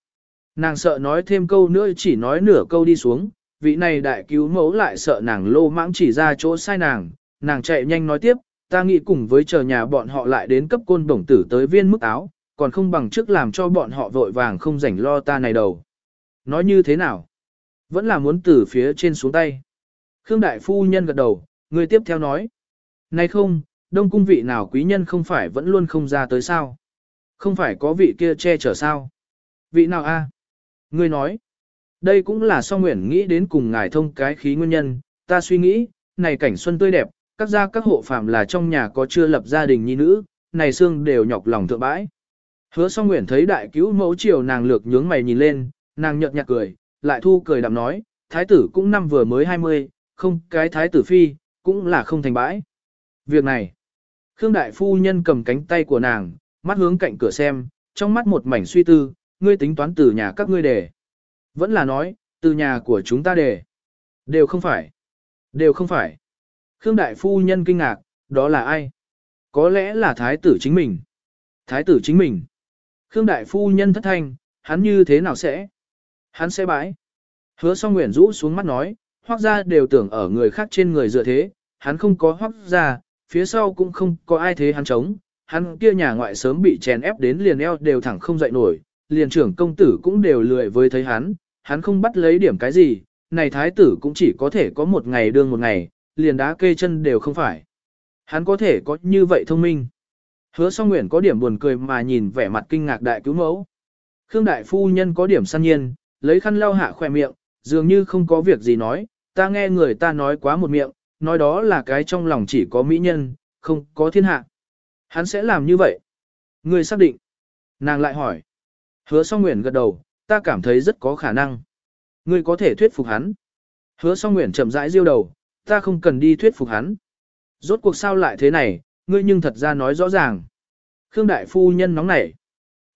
Nàng sợ nói thêm câu nữa chỉ nói nửa câu đi xuống, vị này đại cứu mẫu lại sợ nàng lô mãng chỉ ra chỗ sai nàng, nàng chạy nhanh nói tiếp, ta nghĩ cùng với chờ nhà bọn họ lại đến cấp côn bổng tử tới viên mức áo, còn không bằng trước làm cho bọn họ vội vàng không rảnh lo ta này đầu. Nói như thế nào? Vẫn là muốn từ phía trên xuống tay. Khương Đại Phu Nhân gật đầu, người tiếp theo nói. Này không, đông cung vị nào quý nhân không phải vẫn luôn không ra tới sao? Không phải có vị kia che chở sao? Vị nào a? Ngươi nói. Đây cũng là song nguyện nghĩ đến cùng ngài thông cái khí nguyên nhân, ta suy nghĩ, này cảnh xuân tươi đẹp, các gia các hộ phạm là trong nhà có chưa lập gia đình nhi nữ, này xương đều nhọc lòng thượng bãi. Hứa song nguyện thấy đại cứu mẫu chiều nàng lược nhướng mày nhìn lên, nàng nhợt nhạt cười, lại thu cười đạm nói, thái tử cũng năm vừa mới 20, không cái thái tử phi, cũng là không thành bãi. Việc này, Khương đại phu nhân cầm cánh tay của nàng, mắt hướng cạnh cửa xem, trong mắt một mảnh suy tư, ngươi tính toán từ nhà các ngươi để. Vẫn là nói, từ nhà của chúng ta để. Đều không phải. Đều không phải. Khương đại phu nhân kinh ngạc, đó là ai? Có lẽ là thái tử chính mình. Thái tử chính mình. Khương đại phu nhân thất thanh, hắn như thế nào sẽ? Hắn sẽ bãi. Hứa song nguyện rũ xuống mắt nói, hoác ra đều tưởng ở người khác trên người dựa thế, hắn không có hoác ra, phía sau cũng không có ai thế hắn chống. Hắn kia nhà ngoại sớm bị chèn ép đến liền eo đều thẳng không dậy nổi, liền trưởng công tử cũng đều lười với thấy hắn, hắn không bắt lấy điểm cái gì, này thái tử cũng chỉ có thể có một ngày đương một ngày, liền đá kê chân đều không phải. Hắn có thể có như vậy thông minh. Hứa song nguyện có điểm buồn cười mà nhìn vẻ mặt kinh ngạc đại cứu mẫu. Khương đại phu nhân có điểm săn nhiên, lấy khăn lau hạ khỏe miệng, dường như không có việc gì nói, ta nghe người ta nói quá một miệng, nói đó là cái trong lòng chỉ có mỹ nhân, không có thiên hạ. Hắn sẽ làm như vậy. Người xác định. Nàng lại hỏi. Hứa song nguyện gật đầu, ta cảm thấy rất có khả năng. Ngươi có thể thuyết phục hắn. Hứa song nguyện chậm rãi diêu đầu, ta không cần đi thuyết phục hắn. Rốt cuộc sao lại thế này, ngươi nhưng thật ra nói rõ ràng. Khương đại phu nhân nóng nảy.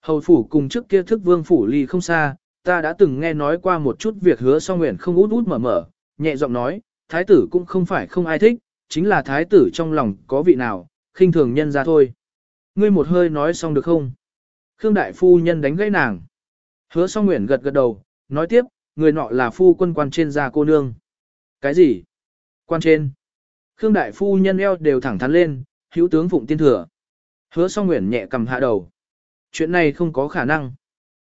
Hầu phủ cùng trước kia thức vương phủ ly không xa, ta đã từng nghe nói qua một chút việc hứa song nguyện không út út mở mở, nhẹ giọng nói, thái tử cũng không phải không ai thích, chính là thái tử trong lòng có vị nào, khinh thường nhân ra thôi. Ngươi một hơi nói xong được không? Khương đại phu nhân đánh gãy nàng. Hứa song nguyện gật gật đầu, nói tiếp, người nọ là phu quân quan trên gia cô nương. Cái gì? Quan trên. Khương đại phu nhân eo đều thẳng thắn lên, hữu tướng phụng tiên thừa. Hứa song nguyện nhẹ cầm hạ đầu. Chuyện này không có khả năng.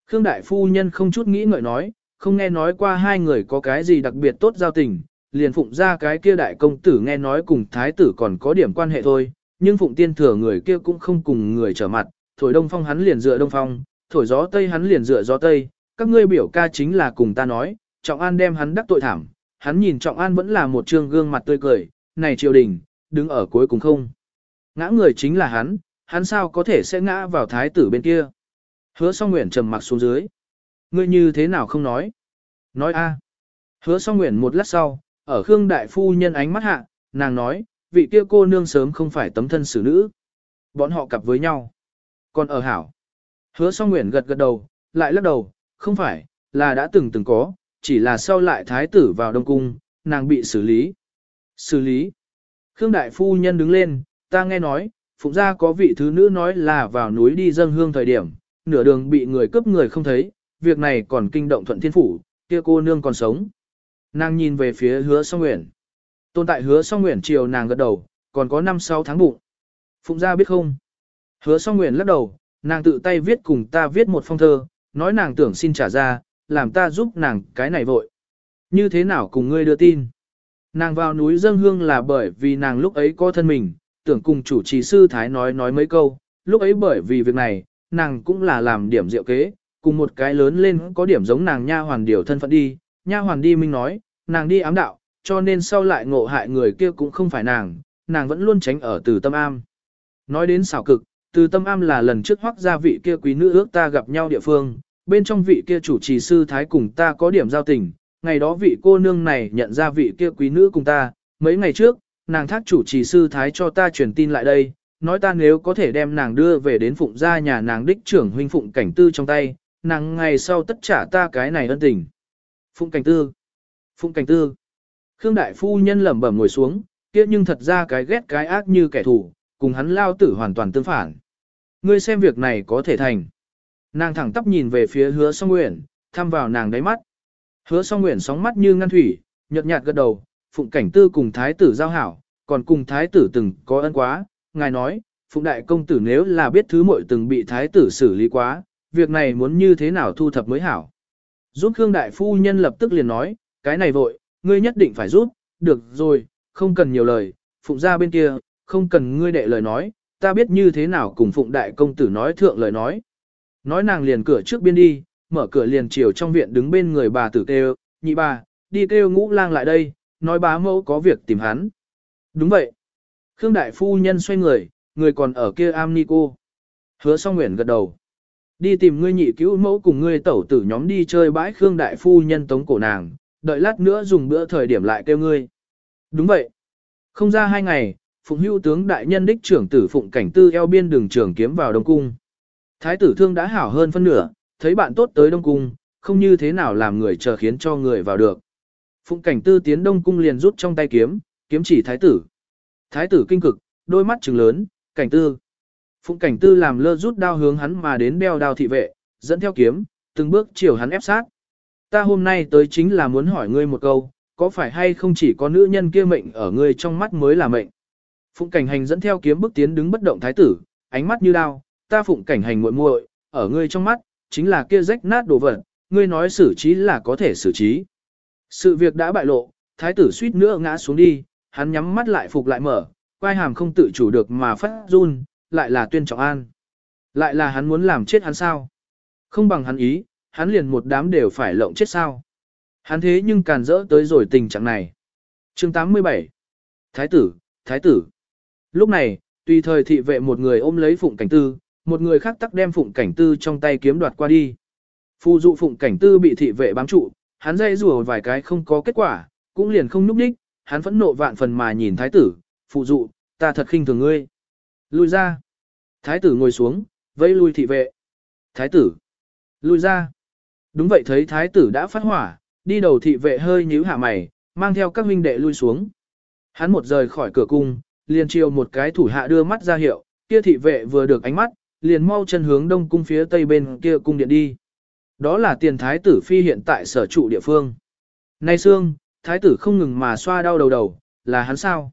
Khương đại phu nhân không chút nghĩ ngợi nói, không nghe nói qua hai người có cái gì đặc biệt tốt giao tình, liền phụng ra cái kia đại công tử nghe nói cùng thái tử còn có điểm quan hệ thôi, nhưng phụng tiên thừa người kia cũng không cùng người trở mặt, thổi đông phong hắn liền dựa đông phong, thổi gió tây hắn liền dựa gió tây, các ngươi biểu ca chính là cùng ta nói, Trọng An đem hắn đắc tội thảm, hắn nhìn Trọng An vẫn là một trương gương mặt tươi cười, này triều đình, đứng ở cuối cùng không. Ngã người chính là hắn, hắn sao có thể sẽ ngã vào thái tử bên kia. Hứa song nguyện trầm mặc xuống dưới. Ngươi như thế nào không nói? Nói a. Hứa song nguyện một lát sau, ở Khương Đại Phu nhân ánh mắt hạ, nàng nói, vị kia cô nương sớm không phải tấm thân xử nữ. Bọn họ cặp với nhau. Còn ở hảo. Hứa song nguyện gật gật đầu, lại lắc đầu, không phải, là đã từng từng có, chỉ là sau lại thái tử vào Đông Cung, nàng bị xử lý. Xử lý. Khương Đại Phu Nhân đứng lên, ta nghe nói, Phụng gia có vị thứ nữ nói là vào núi đi dâng hương thời điểm, nửa đường bị người cướp người không thấy, việc này còn kinh động thuận thiên phủ, kia cô nương còn sống. Nàng nhìn về phía hứa song nguyện. Tồn tại hứa song nguyện chiều nàng gật đầu, còn có 5-6 tháng bụng. Phụng gia biết không? Hứa song nguyện lắc đầu, nàng tự tay viết cùng ta viết một phong thơ, nói nàng tưởng xin trả ra, làm ta giúp nàng cái này vội. Như thế nào cùng ngươi đưa tin? Nàng vào núi dâng hương là bởi vì nàng lúc ấy có thân mình, tưởng cùng chủ trì sư Thái nói nói mấy câu, lúc ấy bởi vì việc này, nàng cũng là làm điểm diệu kế, cùng một cái lớn lên có điểm giống nàng nha hoàn điều thân phận đi, nha hoàn đi minh nói, nàng đi ám đạo, cho nên sau lại ngộ hại người kia cũng không phải nàng, nàng vẫn luôn tránh ở từ tâm am. Nói đến xảo cực, từ tâm am là lần trước hoác gia vị kia quý nữ ước ta gặp nhau địa phương, bên trong vị kia chủ trì sư thái cùng ta có điểm giao tình, ngày đó vị cô nương này nhận ra vị kia quý nữ cùng ta, mấy ngày trước, nàng thác chủ trì sư thái cho ta truyền tin lại đây, nói ta nếu có thể đem nàng đưa về đến phụng gia nhà nàng đích trưởng huynh phụng cảnh tư trong tay, nàng ngày sau tất trả ta cái này ân tình. Phụng cảnh tư, phụng cảnh tư, Khương đại phu nhân lẩm bẩm ngồi xuống, kia nhưng thật ra cái ghét cái ác như kẻ thù, cùng hắn lao tử hoàn toàn tương phản. Ngươi xem việc này có thể thành. Nàng thẳng tắp nhìn về phía hứa song nguyện, thăm vào nàng đáy mắt. Hứa song nguyện sóng mắt như ngăn thủy, nhợt nhạt gật đầu, phụng cảnh tư cùng thái tử giao hảo, còn cùng thái tử từng có ân quá. Ngài nói, phụng đại công tử nếu là biết thứ muội từng bị thái tử xử lý quá, việc này muốn như thế nào thu thập mới hảo. Giúp Khương đại phu nhân lập tức liền nói, cái này vội, ngươi nhất định phải giúp, được rồi, không cần nhiều lời, phụng ra bên kia, không cần ngươi đệ lời nói, ta biết như thế nào cùng phụng đại công tử nói thượng lời nói. Nói nàng liền cửa trước biên đi, mở cửa liền chiều trong viện đứng bên người bà tử kêu, nhị bà, đi kêu ngũ lang lại đây, nói bá mẫu có việc tìm hắn. Đúng vậy. Khương đại phu nhân xoay người, người còn ở kia am ni cô. Hứa song nguyện gật đầu. Đi tìm ngươi nhị cứu mẫu cùng ngươi tẩu tử nhóm đi chơi bãi Khương đại phu nhân tống cổ nàng, đợi lát nữa dùng bữa thời điểm lại kêu ngươi. Đúng vậy. Không ra hai ngày, Phụng Hưu tướng đại nhân đích trưởng tử Phụng Cảnh Tư eo biên đường trường kiếm vào Đông Cung. Thái tử thương đã hảo hơn phân nửa, thấy bạn tốt tới Đông Cung, không như thế nào làm người chờ khiến cho người vào được. Phụng cảnh tư tiến Đông Cung liền rút trong tay kiếm, kiếm chỉ thái tử. Thái tử kinh cực, đôi mắt trừng lớn, cảnh tư. Phụng cảnh tư làm lơ rút đao hướng hắn mà đến đeo đao thị vệ, dẫn theo kiếm, từng bước chiều hắn ép sát. Ta hôm nay tới chính là muốn hỏi ngươi một câu, có phải hay không chỉ có nữ nhân kia mệnh ở ngươi trong mắt mới là mệnh. Phụng cảnh hành dẫn theo kiếm bước tiến đứng bất động thái tử, ánh mắt như đao, ta phụng cảnh hành muội muội, ở ngươi trong mắt, chính là kia rách nát đồ vật, ngươi nói xử trí là có thể xử trí. Sự việc đã bại lộ, thái tử suýt nữa ngã xuống đi, hắn nhắm mắt lại phục lại mở, quai hàm không tự chủ được mà phát run, lại là tuyên trọng an. Lại là hắn muốn làm chết hắn sao? Không bằng hắn ý, hắn liền một đám đều phải lộng chết sao? Hắn thế nhưng càn rỡ tới rồi tình trạng này. chương 87 Thái tử, thái tử. Lúc này, tùy thời thị vệ một người ôm lấy phụng cảnh tư, một người khác tắc đem phụng cảnh tư trong tay kiếm đoạt qua đi. Phù dụ phụng cảnh tư bị thị vệ bám trụ, hắn dây rùa vài cái không có kết quả, cũng liền không núp đích, hắn phẫn nộ vạn phần mà nhìn thái tử, phù dụ, ta thật khinh thường ngươi. Lui ra. Thái tử ngồi xuống, vẫy lui thị vệ. Thái tử. Lui ra. Đúng vậy thấy thái tử đã phát hỏa, đi đầu thị vệ hơi nhíu hạ mày, mang theo các huynh đệ lui xuống. Hắn một rời khỏi cửa cung, liền chiều một cái thủ hạ đưa mắt ra hiệu, kia thị vệ vừa được ánh mắt, liền mau chân hướng đông cung phía tây bên kia cung điện đi. Đó là tiền thái tử phi hiện tại sở trụ địa phương. Nay xương, thái tử không ngừng mà xoa đau đầu đầu, là hắn sao?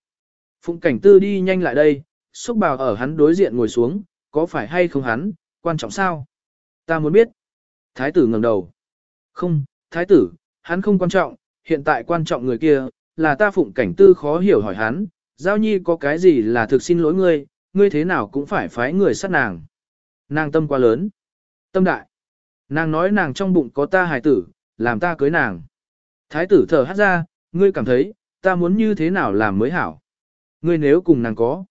Phụng cảnh tư đi nhanh lại đây, xúc bào ở hắn đối diện ngồi xuống, có phải hay không hắn, quan trọng sao? Ta muốn biết. Thái tử ngẩng đầu. Không, thái tử, hắn không quan trọng, hiện tại quan trọng người kia, là ta phụng cảnh tư khó hiểu hỏi hắn, giao nhi có cái gì là thực xin lỗi ngươi, ngươi thế nào cũng phải phái người sát nàng. Nàng tâm quá lớn. Tâm đại. Nàng nói nàng trong bụng có ta hài tử, làm ta cưới nàng. Thái tử thở hát ra, ngươi cảm thấy, ta muốn như thế nào làm mới hảo. Ngươi nếu cùng nàng có.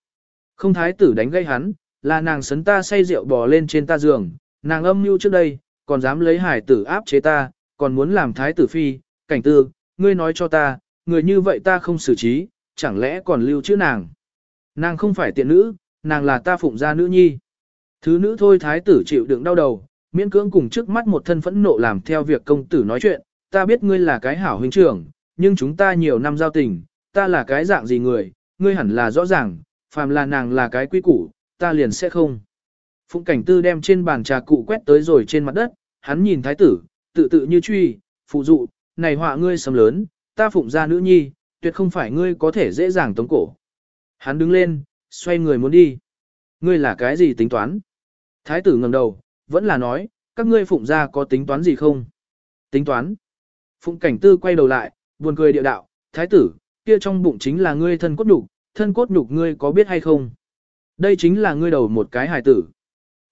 Không thái tử đánh gây hắn, là nàng sấn ta say rượu bò lên trên ta giường, nàng âm mưu trước đây, còn dám lấy hải tử áp chế ta, còn muốn làm thái tử phi, cảnh tư, ngươi nói cho ta, người như vậy ta không xử trí, chẳng lẽ còn lưu chữ nàng. Nàng không phải tiện nữ, nàng là ta phụng gia nữ nhi. Thứ nữ thôi thái tử chịu đựng đau đầu, miễn cưỡng cùng trước mắt một thân phẫn nộ làm theo việc công tử nói chuyện, ta biết ngươi là cái hảo huynh trưởng, nhưng chúng ta nhiều năm giao tình, ta là cái dạng gì người, ngươi hẳn là rõ ràng, phàm là nàng là cái quy củ, ta liền sẽ không. Phụng cảnh tư đem trên bàn trà cụ quét tới rồi trên mặt đất, hắn nhìn thái tử, tự tự như truy, phụ dụ, này họa ngươi sầm lớn, ta phụng ra nữ nhi, tuyệt không phải ngươi có thể dễ dàng tống cổ. Hắn đứng lên, xoay người muốn đi. Ngươi là cái gì tính toán? Thái tử ngẩng đầu, vẫn là nói, các ngươi phụng ra có tính toán gì không? Tính toán. Phụng cảnh tư quay đầu lại, buồn cười địa đạo, thái tử, kia trong bụng chính là ngươi thân cốt đủ thân cốt nhục ngươi có biết hay không? Đây chính là ngươi đầu một cái hài tử.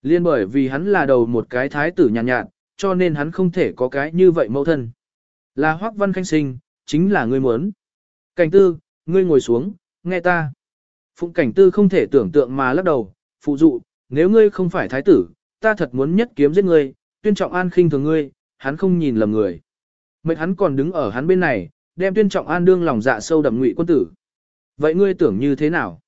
Liên bởi vì hắn là đầu một cái thái tử nhàn nhạt, nhạt, cho nên hắn không thể có cái như vậy mẫu thân. Là Hoắc Văn Khanh sinh, chính là ngươi muốn. Cảnh tư, ngươi ngồi xuống, nghe ta. Phụng cảnh tư không thể tưởng tượng mà lắc đầu, phụ dụ, nếu ngươi không phải thái tử, ta thật muốn nhất kiếm giết ngươi, tuyên trọng an khinh thường ngươi, hắn không nhìn lầm người. Mệnh hắn còn đứng ở hắn bên này, đem tuyên trọng an đương lòng dạ sâu đậm ngụy quân tử. Vậy ngươi tưởng như thế nào?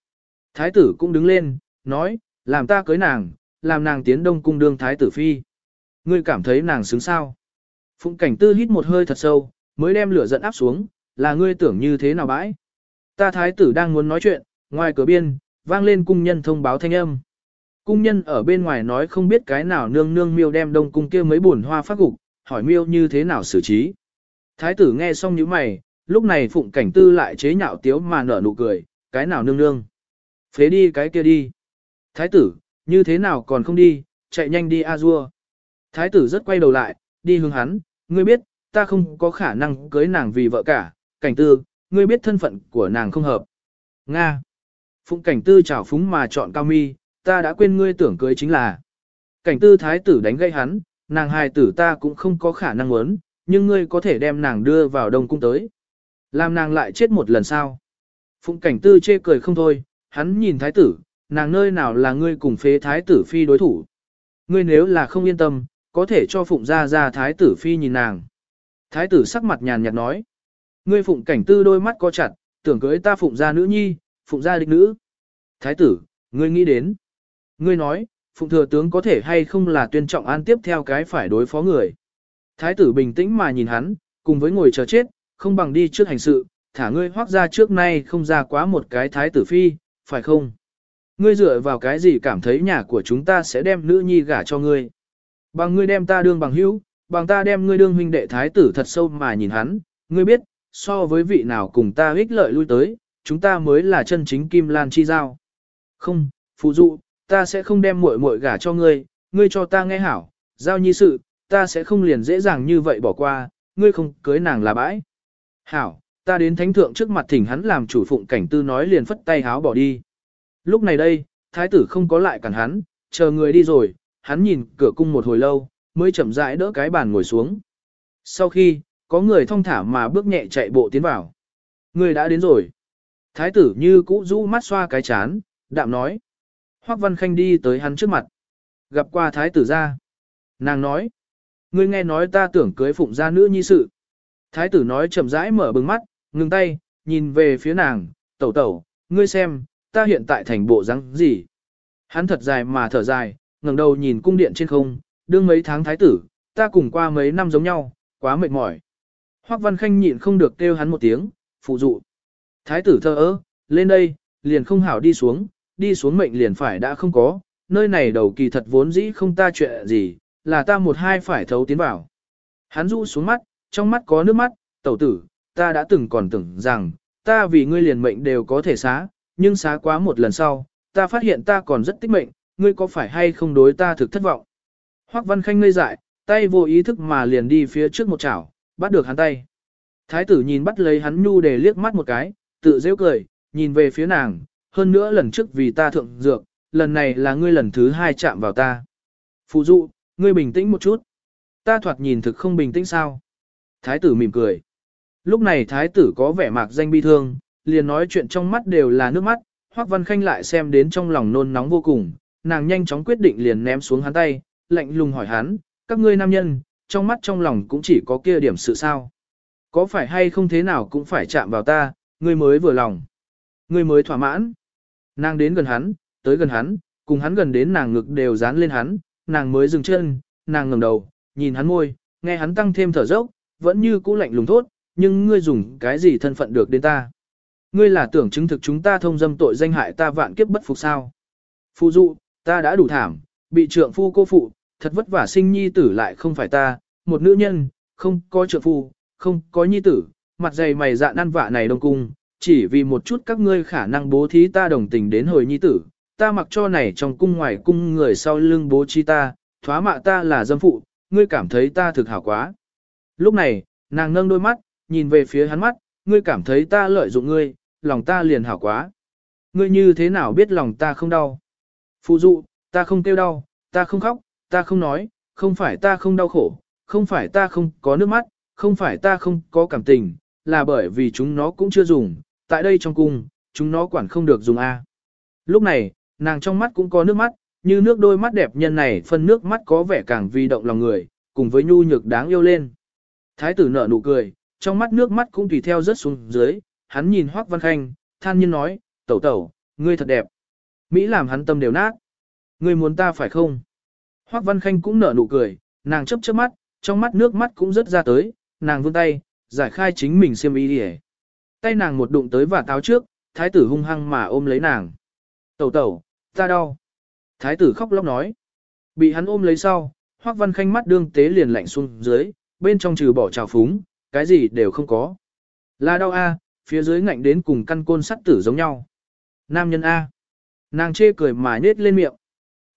Thái tử cũng đứng lên, nói, làm ta cưới nàng, làm nàng tiến đông cung đương thái tử phi. Ngươi cảm thấy nàng xứng sao? Phụng cảnh tư hít một hơi thật sâu, mới đem lửa giận áp xuống, là ngươi tưởng như thế nào bãi? Ta thái tử đang muốn nói chuyện, ngoài cửa biên, vang lên cung nhân thông báo thanh âm. Cung nhân ở bên ngoài nói không biết cái nào nương nương miêu đem đông cung kia mấy buồn hoa phát gục, hỏi miêu như thế nào xử trí. Thái tử nghe xong như mày, lúc này phụng cảnh tư lại chế nhạo tiếu mà nở nụ cười, cái nào nương nương. Phế đi cái kia đi. Thái tử, như thế nào còn không đi, chạy nhanh đi a dua. Thái tử rất quay đầu lại, đi hướng hắn, ngươi biết, ta không có khả năng cưới nàng vì vợ cả, cảnh tư, ngươi biết thân phận của nàng không hợp. Nga. Phụng cảnh tư chảo phúng mà chọn cao mi, ta đã quên ngươi tưởng cưới chính là. Cảnh tư thái tử đánh gây hắn, nàng hài tử ta cũng không có khả năng muốn, nhưng ngươi có thể đem nàng đưa vào đông cung tới. Làm nàng lại chết một lần sao? Phụng cảnh tư chê cười không thôi, hắn nhìn thái tử, nàng nơi nào là ngươi cùng phế thái tử phi đối thủ. Ngươi nếu là không yên tâm, có thể cho phụng ra ra thái tử phi nhìn nàng. Thái tử sắc mặt nhàn nhạt nói. Ngươi phụng cảnh tư đôi mắt co chặt, tưởng cưới ta phụng ra nữ nhi, phụng ra địch nữ. Thái tử, ngươi nghĩ đến. Ngươi nói, phụng thừa tướng có thể hay không là tuyên trọng an tiếp theo cái phải đối phó người. Thái tử bình tĩnh mà nhìn hắn, cùng với ngồi chờ chết, không bằng đi trước hành sự, thả ngươi hoác ra trước nay không ra quá một cái thái tử phi, phải không? Ngươi dựa vào cái gì cảm thấy nhà của chúng ta sẽ đem nữ nhi gả cho ngươi? Bằng ngươi đem ta đương bằng hữu, bằng ta đem ngươi đương huynh đệ thái tử thật sâu mà nhìn hắn, ngươi biết, so với vị nào cùng ta ích lợi lui tới, chúng ta mới là chân chính kim lan chi giao. Không, phụ dụ, ta sẽ không đem muội muội gả cho ngươi, ngươi cho ta nghe hảo, giao nhi sự, ta sẽ không liền dễ dàng như vậy bỏ qua, ngươi không cưới nàng là bãi. Hảo, ta đến thánh thượng trước mặt thỉnh hắn làm chủ phụng cảnh tư nói liền phất tay háo bỏ đi. Lúc này đây, thái tử không có lại cản hắn, chờ người đi rồi, hắn nhìn cửa cung một hồi lâu, mới chậm rãi đỡ cái bàn ngồi xuống. Sau khi, có người thong thả mà bước nhẹ chạy bộ tiến vào. Người đã đến rồi. Thái tử như cũ rũ mắt xoa cái chán, đạm nói. Hoắc Văn Khanh đi tới hắn trước mặt. Gặp qua thái tử ra. Nàng nói. Ngươi nghe nói ta tưởng cưới phụng gia nữ nhi sự. Thái tử nói chậm rãi mở bừng mắt, ngừng tay, nhìn về phía nàng, tẩu tẩu, ngươi xem, ta hiện tại thành bộ dáng gì. Hắn thật dài mà thở dài, ngẩng đầu nhìn cung điện trên không, đương mấy tháng thái tử, ta cùng qua mấy năm giống nhau, quá mệt mỏi. Hoắc Văn Khanh nhịn không được kêu hắn một tiếng, phụ dụ. Thái tử thơ ơ, lên đây, liền không hảo đi xuống, đi xuống mệnh liền phải đã không có, nơi này đầu kỳ thật vốn dĩ không ta chuyện gì, là ta một hai phải thấu tiến vào. Hắn rũ xuống mắt, trong mắt có nước mắt, tẩu tử, ta đã từng còn tưởng rằng, ta vì ngươi liền mệnh đều có thể xá, nhưng xá quá một lần sau, ta phát hiện ta còn rất tích mệnh, ngươi có phải hay không đối ta thực thất vọng. Hoắc Văn Khanh ngây dại, tay vô ý thức mà liền đi phía trước một chảo, bắt được hắn tay. Thái tử nhìn bắt lấy hắn nhu để liếc mắt một cái, tự dễ cười, nhìn về phía nàng, hơn nữa lần trước vì ta thượng dược, lần này là ngươi lần thứ hai chạm vào ta. Phụ dụ, ngươi bình tĩnh một chút. Ta thoạt nhìn thực không bình tĩnh sao. Thái tử mỉm cười. Lúc này thái tử có vẻ mạc danh bi thương, liền nói chuyện trong mắt đều là nước mắt, Hoắc Văn Khanh lại xem đến trong lòng nôn nóng vô cùng, nàng nhanh chóng quyết định liền ném xuống hắn tay, lạnh lùng hỏi hắn, các ngươi nam nhân, trong mắt trong lòng cũng chỉ có kia điểm sự sao. Có phải hay không thế nào cũng phải chạm vào ta, ngươi mới vừa lòng. Ngươi mới thỏa mãn. Nàng đến gần hắn, tới gần hắn, cùng hắn gần đến nàng ngực đều dán lên hắn, nàng mới dừng chân, nàng ngẩng đầu, nhìn hắn môi, nghe hắn tăng thêm thở dốc, vẫn như cũ lạnh lùng thốt, nhưng ngươi dùng cái gì thân phận được đến ta. Ngươi là tưởng chứng thực chúng ta thông dâm tội danh hại ta vạn kiếp bất phục sao. Phụ dụ, ta đã đủ thảm, bị trượng phu cô phụ, thật vất vả sinh nhi tử lại không phải ta, một nữ nhân, không có trượng phu, không có nhi tử, mặt dày mày dạ ăn vạ này đông cung, chỉ vì một chút các ngươi khả năng bố thí ta đồng tình đến hồi nhi tử, ta mặc cho này trong cung ngoài cung người sau lưng bố trí ta, thoá mạ ta là dâm phụ, ngươi cảm thấy ta thực hảo quá. Lúc này, nàng nâng đôi mắt, nhìn về phía hắn mắt, ngươi cảm thấy ta lợi dụng ngươi, lòng ta liền hảo quá. Ngươi như thế nào biết lòng ta không đau? Phụ dụ, ta không kêu đau, ta không khóc, ta không nói, không phải ta không đau khổ, không phải ta không có nước mắt, không phải ta không có cảm tình, là bởi vì chúng nó cũng chưa dùng, tại đây trong cung, chúng nó quản không được dùng A. Lúc này, nàng trong mắt cũng có nước mắt, như nước đôi mắt đẹp nhân này phân nước mắt có vẻ càng vi động lòng người, cùng với nhu nhược đáng yêu lên. Thái tử nở nụ cười, trong mắt nước mắt cũng tùy theo rớt xuống dưới, hắn nhìn Hoắc Văn Khanh, than nhiên nói, tẩu tẩu, ngươi thật đẹp. Mỹ làm hắn tâm đều nát. Ngươi muốn ta phải không? Hoắc Văn Khanh cũng nở nụ cười, nàng chớp chớp mắt, trong mắt nước mắt cũng rớt ra tới, nàng vươn tay, giải khai chính mình xiêm y đi Tay nàng một đụng tới và táo trước, thái tử hung hăng mà ôm lấy nàng. Tẩu tẩu, ta đau. Thái tử khóc lóc nói. Bị hắn ôm lấy sau, Hoắc Văn Khanh mắt đương tế liền lạnh xuống dưới, bên trong trừ bỏ trào phúng, cái gì đều không có. Là đau a, phía dưới ngạnh đến cùng căn côn sắt tử giống nhau. Nam nhân a. Nàng chê cười mà nết lên miệng.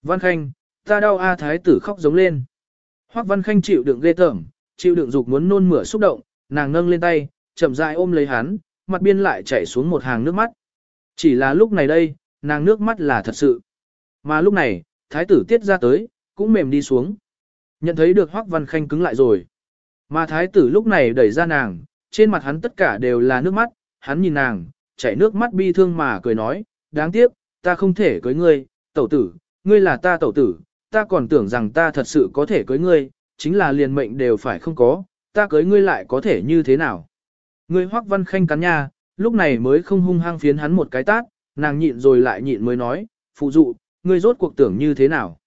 Văn Khanh, ta đau a thái tử khóc giống lên. Hoắc Văn Khanh chịu đựng ghê tởm, chịu đựng dục muốn nôn mửa xúc động, nàng nâng lên tay, chậm rãi ôm lấy hắn, mặt biên lại chảy xuống một hàng nước mắt. Chỉ là lúc này đây, nàng nước mắt là thật sự. Mà lúc này, thái tử tiết ra tới, cũng mềm đi xuống. Nhận thấy được Hoắc Văn Khanh cứng lại rồi. Mà thái tử lúc này đẩy ra nàng, trên mặt hắn tất cả đều là nước mắt, hắn nhìn nàng, chảy nước mắt bi thương mà cười nói, đáng tiếc, ta không thể cưới ngươi, tẩu tử, ngươi là ta tẩu tử, ta còn tưởng rằng ta thật sự có thể cưới ngươi, chính là liền mệnh đều phải không có, ta cưới ngươi lại có thể như thế nào. Ngươi hoắc văn khanh cắn nha, lúc này mới không hung hăng phiến hắn một cái tát, nàng nhịn rồi lại nhịn mới nói, phụ dụ, ngươi rốt cuộc tưởng như thế nào.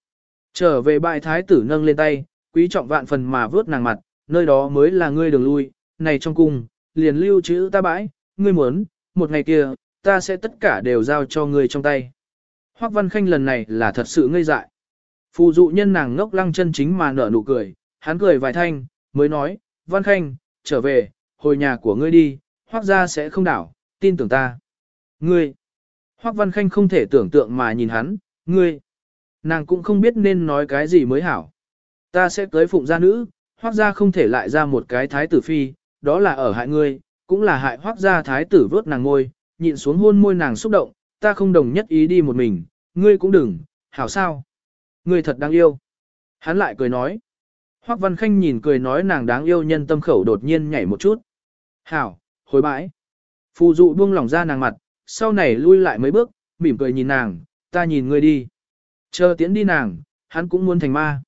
Trở về bại thái tử nâng lên tay, quý trọng vạn phần mà vớt nàng mặt, nơi đó mới là ngươi đường lui, này trong cung, liền lưu chữ ta bãi, ngươi muốn, một ngày kia, ta sẽ tất cả đều giao cho ngươi trong tay. Hoắc Văn Khanh lần này là thật sự ngây dại. Phù dụ nhân nàng ngốc lăng chân chính mà nở nụ cười, hắn cười vài thanh, mới nói, Văn Khanh, trở về, hồi nhà của ngươi đi, Hoắc gia sẽ không đảo, tin tưởng ta. Ngươi, Hoắc Văn Khanh không thể tưởng tượng mà nhìn hắn, ngươi, nàng cũng không biết nên nói cái gì mới hảo. Ta sẽ tới phụng gia nữ, Hoắc gia không thể lại ra một cái thái tử phi, đó là ở hại ngươi, cũng là hại Hoắc gia thái tử vớt nàng ngôi, nhịn xuống hôn môi nàng xúc động, ta không đồng nhất ý đi một mình, ngươi cũng đừng, hảo sao? Ngươi thật đáng yêu. Hắn lại cười nói. Hoắc Văn Khanh nhìn cười nói nàng đáng yêu nhân tâm khẩu đột nhiên nhảy một chút. Hảo, hối bãi. Phù dụ buông lỏng ra nàng mặt, sau này lui lại mấy bước, mỉm cười nhìn nàng, ta nhìn ngươi đi. Chờ tiễn đi nàng, hắn cũng muốn thành ma.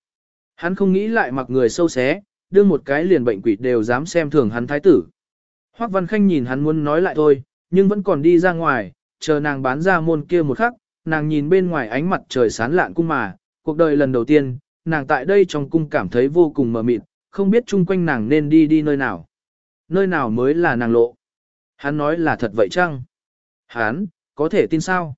Hắn không nghĩ lại mặc người sâu xé, đưa một cái liền bệnh quỷ đều dám xem thường hắn thái tử. Hoắc Văn Khanh nhìn hắn muốn nói lại thôi, nhưng vẫn còn đi ra ngoài, chờ nàng bán ra môn kia một khắc, nàng nhìn bên ngoài ánh mặt trời sáng lạn cung mà, cuộc đời lần đầu tiên, nàng tại đây trong cung cảm thấy vô cùng mờ mịt, không biết chung quanh nàng nên đi đi nơi nào. Nơi nào mới là nàng lộ. Hắn nói là thật vậy chăng? Hắn, có thể tin sao?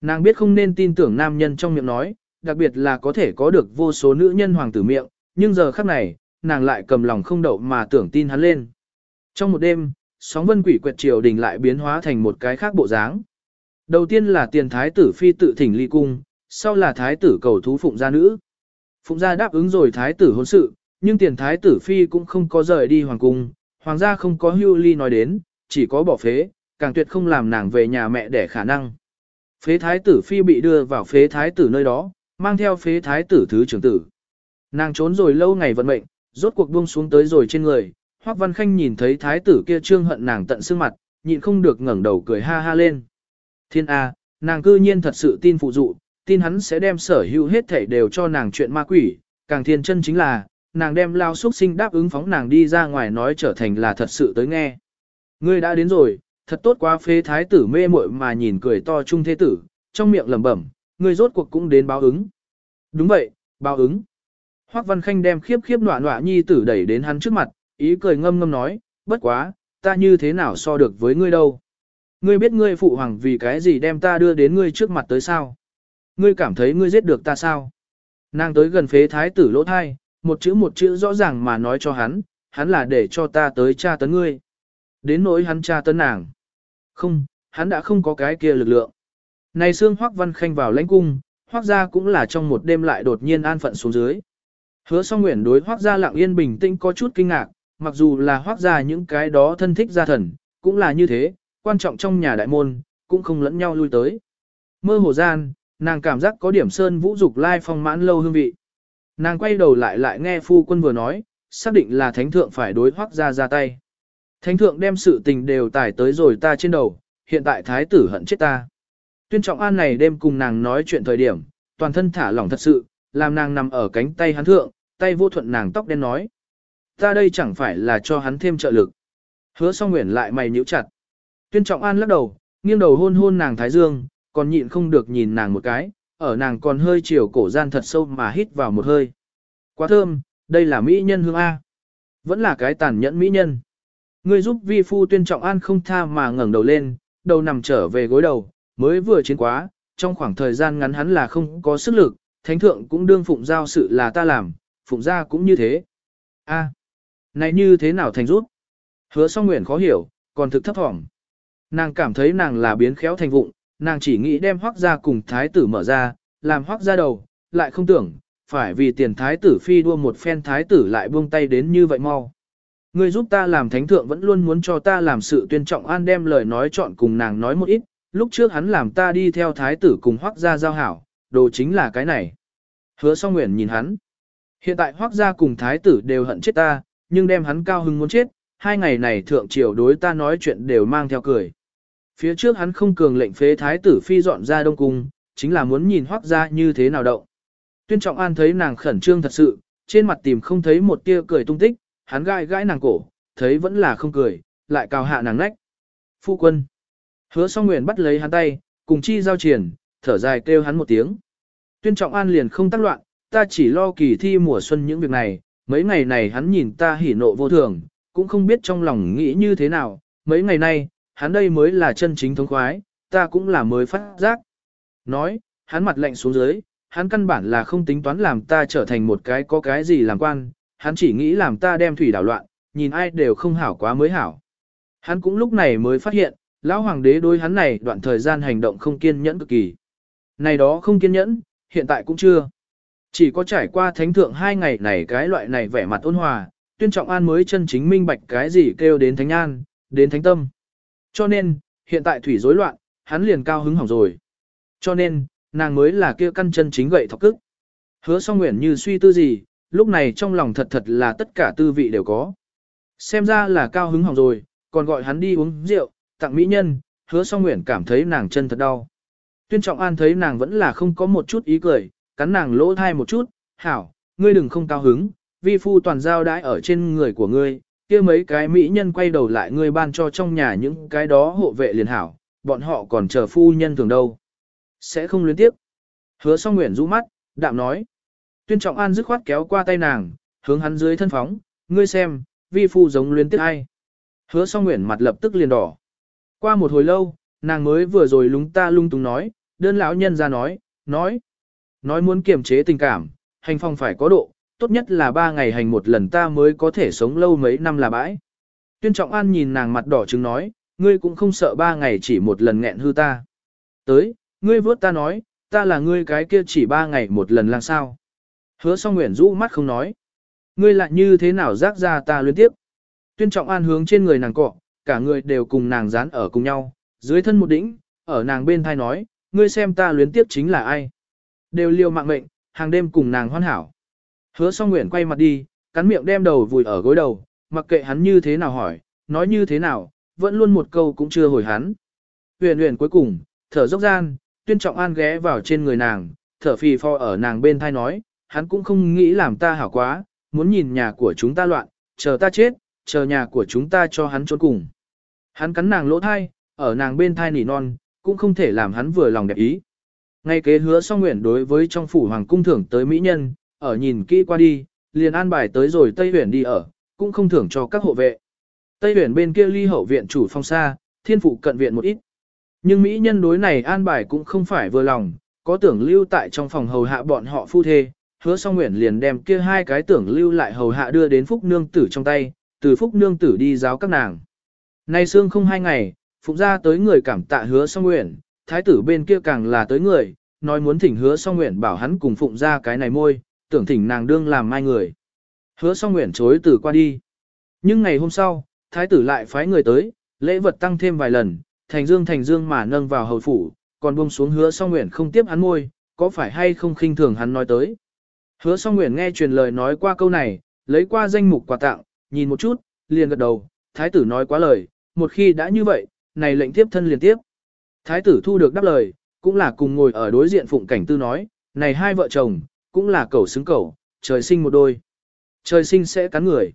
Nàng biết không nên tin tưởng nam nhân trong miệng nói, đặc biệt là có thể có được vô số nữ nhân hoàng tử miệng, nhưng giờ khắc này, nàng lại cầm lòng không đậu mà tưởng tin hắn lên. Trong một đêm, sóng vân quỷ quẹt triều đình lại biến hóa thành một cái khác bộ dáng. Đầu tiên là tiền thái tử phi tự thỉnh ly cung, sau là thái tử cầu thú phụng gia nữ. Phụng gia đáp ứng rồi thái tử hôn sự, nhưng tiền thái tử phi cũng không có rời đi hoàng cung, hoàng gia không có hưu ly nói đến, chỉ có bỏ phế, càng tuyệt không làm nàng về nhà mẹ để khả năng. Phế thái tử phi bị đưa vào phế thái tử nơi đó, mang theo phế thái tử thứ trưởng tử. Nàng trốn rồi lâu ngày vận mệnh, rốt cuộc buông xuống tới rồi trên người, Hoắc Văn Khanh nhìn thấy thái tử kia trương hận nàng tận xương mặt, nhịn không được ngẩng đầu cười ha ha lên. Thiên A, nàng cư nhiên thật sự tin phụ dụ, tin hắn sẽ đem sở hữu hết thảy đều cho nàng chuyện ma quỷ, càng thiên chân chính là, nàng đem lao xuất sinh đáp ứng phóng nàng đi ra ngoài nói trở thành là thật sự tới nghe. Ngươi đã đến rồi, thật tốt quá phế thái tử mê muội mà nhìn cười to trung thế tử, trong miệng lẩm bẩm, ngươi rốt cuộc cũng đến báo ứng. Đúng vậy, báo ứng. Hoắc Văn Khanh đem khiếp khiếp nọa nọa nhi tử đẩy đến hắn trước mặt, ý cười ngâm ngâm nói, bất quá, ta như thế nào so được với ngươi đâu. Ngươi biết ngươi phụ hoàng vì cái gì đem ta đưa đến ngươi trước mặt tới sao? Ngươi cảm thấy ngươi giết được ta sao? Nàng tới gần phế thái tử lỗ thai, một chữ một chữ rõ ràng mà nói cho hắn, hắn là để cho ta tới tra tấn ngươi. Đến nỗi hắn tra tấn nàng. Không, hắn đã không có cái kia lực lượng. Này xương Hoắc Văn Khanh vào lãnh cung, Hoắc gia cũng là trong một đêm lại đột nhiên an phận xuống dưới. Hứa song nguyện đối Hoắc gia lặng yên bình tĩnh có chút kinh ngạc, mặc dù là Hoắc gia những cái đó thân thích gia thần, cũng là như thế, quan trọng trong nhà đại môn, cũng không lẫn nhau lui tới. Mơ hồ gian, nàng cảm giác có điểm sơn vũ dục lai phong mãn lâu hương vị. Nàng quay đầu lại lại nghe phu quân vừa nói, xác định là thánh thượng phải đối Hoắc gia ra tay. Thánh thượng đem sự tình đều tải tới rồi ta trên đầu, hiện tại thái tử hận chết ta. Tuyên trọng an này đêm cùng nàng nói chuyện thời điểm, toàn thân thả lỏng thật sự, làm nàng nằm ở cánh tay hắn thượng, tay vô thuận nàng tóc đen nói. Ta đây chẳng phải là cho hắn thêm trợ lực. Hứa song nguyện lại mày nhíu chặt. Tuyên trọng an lắc đầu, nghiêng đầu hôn hôn nàng thái dương, còn nhịn không được nhìn nàng một cái, ở nàng còn hơi chiều cổ gian thật sâu mà hít vào một hơi. Quá thơm, đây là mỹ nhân hương A. Vẫn là cái tàn nhẫn mỹ nhân. Ngươi giúp vi phu tuyên trọng an không tha mà ngẩng đầu lên, đầu nằm trở về gối đầu, mới vừa chiến quá, trong khoảng thời gian ngắn hắn là không có sức lực, thánh thượng cũng đương phụng giao sự là ta làm, phụng gia cũng như thế. A, này như thế nào thành rút? Hứa song nguyện khó hiểu, còn thực thấp thỏm. Nàng cảm thấy nàng là biến khéo thành vụng, nàng chỉ nghĩ đem hoác gia cùng thái tử mở ra, làm hoác gia đầu, lại không tưởng, phải vì tiền thái tử phi đua một phen thái tử lại buông tay đến như vậy mau. Ngươi giúp ta làm thánh thượng vẫn luôn muốn cho ta làm sự tuyên trọng an đem lời nói chọn cùng nàng nói một ít, lúc trước hắn làm ta đi theo thái tử cùng hoác gia giao hảo, đồ chính là cái này. Hứa song nguyện nhìn hắn. Hiện tại hoác gia cùng thái tử đều hận chết ta, nhưng đem hắn cao hưng muốn chết, hai ngày này thượng triều đối ta nói chuyện đều mang theo cười. Phía trước hắn không cường lệnh phế thái tử phi dọn ra đông cung, chính là muốn nhìn hoác gia như thế nào động. Tuyên trọng an thấy nàng khẩn trương thật sự, trên mặt tìm không thấy một tia cười tung tích, hắn gai gãi nàng cổ, thấy vẫn là không cười, lại cào hạ nàng nách. Phu quân. Hứa song nguyện bắt lấy hắn tay, cùng chi giao triển, thở dài kêu hắn một tiếng. Tuyên trọng an liền không tác loạn, ta chỉ lo kỳ thi mùa xuân những việc này, mấy ngày này hắn nhìn ta hỉ nộ vô thường, cũng không biết trong lòng nghĩ như thế nào, mấy ngày nay, hắn đây mới là chân chính thống khoái, ta cũng là mới phát giác. Nói, hắn mặt lạnh xuống dưới, hắn căn bản là không tính toán làm ta trở thành một cái có cái gì làm quan, hắn chỉ nghĩ làm ta đem thủy đảo loạn, nhìn ai đều không hảo quá mới hảo. Hắn cũng lúc này mới phát hiện, lão hoàng đế đối hắn này đoạn thời gian hành động không kiên nhẫn cực kỳ. Này đó không kiên nhẫn, hiện tại cũng chưa. Chỉ có trải qua thánh thượng hai ngày này cái loại này vẻ mặt ôn hòa, tuyên trọng an mới chân chính minh bạch cái gì kêu đến thánh an, đến thánh tâm. Cho nên, hiện tại thủy rối loạn, hắn liền cao hứng hỏng rồi. Cho nên, nàng mới là kia căn chân chính gậy thọc cức. Hứa song nguyện như suy tư gì, lúc này trong lòng thật thật là tất cả tư vị đều có. Xem ra là cao hứng hỏng rồi, còn gọi hắn đi uống rượu, tặng mỹ nhân, hứa song nguyện cảm thấy nàng chân thật đau. Tuyên trọng an thấy nàng vẫn là không có một chút ý cười, cắn nàng lỗ thai một chút, hảo, ngươi đừng không cao hứng, vi phu toàn giao đãi ở trên người của ngươi, kia mấy cái mỹ nhân quay đầu lại ngươi ban cho trong nhà những cái đó hộ vệ liền hảo, bọn họ còn chờ phu nhân thường đâu. Sẽ không luyến tiếp. Hứa song nguyện rũ mắt, đạm nói. Tuyên trọng an dứt khoát kéo qua tay nàng, hướng hắn dưới thân phóng, ngươi xem, vi phu giống luyến tiếp ai. Hứa song nguyện mặt lập tức liền đỏ. Qua một hồi lâu, nàng mới vừa rồi lúng ta lung tung nói, đơn lão nhân ra nói, nói. Nói muốn kiềm chế tình cảm, hành phong phải có độ, tốt nhất là ba ngày hành một lần ta mới có thể sống lâu mấy năm là bãi. Tuyên Trọng An nhìn nàng mặt đỏ chứng nói, ngươi cũng không sợ ba ngày chỉ một lần nghẹn hư ta. Tới, ngươi vớt ta nói, ta là ngươi cái kia chỉ ba ngày một lần làm sao. Hứa song nguyện rũ mắt không nói. Ngươi lại như thế nào rác ra ta liên tiếp. Tuyên Trọng An hướng trên người nàng cọ, cả người đều cùng nàng dán ở cùng nhau, dưới thân một đỉnh, ở nàng bên thai nói, ngươi xem ta luyến tiếp chính là ai. Đều liều mạng mệnh, hàng đêm cùng nàng hoan hảo. Hứa song nguyện quay mặt đi, cắn miệng đem đầu vùi ở gối đầu, mặc kệ hắn như thế nào hỏi, nói như thế nào, vẫn luôn một câu cũng chưa hồi hắn. Huyền huyền cuối cùng, thở dốc gian, tuyên trọng an ghé vào trên người nàng, thở phì phò ở nàng bên thai nói, hắn cũng không nghĩ làm ta hảo quá, muốn nhìn nhà của chúng ta loạn, chờ ta chết, chờ nhà của chúng ta cho hắn trốn cùng. Hắn cắn nàng lỗ thai, ở nàng bên thai nỉ non, cũng không thể làm hắn vừa lòng đẹp ý. Ngay kế hứa song nguyện đối với trong phủ hoàng cung thưởng tới mỹ nhân, ở nhìn kỹ qua đi, liền an bài tới rồi Tây Huyền đi ở, cũng không thưởng cho các hộ vệ. Tây Huyền bên kia ly hậu viện chủ phong xa, thiên phụ cận viện một ít. Nhưng mỹ nhân đối này an bài cũng không phải vừa lòng, có tưởng lưu tại trong phòng hầu hạ bọn họ phu thê, hứa song nguyện liền đem kia hai cái tưởng lưu lại hầu hạ đưa đến phúc nương tử trong tay, từ phúc nương tử đi giáo các nàng. Nay xương không hai ngày, phụng ra tới người cảm tạ hứa song nguyện, thái tử bên kia càng là tới người, nói muốn thỉnh hứa song nguyện bảo hắn cùng phụng ra cái này môi, tưởng thỉnh nàng đương làm mai người. Hứa song nguyện chối từ qua đi. Nhưng ngày hôm sau, thái tử lại phái người tới, lễ vật tăng thêm vài lần, thành dương thành dương mà nâng vào hầu phủ, còn buông xuống hứa song nguyện không tiếp hắn môi, có phải hay không khinh thường hắn nói tới. Hứa song nguyện nghe truyền lời nói qua câu này, lấy qua danh mục quà tặng, nhìn một chút, liền gật đầu, thái tử nói quá lời, một khi đã như vậy, này lệnh tiếp thân liền tiếp. Thái tử thu được đáp lời, cũng là cùng ngồi ở đối diện phụng cảnh tư nói, này hai vợ chồng, cũng là cẩu xứng cẩu, trời sinh một đôi. Trời sinh sẽ cắn người.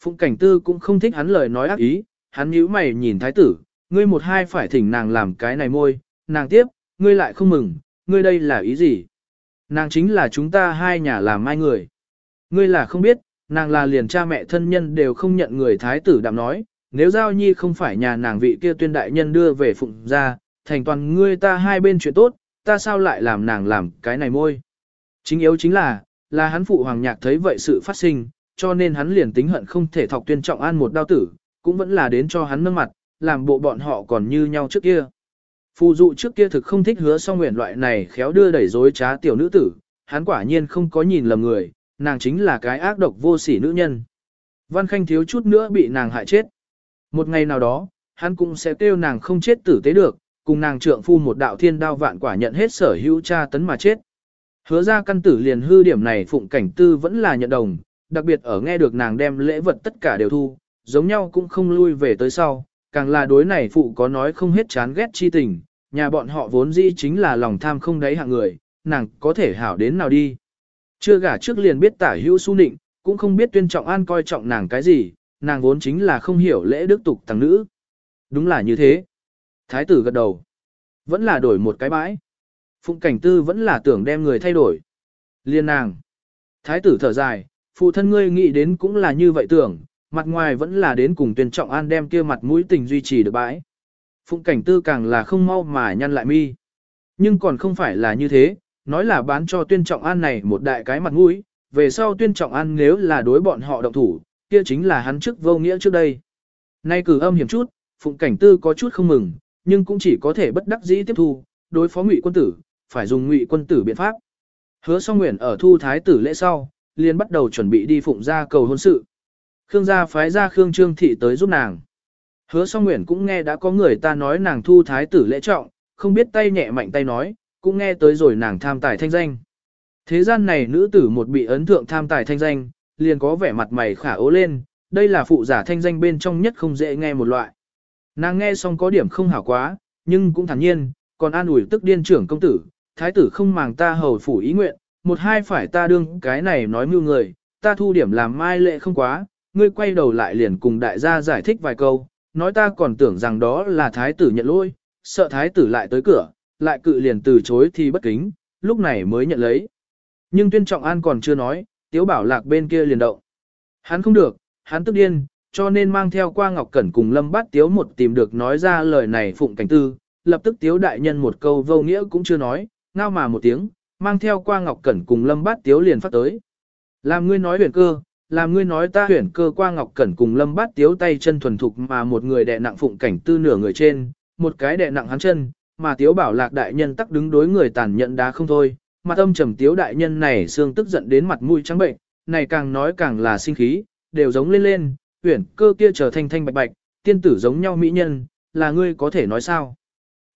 Phụng cảnh tư cũng không thích hắn lời nói ác ý, hắn nhíu mày nhìn thái tử, ngươi một hai phải thỉnh nàng làm cái này môi, nàng tiếp, ngươi lại không mừng, ngươi đây là ý gì? Nàng chính là chúng ta hai nhà làm mai người. Ngươi là không biết, nàng là liền cha mẹ thân nhân đều không nhận người thái tử đạm nói, nếu giao nhi không phải nhà nàng vị kia tuyên đại nhân đưa về phụng ra, thành toàn ngươi ta hai bên chuyện tốt, ta sao lại làm nàng làm cái này môi. Chính yếu chính là, là hắn phụ hoàng nhạc thấy vậy sự phát sinh, cho nên hắn liền tính hận không thể thọc tuyên trọng an một đao tử, cũng vẫn là đến cho hắn nâng mặt, làm bộ bọn họ còn như nhau trước kia. Phù dụ trước kia thực không thích hứa song nguyện loại này khéo đưa đẩy dối trá tiểu nữ tử, hắn quả nhiên không có nhìn lầm người, nàng chính là cái ác độc vô sỉ nữ nhân. Văn Khanh thiếu chút nữa bị nàng hại chết. Một ngày nào đó, hắn cũng sẽ kêu nàng không chết tử tế được, cùng nàng trượng phu một đạo thiên đao vạn quả nhận hết sở hữu cha tấn mà chết. Hứa ra căn tử liền hư điểm này phụng cảnh tư vẫn là nhận đồng, đặc biệt ở nghe được nàng đem lễ vật tất cả đều thu, giống nhau cũng không lui về tới sau, càng là đối này phụ có nói không hết chán ghét chi tình, nhà bọn họ vốn dĩ chính là lòng tham không đáy hạng người, nàng có thể hảo đến nào đi. Chưa gả trước liền biết tả hữu su nịnh, cũng không biết tuyên trọng an coi trọng nàng cái gì, nàng vốn chính là không hiểu lễ đức tục thằng nữ. Đúng là như thế. Thái tử gật đầu. Vẫn là đổi một cái bãi. Phụng cảnh tư vẫn là tưởng đem người thay đổi. Liên nàng. Thái tử thở dài, phụ thân ngươi nghĩ đến cũng là như vậy tưởng, mặt ngoài vẫn là đến cùng tuyên trọng an đem kia mặt mũi tình duy trì được bãi. Phụng cảnh tư càng là không mau mà nhăn lại mi. Nhưng còn không phải là như thế, nói là bán cho tuyên trọng an này một đại cái mặt mũi, về sau tuyên trọng an nếu là đối bọn họ động thủ, kia chính là hắn trước vô nghĩa trước đây. Nay cử âm hiểm chút, phụng cảnh tư có chút không mừng, nhưng cũng chỉ có thể bất đắc dĩ tiếp thu, đối phó ngụy quân tử, phải dùng ngụy quân tử biện pháp. Hứa song nguyện ở thu thái tử lễ sau, liền bắt đầu chuẩn bị đi phụng ra cầu hôn sự. Khương gia phái ra Khương Trương Thị tới giúp nàng. Hứa song nguyện cũng nghe đã có người ta nói nàng thu thái tử lễ trọng, không biết tay nhẹ mạnh tay nói, cũng nghe tới rồi nàng tham tài thanh danh. Thế gian này nữ tử một bị ấn thượng tham tài thanh danh, liền có vẻ mặt mày khả ố lên, đây là phụ giả thanh danh bên trong nhất không dễ nghe một loại. Nàng nghe xong có điểm không hảo quá, nhưng cũng thản nhiên, còn an ủi tức điên trưởng công tử, thái tử không màng ta hầu phủ ý nguyện, một hai phải ta đương cái này nói mưu người, ta thu điểm làm mai lệ không quá, ngươi quay đầu lại liền cùng đại gia giải thích vài câu, nói ta còn tưởng rằng đó là thái tử nhận lỗi, sợ thái tử lại tới cửa, lại cự liền từ chối thì bất kính, lúc này mới nhận lấy. Nhưng tuyên trọng an còn chưa nói, tiếu bảo lạc bên kia liền động. Hắn không được, hắn tức điên, cho nên mang theo qua ngọc cẩn cùng lâm bát tiếu một tìm được nói ra lời này phụng cảnh tư, lập tức tiếu đại nhân một câu vô nghĩa cũng chưa nói, ngao mà một tiếng, mang theo qua ngọc cẩn cùng lâm bát tiếu liền phát tới. Làm ngươi nói huyền cơ, làm ngươi nói ta huyền cơ qua ngọc cẩn cùng lâm bát tiếu tay chân thuần thục mà một người đè nặng phụng cảnh tư nửa người trên, một cái đè nặng hắn chân, mà tiếu bảo lạc đại nhân tắc đứng đối người tàn nhận đá không thôi, mặt âm trầm tiếu đại nhân này xương tức giận đến mặt mũi trắng bệnh, này càng nói càng là sinh khí, đều giống lên lên, huyển cơ kia trở thanh thanh bạch bạch, tiên tử giống nhau mỹ nhân, là ngươi có thể nói sao.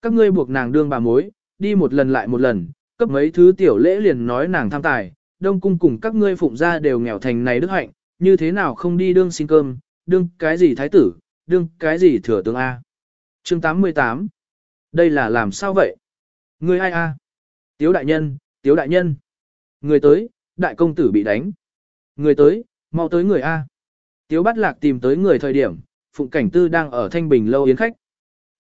Các ngươi buộc nàng đương bà mối, đi một lần lại một lần, cấp mấy thứ tiểu lễ liền nói nàng tham tài, đông cung cùng các ngươi phụng gia đều nghèo thành này đức hạnh, như thế nào không đi đương xin cơm, đương cái gì thái tử, đương cái gì thừa tướng A. Chương 88 Đây là làm sao vậy? ngươi ai A? Tiếu đại nhân, tiếu đại nhân. Người tới, đại công tử bị đánh. Người tới, mau tới người A. Tiếu bắt lạc tìm tới người thời điểm, Phụng Cảnh Tư đang ở Thanh Bình Lâu yến khách.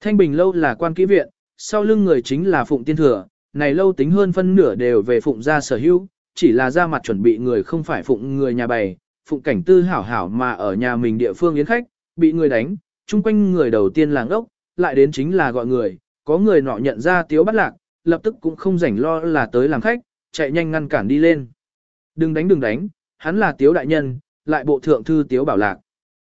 Thanh Bình Lâu là quan kỹ viện, sau lưng người chính là Phụng Tiên Thừa, này lâu tính hơn phân nửa đều về Phụng gia sở hữu, chỉ là ra mặt chuẩn bị người không phải Phụng người nhà bày, Phụng Cảnh Tư hảo hảo mà ở nhà mình địa phương yến khách, bị người đánh, chung quanh người đầu tiên làng ốc, lại đến chính là gọi người, có người nọ nhận ra Tiếu bắt lạc, lập tức cũng không rảnh lo là tới làm khách, chạy nhanh ngăn cản đi lên. Đừng đánh đừng đánh, hắn là Tiếu đại nhân, lại bộ thượng thư Tiếu bảo lạc.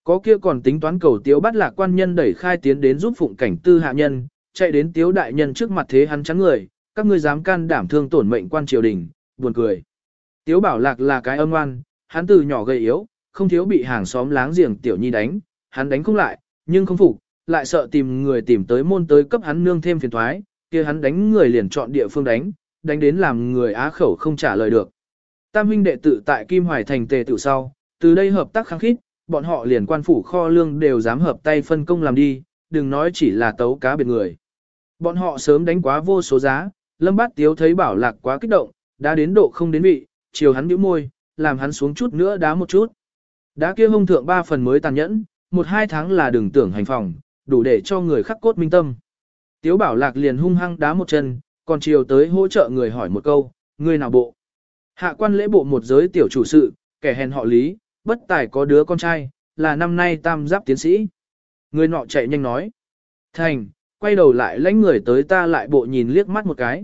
Có kia còn tính toán cầu tiếu bắt lạc quan nhân đẩy khai tiến đến giúp phụng cảnh tư hạ nhân, chạy đến tiếu đại nhân trước mặt thế hắn trắng người, các ngươi dám can đảm thương tổn mệnh quan triều đình, buồn cười. Tiếu bảo lạc là cái âm ngoan, hắn từ nhỏ gầy yếu, không thiếu bị hàng xóm láng giềng tiểu nhi đánh, hắn đánh không lại, nhưng không phục, lại sợ tìm người tìm tới môn tới cấp hắn nương thêm phiền thoái, kia hắn đánh người liền chọn địa phương đánh, đánh đến làm người á khẩu không trả lời được. Tam huynh đệ tự tại Kim Hoài thành tề tự sau, từ đây hợp tác kháng khít, bọn họ liền quan phủ kho lương đều dám hợp tay phân công làm đi, đừng nói chỉ là tấu cá biệt người. Bọn họ sớm đánh quá vô số giá, Lâm Bát Tiếu thấy bảo lạc quá kích động, đã đến độ không đến vị, chiều hắn nhíu môi, làm hắn xuống chút nữa đá một chút. Đá kia hông thượng ba phần mới tàn nhẫn, một hai tháng là đừng tưởng hành phòng, đủ để cho người khắc cốt minh tâm. Tiếu bảo lạc liền hung hăng đá một chân, còn chiều tới hỗ trợ người hỏi một câu, người nào bộ. Hạ quan lễ bộ một giới tiểu chủ sự, kẻ hèn họ lý, bất tài có đứa con trai, là năm nay tam giáp tiến sĩ. Người nọ chạy nhanh nói. Thành, quay đầu lại lãnh người tới ta lại bộ nhìn liếc mắt một cái.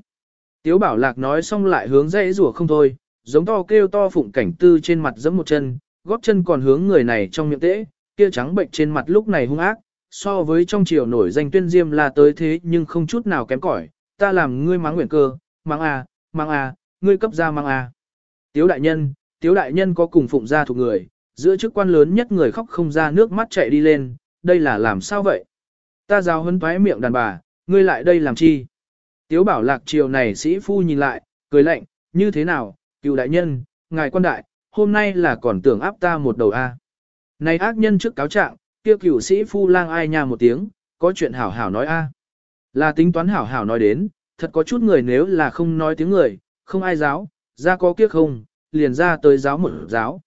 Tiếu bảo lạc nói xong lại hướng dãy rủa không thôi, giống to kêu to phụng cảnh tư trên mặt giẫm một chân, góp chân còn hướng người này trong miệng tễ, kia trắng bệnh trên mặt lúc này hung ác, so với trong triều nổi danh tuyên diêm là tới thế nhưng không chút nào kém cỏi, ta làm ngươi mắng nguyện cơ, mắng à, mắng à, ngươi cấp ra mắng à. Tiếu đại nhân, tiếu đại nhân có cùng phụng gia thuộc người, giữa chức quan lớn nhất người khóc không ra nước mắt chạy đi lên, đây là làm sao vậy? Ta giao hấn toái miệng đàn bà, ngươi lại đây làm chi? Tiếu bảo lạc triều này sĩ phu nhìn lại, cười lạnh, như thế nào, cựu đại nhân, ngài quan đại, hôm nay là còn tưởng áp ta một đầu A. Này ác nhân trước cáo trạng, kia cựu sĩ phu lang ai nha một tiếng, có chuyện hảo hảo nói A. À. Là tính toán hảo hảo nói đến, thật có chút người nếu là không nói tiếng người, không ai giáo, ra có kiếp không, liền ra tới giáo một giáo.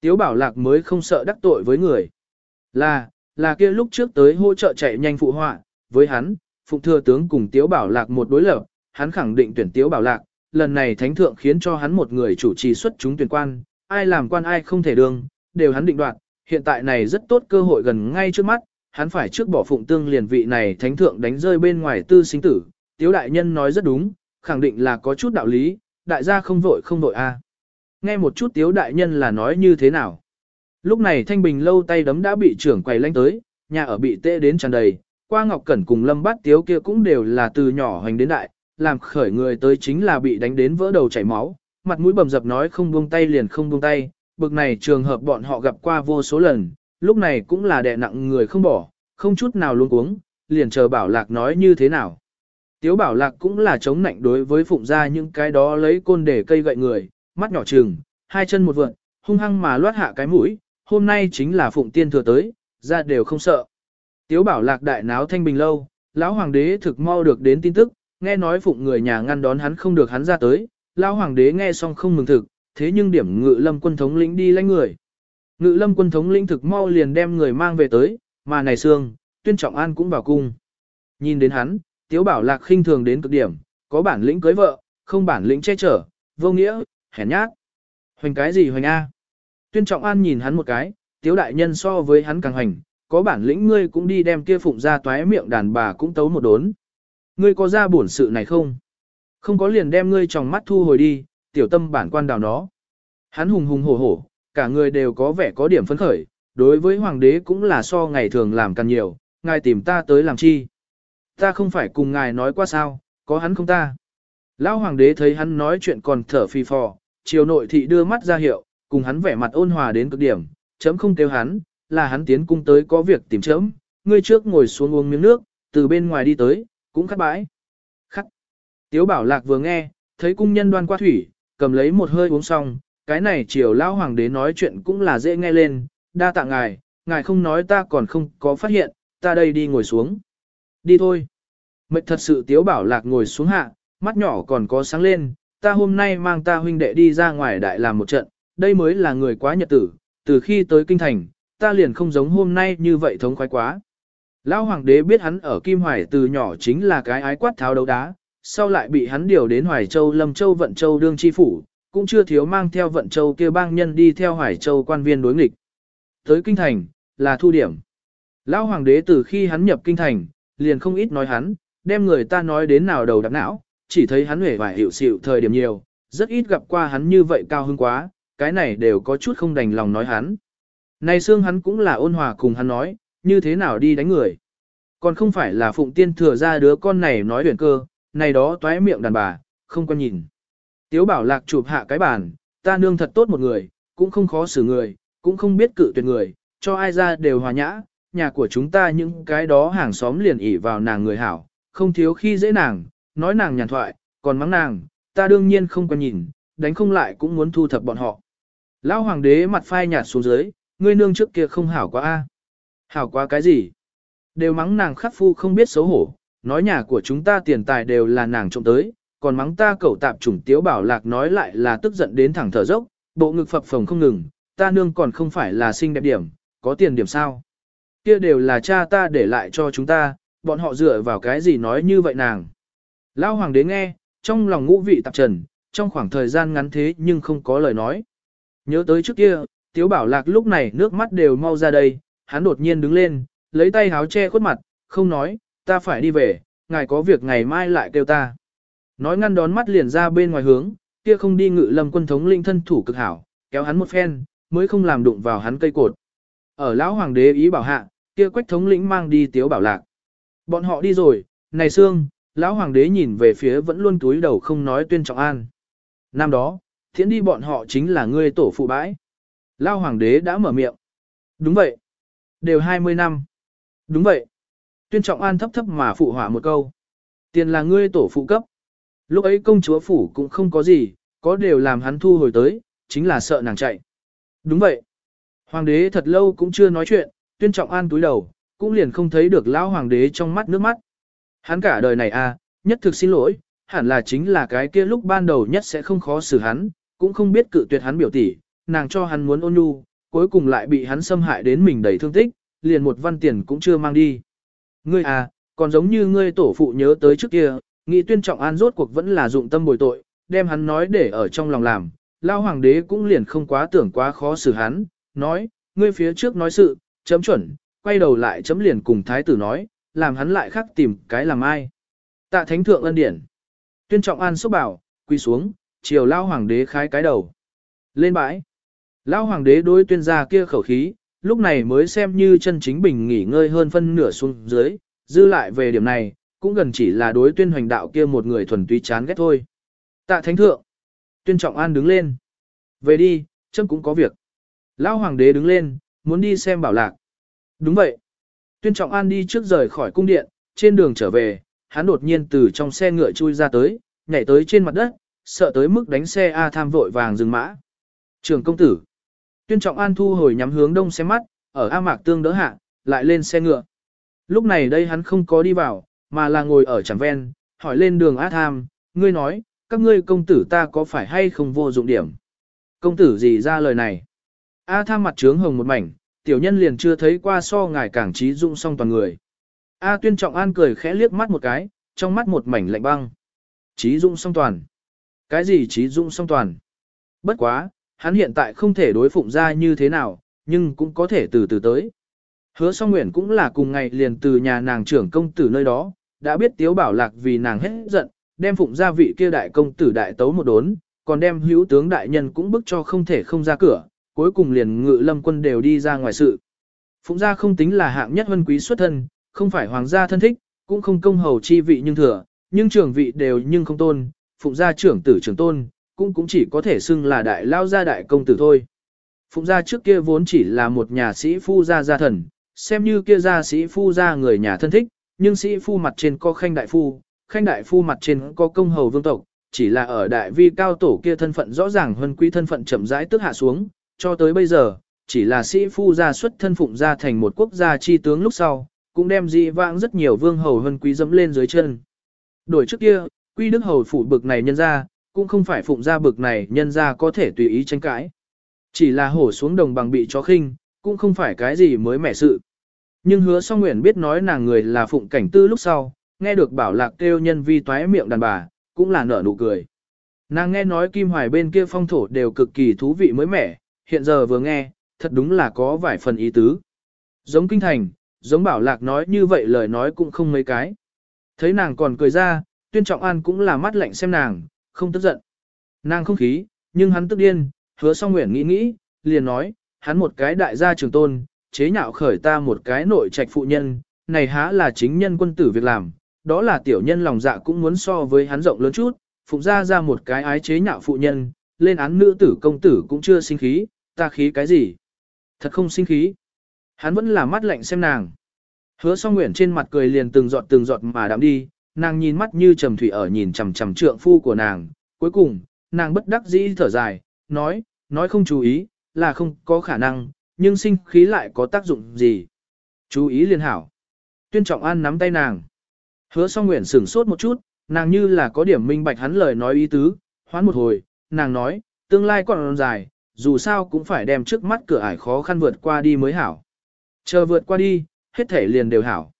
Tiếu bảo lạc mới không sợ đắc tội với người. Là, là kia lúc trước tới hỗ trợ chạy nhanh phụ họa, với hắn, phụng thừa tướng cùng tiếu bảo lạc một đối lập, hắn khẳng định tuyển tiếu bảo lạc, lần này thánh thượng khiến cho hắn một người chủ trì xuất chúng tuyển quan, ai làm quan ai không thể đương, đều hắn định đoạt, hiện tại này rất tốt cơ hội gần ngay trước mắt, hắn phải trước bỏ phụng tương liền vị này thánh thượng đánh rơi bên ngoài tư sinh tử, tiếu đại nhân nói rất đúng, khẳng định là có chút đạo lý, đại gia không vội không vội a. À. Nghe một chút tiếu đại nhân là nói như thế nào. Lúc này Thanh Bình lâu tay đấm đã bị trưởng quầy lanh tới, nhà ở bị tê đến tràn đầy, qua Ngọc Cẩn cùng Lâm Bát Tiếu kia cũng đều là từ nhỏ hành đến đại, làm khởi người tới chính là bị đánh đến vỡ đầu chảy máu, mặt mũi bầm dập nói không buông tay liền không buông tay, bực này trường hợp bọn họ gặp qua vô số lần, lúc này cũng là đè nặng người không bỏ, không chút nào luôn cuống, liền chờ bảo lạc nói như thế nào. Tiếu bảo lạc cũng là chống nạnh đối với phụng gia những cái đó lấy côn để cây gậy người, mắt nhỏ trừng, hai chân một vượn, hung hăng mà loát hạ cái mũi, hôm nay chính là phụng tiên thừa tới, ra đều không sợ. Tiếu bảo lạc đại náo thanh bình lâu, lão hoàng đế thực mau được đến tin tức, nghe nói phụng người nhà ngăn đón hắn không được hắn ra tới, lão hoàng đế nghe xong không mừng thực, thế nhưng điểm ngự lâm quân thống lĩnh đi lãnh người. Ngự lâm quân thống lĩnh thực mau liền đem người mang về tới, mà này xương, tuyên trọng an cũng vào cung. Nhìn đến hắn, tiếu bảo lạc khinh thường đến cực điểm, có bản lĩnh cưới vợ, không bản lĩnh che chở, vô nghĩa, hèn nhát. Hoành cái gì hoành A? Tuyên trọng an nhìn hắn một cái, tiếu đại nhân so với hắn càng hoành, có bản lĩnh ngươi cũng đi đem kia phụng ra toái miệng đàn bà cũng tấu một đốn. Ngươi có ra bổn sự này không? Không có liền đem ngươi trong mắt thu hồi đi, tiểu tâm bản quan đào nó. Hắn hùng hùng hổ hổ, cả người đều có vẻ có điểm phấn khởi, đối với hoàng đế cũng là so ngày thường làm càng nhiều, ngài tìm ta tới làm chi. Ta không phải cùng ngài nói qua sao, có hắn không ta. Lão hoàng đế thấy hắn nói chuyện còn thở phì phò, triều nội thị đưa mắt ra hiệu, cùng hắn vẻ mặt ôn hòa đến cực điểm, chấm không kêu hắn, là hắn tiến cung tới có việc tìm chấm, ngươi trước ngồi xuống uống miếng nước, từ bên ngoài đi tới, cũng khát bãi. Khắc. Tiếu bảo lạc vừa nghe, thấy cung nhân đoan qua thủy, cầm lấy một hơi uống xong, cái này chiều Lão hoàng đế nói chuyện cũng là dễ nghe lên, đa tạ ngài, ngài không nói ta còn không có phát hiện, ta đây đi ngồi xuống. Đi thôi. Mệt thật sự tiếu bảo lạc ngồi xuống hạ, mắt nhỏ còn có sáng lên, ta hôm nay mang ta huynh đệ đi ra ngoài đại làm một trận, đây mới là người quá nhật tử, từ khi tới kinh thành, ta liền không giống hôm nay như vậy thống khoái quá. Lão hoàng đế biết hắn ở Kim Hoài từ nhỏ chính là cái ái quát tháo đấu đá, sau lại bị hắn điều đến Hoài Châu Lâm Châu Vận Châu đương chi phủ, cũng chưa thiếu mang theo Vận Châu kia bang nhân đi theo Hoài Châu quan viên đối nghịch. Tới kinh thành, là thu điểm. Lão hoàng đế từ khi hắn nhập kinh thành, liền không ít nói hắn, đem người ta nói đến nào đầu đập não, chỉ thấy hắn hề vải hiệu xịu thời điểm nhiều, rất ít gặp qua hắn như vậy cao hứng quá, cái này đều có chút không đành lòng nói hắn. Này xương hắn cũng là ôn hòa cùng hắn nói, như thế nào đi đánh người. Còn không phải là phụng tiên thừa ra đứa con này nói huyền cơ, này đó toái miệng đàn bà, không quan nhìn. Tiếu bảo lạc chụp hạ cái bàn, ta nương thật tốt một người, cũng không khó xử người, cũng không biết cự tuyệt người, cho ai ra đều hòa nhã, nhà của chúng ta những cái đó hàng xóm liền ỉ vào nàng người hảo, không thiếu khi dễ nàng, nói nàng nhàn thoại, còn mắng nàng, ta đương nhiên không quan nhìn, đánh không lại cũng muốn thu thập bọn họ. Lão hoàng đế mặt phai nhạt xuống dưới, ngươi nương trước kia không hảo quá a. Hảo quá cái gì? Đều mắng nàng khắc phu không biết xấu hổ, nói nhà của chúng ta tiền tài đều là nàng trộm tới, còn mắng ta cẩu tạp chủng tiếu bảo lạc nói lại là tức giận đến thẳng thở dốc, bộ ngực phập phồng không ngừng, ta nương còn không phải là xinh đẹp điểm, có tiền điểm sao? Kia đều là cha ta để lại cho chúng ta, bọn họ dựa vào cái gì nói như vậy nàng? Lão hoàng đế nghe, trong lòng ngũ vị tạp trần, trong khoảng thời gian ngắn thế nhưng không có lời nói. Nhớ tới trước kia, Tiếu Bảo Lạc lúc này nước mắt đều mau ra đây, hắn đột nhiên đứng lên, lấy tay háo che khuất mặt, không nói, ta phải đi về, ngài có việc ngày mai lại kêu ta. Nói ngăn đón mắt liền ra bên ngoài hướng, kia không đi ngự lâm quân thống linh thân thủ cực hảo, kéo hắn một phen, mới không làm đụng vào hắn cây cột. Ở lão hoàng đế ý bảo hạ, kia quách thống lĩnh mang đi Tiếu Bảo Lạc. Bọn họ đi rồi, này xương, lão hoàng đế nhìn về phía vẫn luôn túi đầu không nói tuyên trọng an. Năm đó, thiện đi bọn họ chính là ngươi tổ phụ bãi. Lão hoàng đế đã mở miệng. Đúng vậy. Đều 20 năm. Đúng vậy. Tuyên trọng an thấp thấp mà phụ hỏa một câu. Tiền là ngươi tổ phụ cấp. Lúc ấy công chúa phủ cũng không có gì, có đều làm hắn thu hồi tới, chính là sợ nàng chạy. Đúng vậy. Hoàng đế thật lâu cũng chưa nói chuyện, tuyên trọng an túi đầu, cũng liền không thấy được lão hoàng đế trong mắt nước mắt. Hắn cả đời này à, nhất thực xin lỗi, hẳn là chính là cái kia lúc ban đầu nhất sẽ không khó xử hắn, cũng không biết cự tuyệt hắn biểu tỷ, nàng cho hắn muốn ôn nhu, cuối cùng lại bị hắn xâm hại đến mình đầy thương tích, liền một văn tiền cũng chưa mang đi. Ngươi à, còn giống như ngươi tổ phụ nhớ tới trước kia, nghĩ tuyên trọng an rốt cuộc vẫn là dụng tâm bồi tội, đem hắn nói để ở trong lòng làm, lao hoàng đế cũng liền không quá tưởng quá khó xử hắn, nói, ngươi phía trước nói sự, chấm chuẩn, quay đầu lại chấm liền cùng thái tử nói, làm hắn lại khắc tìm cái làm ai. Tạ thánh thượng ân điển. Tuyên trọng an xúc bảo, quỳ xuống, chiều lao hoàng đế khái cái đầu. Lên bãi. Lao hoàng đế đối tuyên gia kia khẩu khí, lúc này mới xem như chân chính bình nghỉ ngơi hơn phân nửa xuống dưới, dư lại về điểm này, cũng gần chỉ là đối tuyên hoành đạo kia một người thuần túy chán ghét thôi. Tạ thánh thượng. Tuyên trọng an đứng lên. Về đi, chấm cũng có việc. Lão hoàng đế đứng lên, muốn đi xem bảo lạc. Đúng vậy. Tuyên trọng an đi trước rời khỏi cung điện, trên đường trở về, hắn đột nhiên từ trong xe ngựa chui ra tới, nhảy tới trên mặt đất, sợ tới mức đánh xe A tham vội vàng dừng mã. Trường công tử. Tuyên trọng an thu hồi nhắm hướng đông xem mắt, ở A mạc tương đỡ hạ, lại lên xe ngựa. Lúc này đây hắn không có đi vào, mà là ngồi ở chẳng ven, hỏi lên đường A tham, ngươi nói, các ngươi công tử ta có phải hay không vô dụng điểm. Công tử gì ra lời này. A tham mặt trướng hồng một mảnh, tiểu nhân liền chưa thấy qua so ngài càng trí dụng song toàn người. A tuyên trọng an cười khẽ liếc mắt một cái, trong mắt một mảnh lạnh băng. Trí dụng song toàn. Cái gì trí dụng song toàn? Bất quá, hắn hiện tại không thể đối phụng ra như thế nào, nhưng cũng có thể từ từ tới. Hứa song nguyện cũng là cùng ngày liền từ nhà nàng trưởng công tử nơi đó, đã biết tiếu bảo lạc vì nàng hết giận, đem phụng gia vị kia đại công tử đại tấu một đốn, còn đem hữu tướng đại nhân cũng bức cho không thể không ra cửa, cuối cùng liền ngự lâm quân đều đi ra ngoài sự. Phụng gia không tính là hạng nhất vân quý xuất thân, không phải hoàng gia thân thích, cũng không công hầu chi vị nhưng thừa, nhưng trưởng vị đều nhưng không tôn, phụng gia trưởng tử trưởng tôn, cũng cũng chỉ có thể xưng là đại lao gia đại công tử thôi. Phụng gia trước kia vốn chỉ là một nhà sĩ phu gia gia thần, xem như kia gia sĩ phu gia người nhà thân thích, nhưng sĩ phu mặt trên có khanh đại phu, khanh đại phu mặt trên có công hầu vương tộc, chỉ là ở đại vi cao tổ kia thân phận rõ ràng hơn quý thân phận chậm rãi tức hạ xuống, cho tới bây giờ, chỉ là sĩ phu gia xuất thân phụng gia thành một quốc gia chi tướng lúc sau, cũng đem dị vãng rất nhiều vương hầu hơn quý dẫm lên dưới chân. Đổi trước kia, quy đức hầu phụ bực này nhân ra, cũng không phải phụng ra bực này nhân ra có thể tùy ý tranh cãi. Chỉ là hổ xuống đồng bằng bị chó khinh, cũng không phải cái gì mới mẻ sự. Nhưng hứa song nguyện biết nói nàng người là phụng cảnh tư lúc sau, nghe được bảo lạc kêu nhân vi toái miệng đàn bà, cũng là nở nụ cười. Nàng nghe nói kim hoài bên kia phong thổ đều cực kỳ thú vị mới mẻ, hiện giờ vừa nghe, thật đúng là có vài phần ý tứ. Giống kinh thành, giống bảo lạc nói như vậy lời nói cũng không mấy cái. Thấy nàng còn cười ra, tuyên trọng an cũng là mắt lạnh xem nàng, không tức giận. Nàng không khí, nhưng hắn tức điên, hứa song nguyện nghĩ nghĩ, liền nói, hắn một cái đại gia trường tôn, chế nhạo khởi ta một cái nội trạch phụ nhân, này há là chính nhân quân tử việc làm, đó là tiểu nhân lòng dạ cũng muốn so với hắn rộng lớn chút, phụng ra ra một cái ái chế nhạo phụ nhân, lên án nữ tử công tử cũng chưa sinh khí, ta khí cái gì? Thật không sinh khí. Hắn vẫn là mắt lạnh xem nàng. Hứa song nguyện trên mặt cười liền từng giọt từng giọt mà đạm đi, nàng nhìn mắt như trầm thủy ở nhìn chằm chằm trượng phu của nàng. Cuối cùng, nàng bất đắc dĩ thở dài, nói, nói không chú ý, là không có khả năng, nhưng sinh khí lại có tác dụng gì. Chú ý liên hảo. Tuyên trọng an nắm tay nàng. Hứa song nguyện sửng sốt một chút, nàng như là có điểm minh bạch hắn lời nói ý tứ, hoán một hồi, nàng nói, tương lai còn dài, dù sao cũng phải đem trước mắt cửa ải khó khăn vượt qua đi mới hảo. Chờ vượt qua đi, hết thể liền đều hảo.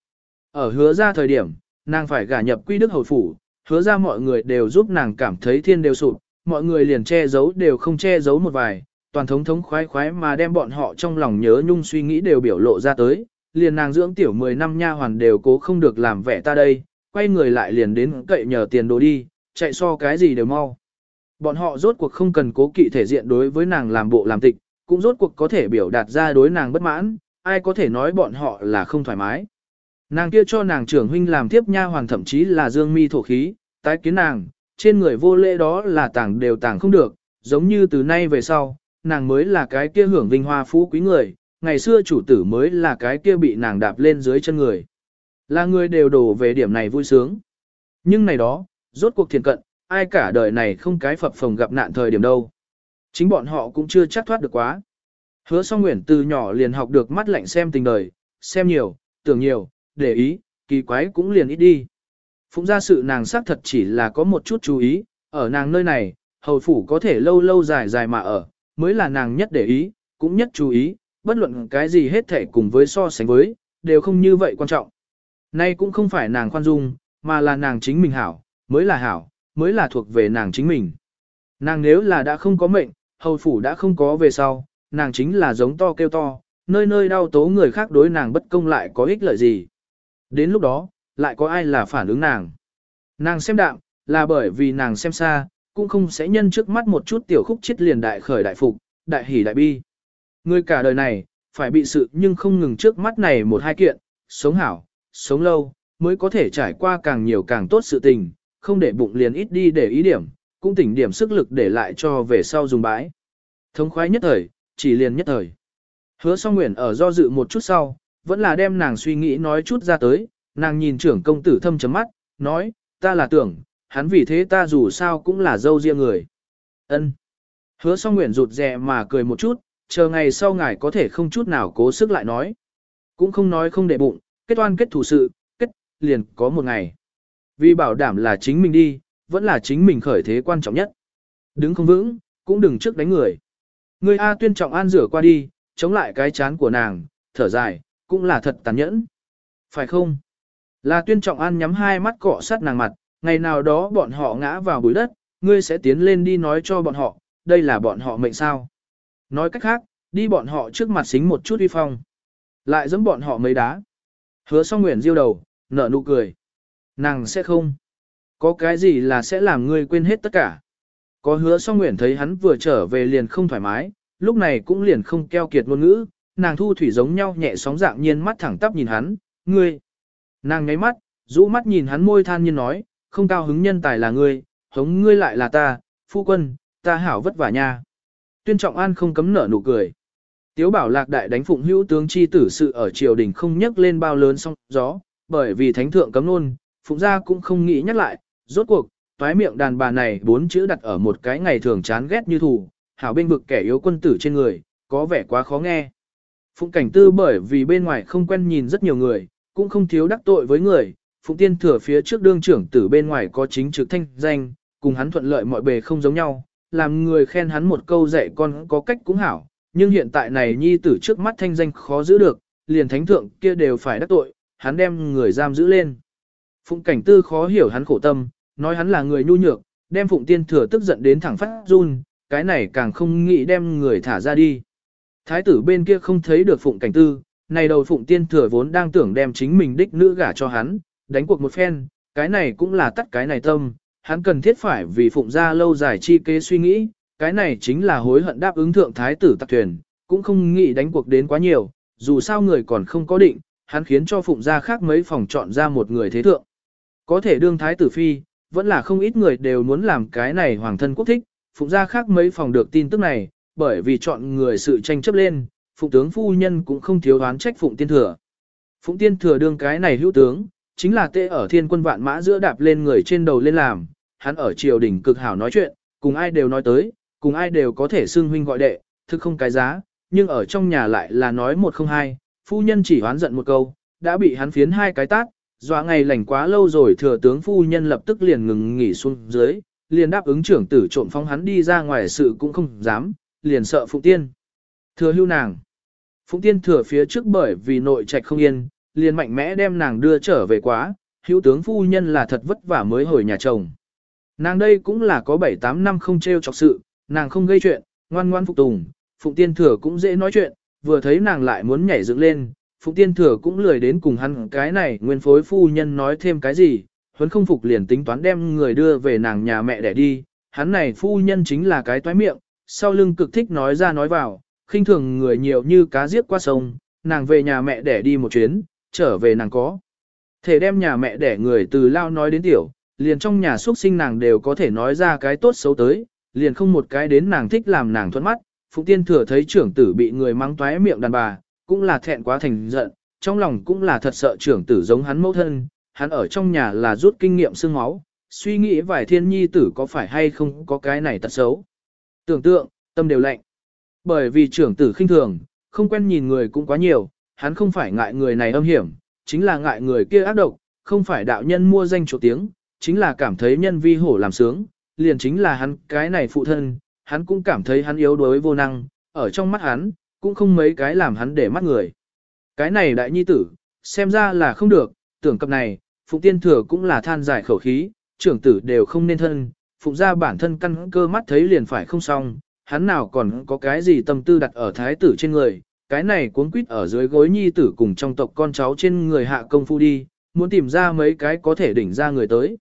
Ở hứa ra thời điểm, nàng phải gả nhập quy đức hầu phủ, hứa ra mọi người đều giúp nàng cảm thấy thiên đều sụp, mọi người liền che giấu đều không che giấu một vài, toàn thống thống khoái khoái mà đem bọn họ trong lòng nhớ nhung suy nghĩ đều biểu lộ ra tới, liền nàng dưỡng tiểu 10 năm nha hoàn đều cố không được làm vẻ ta đây, quay người lại liền đến cậy nhờ tiền đồ đi, chạy so cái gì đều mau. Bọn họ rốt cuộc không cần cố kỵ thể diện đối với nàng làm bộ làm tịch, cũng rốt cuộc có thể biểu đạt ra đối nàng bất mãn, ai có thể nói bọn họ là không thoải mái. Nàng kia cho nàng trưởng huynh làm tiếp nha hoàng thậm chí là dương mi thổ khí, tái kiến nàng, trên người vô lễ đó là tàng đều tàng không được, giống như từ nay về sau, nàng mới là cái kia hưởng vinh hoa phú quý người, ngày xưa chủ tử mới là cái kia bị nàng đạp lên dưới chân người. Là người đều đổ về điểm này vui sướng. Nhưng này đó, rốt cuộc thiền cận, ai cả đời này không cái phập phồng gặp nạn thời điểm đâu. Chính bọn họ cũng chưa chắc thoát được quá. Hứa song nguyện từ nhỏ liền học được mắt lạnh xem tình đời, xem nhiều, tưởng nhiều, để ý, kỳ quái cũng liền ít đi. Phụng ra sự nàng xác thật chỉ là có một chút chú ý, ở nàng nơi này, hầu phủ có thể lâu lâu dài dài mà ở, mới là nàng nhất để ý, cũng nhất chú ý, bất luận cái gì hết thể cùng với so sánh với, đều không như vậy quan trọng. Nay cũng không phải nàng khoan dung, mà là nàng chính mình hảo, mới là hảo, mới là thuộc về nàng chính mình. Nàng nếu là đã không có mệnh, hầu phủ đã không có về sau, nàng chính là giống to kêu to, nơi nơi đau tố người khác đối nàng bất công lại có ích lợi gì. Đến lúc đó, lại có ai là phản ứng nàng. Nàng xem đạm, là bởi vì nàng xem xa, cũng không sẽ nhân trước mắt một chút tiểu khúc chết liền đại khởi đại phục, đại hỉ đại bi. Người cả đời này, phải bị sự nhưng không ngừng trước mắt này một hai kiện, sống hảo, sống lâu, mới có thể trải qua càng nhiều càng tốt sự tình, không để bụng liền ít đi để ý điểm, cũng tỉnh điểm sức lực để lại cho về sau dùng bãi. Thống khoái nhất thời, chỉ liền nhất thời. Hứa song nguyện ở do dự một chút sau, vẫn là đem nàng suy nghĩ nói chút ra tới, nàng nhìn trưởng công tử thâm chấm mắt, nói, ta là tưởng, hắn vì thế ta dù sao cũng là dâu riêng người. ân Hứa song nguyện rụt rè mà cười một chút, chờ ngày sau ngài có thể không chút nào cố sức lại nói. Cũng không nói không để bụng, kết oan kết thủ sự, kết, liền có một ngày. Vì bảo đảm là chính mình đi, vẫn là chính mình khởi thế quan trọng nhất. Đứng không vững, cũng đừng trước đánh người. Người A tuyên trọng an rửa qua đi, chống lại cái chán của nàng, thở dài, cũng là thật tàn nhẫn. Phải không? Là tuyên trọng an nhắm hai mắt cọ sát nàng mặt, ngày nào đó bọn họ ngã vào bụi đất, ngươi sẽ tiến lên đi nói cho bọn họ, đây là bọn họ mệnh sao. Nói cách khác, đi bọn họ trước mặt xính một chút uy phong. Lại giẫm bọn họ mấy đá. Hứa song nguyện diêu đầu, nở nụ cười. Nàng sẽ không. Có cái gì là sẽ làm ngươi quên hết tất cả. Có hứa song nguyện thấy hắn vừa trở về liền không thoải mái, lúc này cũng liền không keo kiệt ngôn ngữ, nàng thu thủy giống nhau nhẹ sóng dạng nhiên mắt thẳng tắp nhìn hắn, ngươi. Nàng nháy mắt, rũ mắt nhìn hắn môi than nhiên nói, không cao hứng nhân tài là ngươi, hống ngươi lại là ta, phu quân, ta hảo vất vả nha. Tuyên trọng an không cấm nở nụ cười. Tiếu bảo lạc đại đánh phụng hữu tướng chi tử sự ở triều đình không nhắc lên bao lớn song gió, bởi vì thánh thượng cấm nôn, Phụng gia cũng không nghĩ nhắc lại, rốt cuộc, toái miệng đàn bà này bốn chữ đặt ở một cái ngày thường chán ghét như thù, hảo bên vực kẻ yếu quân tử trên người, có vẻ quá khó nghe. Phụng cảnh tư bởi vì bên ngoài không quen nhìn rất nhiều người, cũng không thiếu đắc tội với người, Phụng tiên thừa phía trước đương trưởng tử bên ngoài có chính trực thanh danh, cùng hắn thuận lợi mọi bề không giống nhau, làm người khen hắn một câu dạy con có cách cũng hảo, nhưng hiện tại này nhi tử trước mắt thanh danh khó giữ được, liền thánh thượng kia đều phải đắc tội, hắn đem người giam giữ lên. Phụng cảnh tư khó hiểu hắn khổ tâm, nói hắn là người nhu nhược, đem phụng tiên thừa tức giận đến thẳng phát run, cái này càng không nghĩ đem người thả ra đi. Thái tử bên kia không thấy được phụng cảnh tư, này đầu phụng tiên thừa vốn đang tưởng đem chính mình đích nữ gả cho hắn, đánh cuộc một phen, cái này cũng là tắt cái này tâm, hắn cần thiết phải vì phụng gia lâu dài chi kế suy nghĩ, cái này chính là hối hận đáp ứng thượng thái tử tạc thuyền, cũng không nghĩ đánh cuộc đến quá nhiều, dù sao người còn không có định, hắn khiến cho phụng gia khác mấy phòng chọn ra một người thế thượng. Có thể đương thái tử phi, vẫn là không ít người đều muốn làm cái này hoàng thân quốc thích, phụng gia khác mấy phòng được tin tức này, bởi vì chọn người sự tranh chấp lên, phụng tướng phu nhân cũng không thiếu đoán trách phụng tiên thừa. Phụng tiên thừa đương cái này hữu tướng, chính là tê ở thiên quân vạn mã giữa đạp lên người trên đầu lên làm, hắn ở triều đình cực hảo nói chuyện, cùng ai đều nói tới, cùng ai đều có thể xưng huynh gọi đệ, thực không cái giá, nhưng ở trong nhà lại là nói một không hai, phu nhân chỉ hoán giận một câu, đã bị hắn phiến hai cái tát, dọa ngày lành quá lâu rồi thừa tướng phu nhân lập tức liền ngừng nghỉ xuống dưới, liền đáp ứng trưởng tử trộm phóng hắn đi ra ngoài sự cũng không dám, liền sợ Phụng Tiên. Thừa hưu nàng. Phụng Tiên thừa phía trước bởi vì nội trạch không yên, liền mạnh mẽ đem nàng đưa trở về quá, hữu tướng phu nhân là thật vất vả mới hồi nhà chồng. Nàng đây cũng là có 7-8 năm không treo chọc sự, nàng không gây chuyện, ngoan ngoan phục tùng, Phụng Tiên Thừa cũng dễ nói chuyện, vừa thấy nàng lại muốn nhảy dựng lên, Phụng Tiên Thừa cũng lười đến cùng hắn cái này nguyên phối phu nhân nói thêm cái gì, huấn không phục liền tính toán đem người đưa về nàng nhà mẹ để đi, hắn này phu nhân chính là cái toái miệng, sau lưng cực thích nói ra nói vào, khinh thường người nhiều như cá giết qua sông, nàng về nhà mẹ để đi một chuyến, trở về nàng có. Thể đem nhà mẹ để người từ lao nói đến tiểu, liền trong nhà xuất sinh nàng đều có thể nói ra cái tốt xấu tới, liền không một cái đến nàng thích làm nàng thuận mắt. Phụng tiên thừa thấy trưởng tử bị người mắng toái miệng đàn bà, cũng là thẹn quá thành giận, trong lòng cũng là thật sợ trưởng tử giống hắn mẫu thân, hắn ở trong nhà là rút kinh nghiệm xương máu, suy nghĩ vài thiên nhi tử có phải hay không có cái này tật xấu. Tưởng tượng, tâm đều lạnh. Bởi vì trưởng tử khinh thường, không quen nhìn người cũng quá nhiều, hắn không phải ngại người này âm hiểm, chính là ngại người kia ác độc, không phải đạo nhân mua danh chỗ tiếng, chính là cảm thấy nhân vi hổ làm sướng, liền chính là hắn cái này phụ thân, hắn cũng cảm thấy hắn yếu đuối vô năng, ở trong mắt hắn, cũng không mấy cái làm hắn để mắt người. Cái này đại nhi tử, xem ra là không được, tưởng cập này, phụ Tiên Thừa cũng là than giải khẩu khí, trưởng tử đều không nên thân, Phụng ra bản thân căn cơ mắt thấy liền phải không xong, hắn nào còn có cái gì tâm tư đặt ở thái tử trên người, cái này cuốn quýt ở dưới gối nhi tử cùng trong tộc con cháu trên người hạ công phu đi, muốn tìm ra mấy cái có thể đỉnh ra người tới.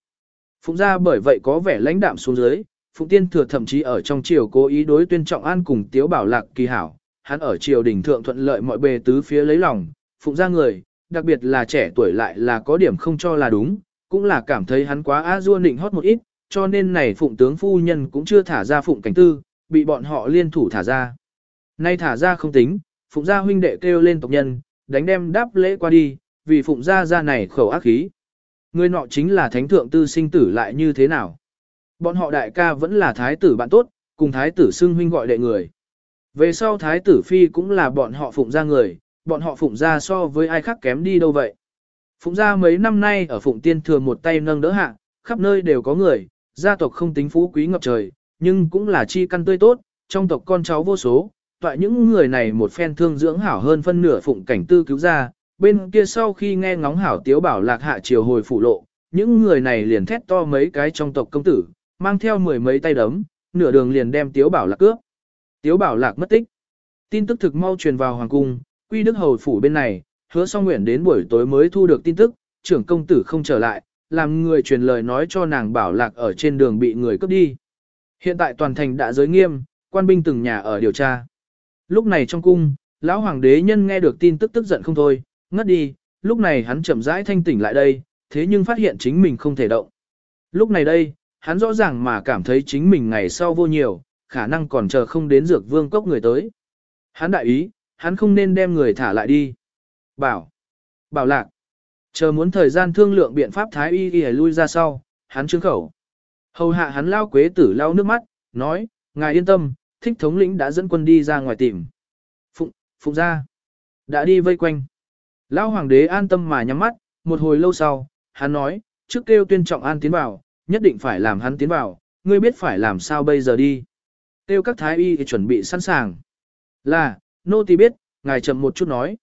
Phụng gia bởi vậy có vẻ lãnh đạm xuống dưới, Phụng Tiên thừa thậm chí ở trong triều cố ý đối tuyên trọng an cùng Tiếu Bảo Lạc kỳ hảo, hắn ở triều đình thượng thuận lợi mọi bề tứ phía lấy lòng, Phụng gia người, đặc biệt là trẻ tuổi lại là có điểm không cho là đúng, cũng là cảm thấy hắn quá a dua nịnh hót một ít, cho nên này Phụng tướng phu nhân cũng chưa thả ra Phụng cảnh tư, bị bọn họ liên thủ thả ra. Nay thả ra không tính, Phụng gia huynh đệ kêu lên tộc nhân, đánh đem đáp lễ qua đi, vì Phụng gia gia này khẩu ác khí. Người nọ chính là thánh thượng tư sinh tử lại như thế nào. Bọn họ đại ca vẫn là thái tử bạn tốt, cùng thái tử xưng huynh gọi đệ người. Về sau thái tử phi cũng là bọn họ phụng gia người, bọn họ phụng gia so với ai khác kém đi đâu vậy. Phụng gia mấy năm nay ở phụng tiên thường một tay nâng đỡ hạ, khắp nơi đều có người, gia tộc không tính phú quý ngập trời, nhưng cũng là chi căn tươi tốt, trong tộc con cháu vô số, toại những người này một phen thương dưỡng hảo hơn phân nửa phụng cảnh tư cứu ra, bên kia sau khi nghe ngóng hảo tiếu bảo lạc hạ triều hồi phủ lộ, những người này liền thét to mấy cái trong tộc công tử, mang theo mười mấy tay đấm, nửa đường liền đem tiếu bảo lạc cướp. Tiếu bảo lạc mất tích. Tin tức thực mau truyền vào hoàng cung, quy đức hầu phủ bên này, hứa song nguyện đến buổi tối mới thu được tin tức, trưởng công tử không trở lại, làm người truyền lời nói cho nàng bảo lạc ở trên đường bị người cướp đi. Hiện tại toàn thành đã giới nghiêm, quan binh từng nhà ở điều tra. Lúc này trong cung, lão hoàng đế nhân nghe được tin tức tức giận không thôi, ngất đi, lúc này hắn chậm rãi thanh tỉnh lại đây, thế nhưng phát hiện chính mình không thể động. Lúc này đây, hắn rõ ràng mà cảm thấy chính mình ngày sau vô nhiều, khả năng còn chờ không đến dược vương cốc người tới. Hắn đại ý, hắn không nên đem người thả lại đi. Bảo, bảo lạc, Chờ muốn thời gian thương lượng biện pháp thái y y lui ra sau, hắn trương khẩu. Hầu hạ hắn lao quế tử lao nước mắt, nói, ngài yên tâm, thích thống lĩnh đã dẫn quân đi ra ngoài tìm. Phụng, phụng ra. Đã đi vây quanh. Lão hoàng đế an tâm mà nhắm mắt, một hồi lâu sau, hắn nói, trước kêu tuyên trọng an tiến vào, nhất định phải làm hắn tiến vào, ngươi biết phải làm sao bây giờ đi. Kêu các thái y chuẩn bị sẵn sàng. Là, nô tỳ biết, ngài chậm một chút nói.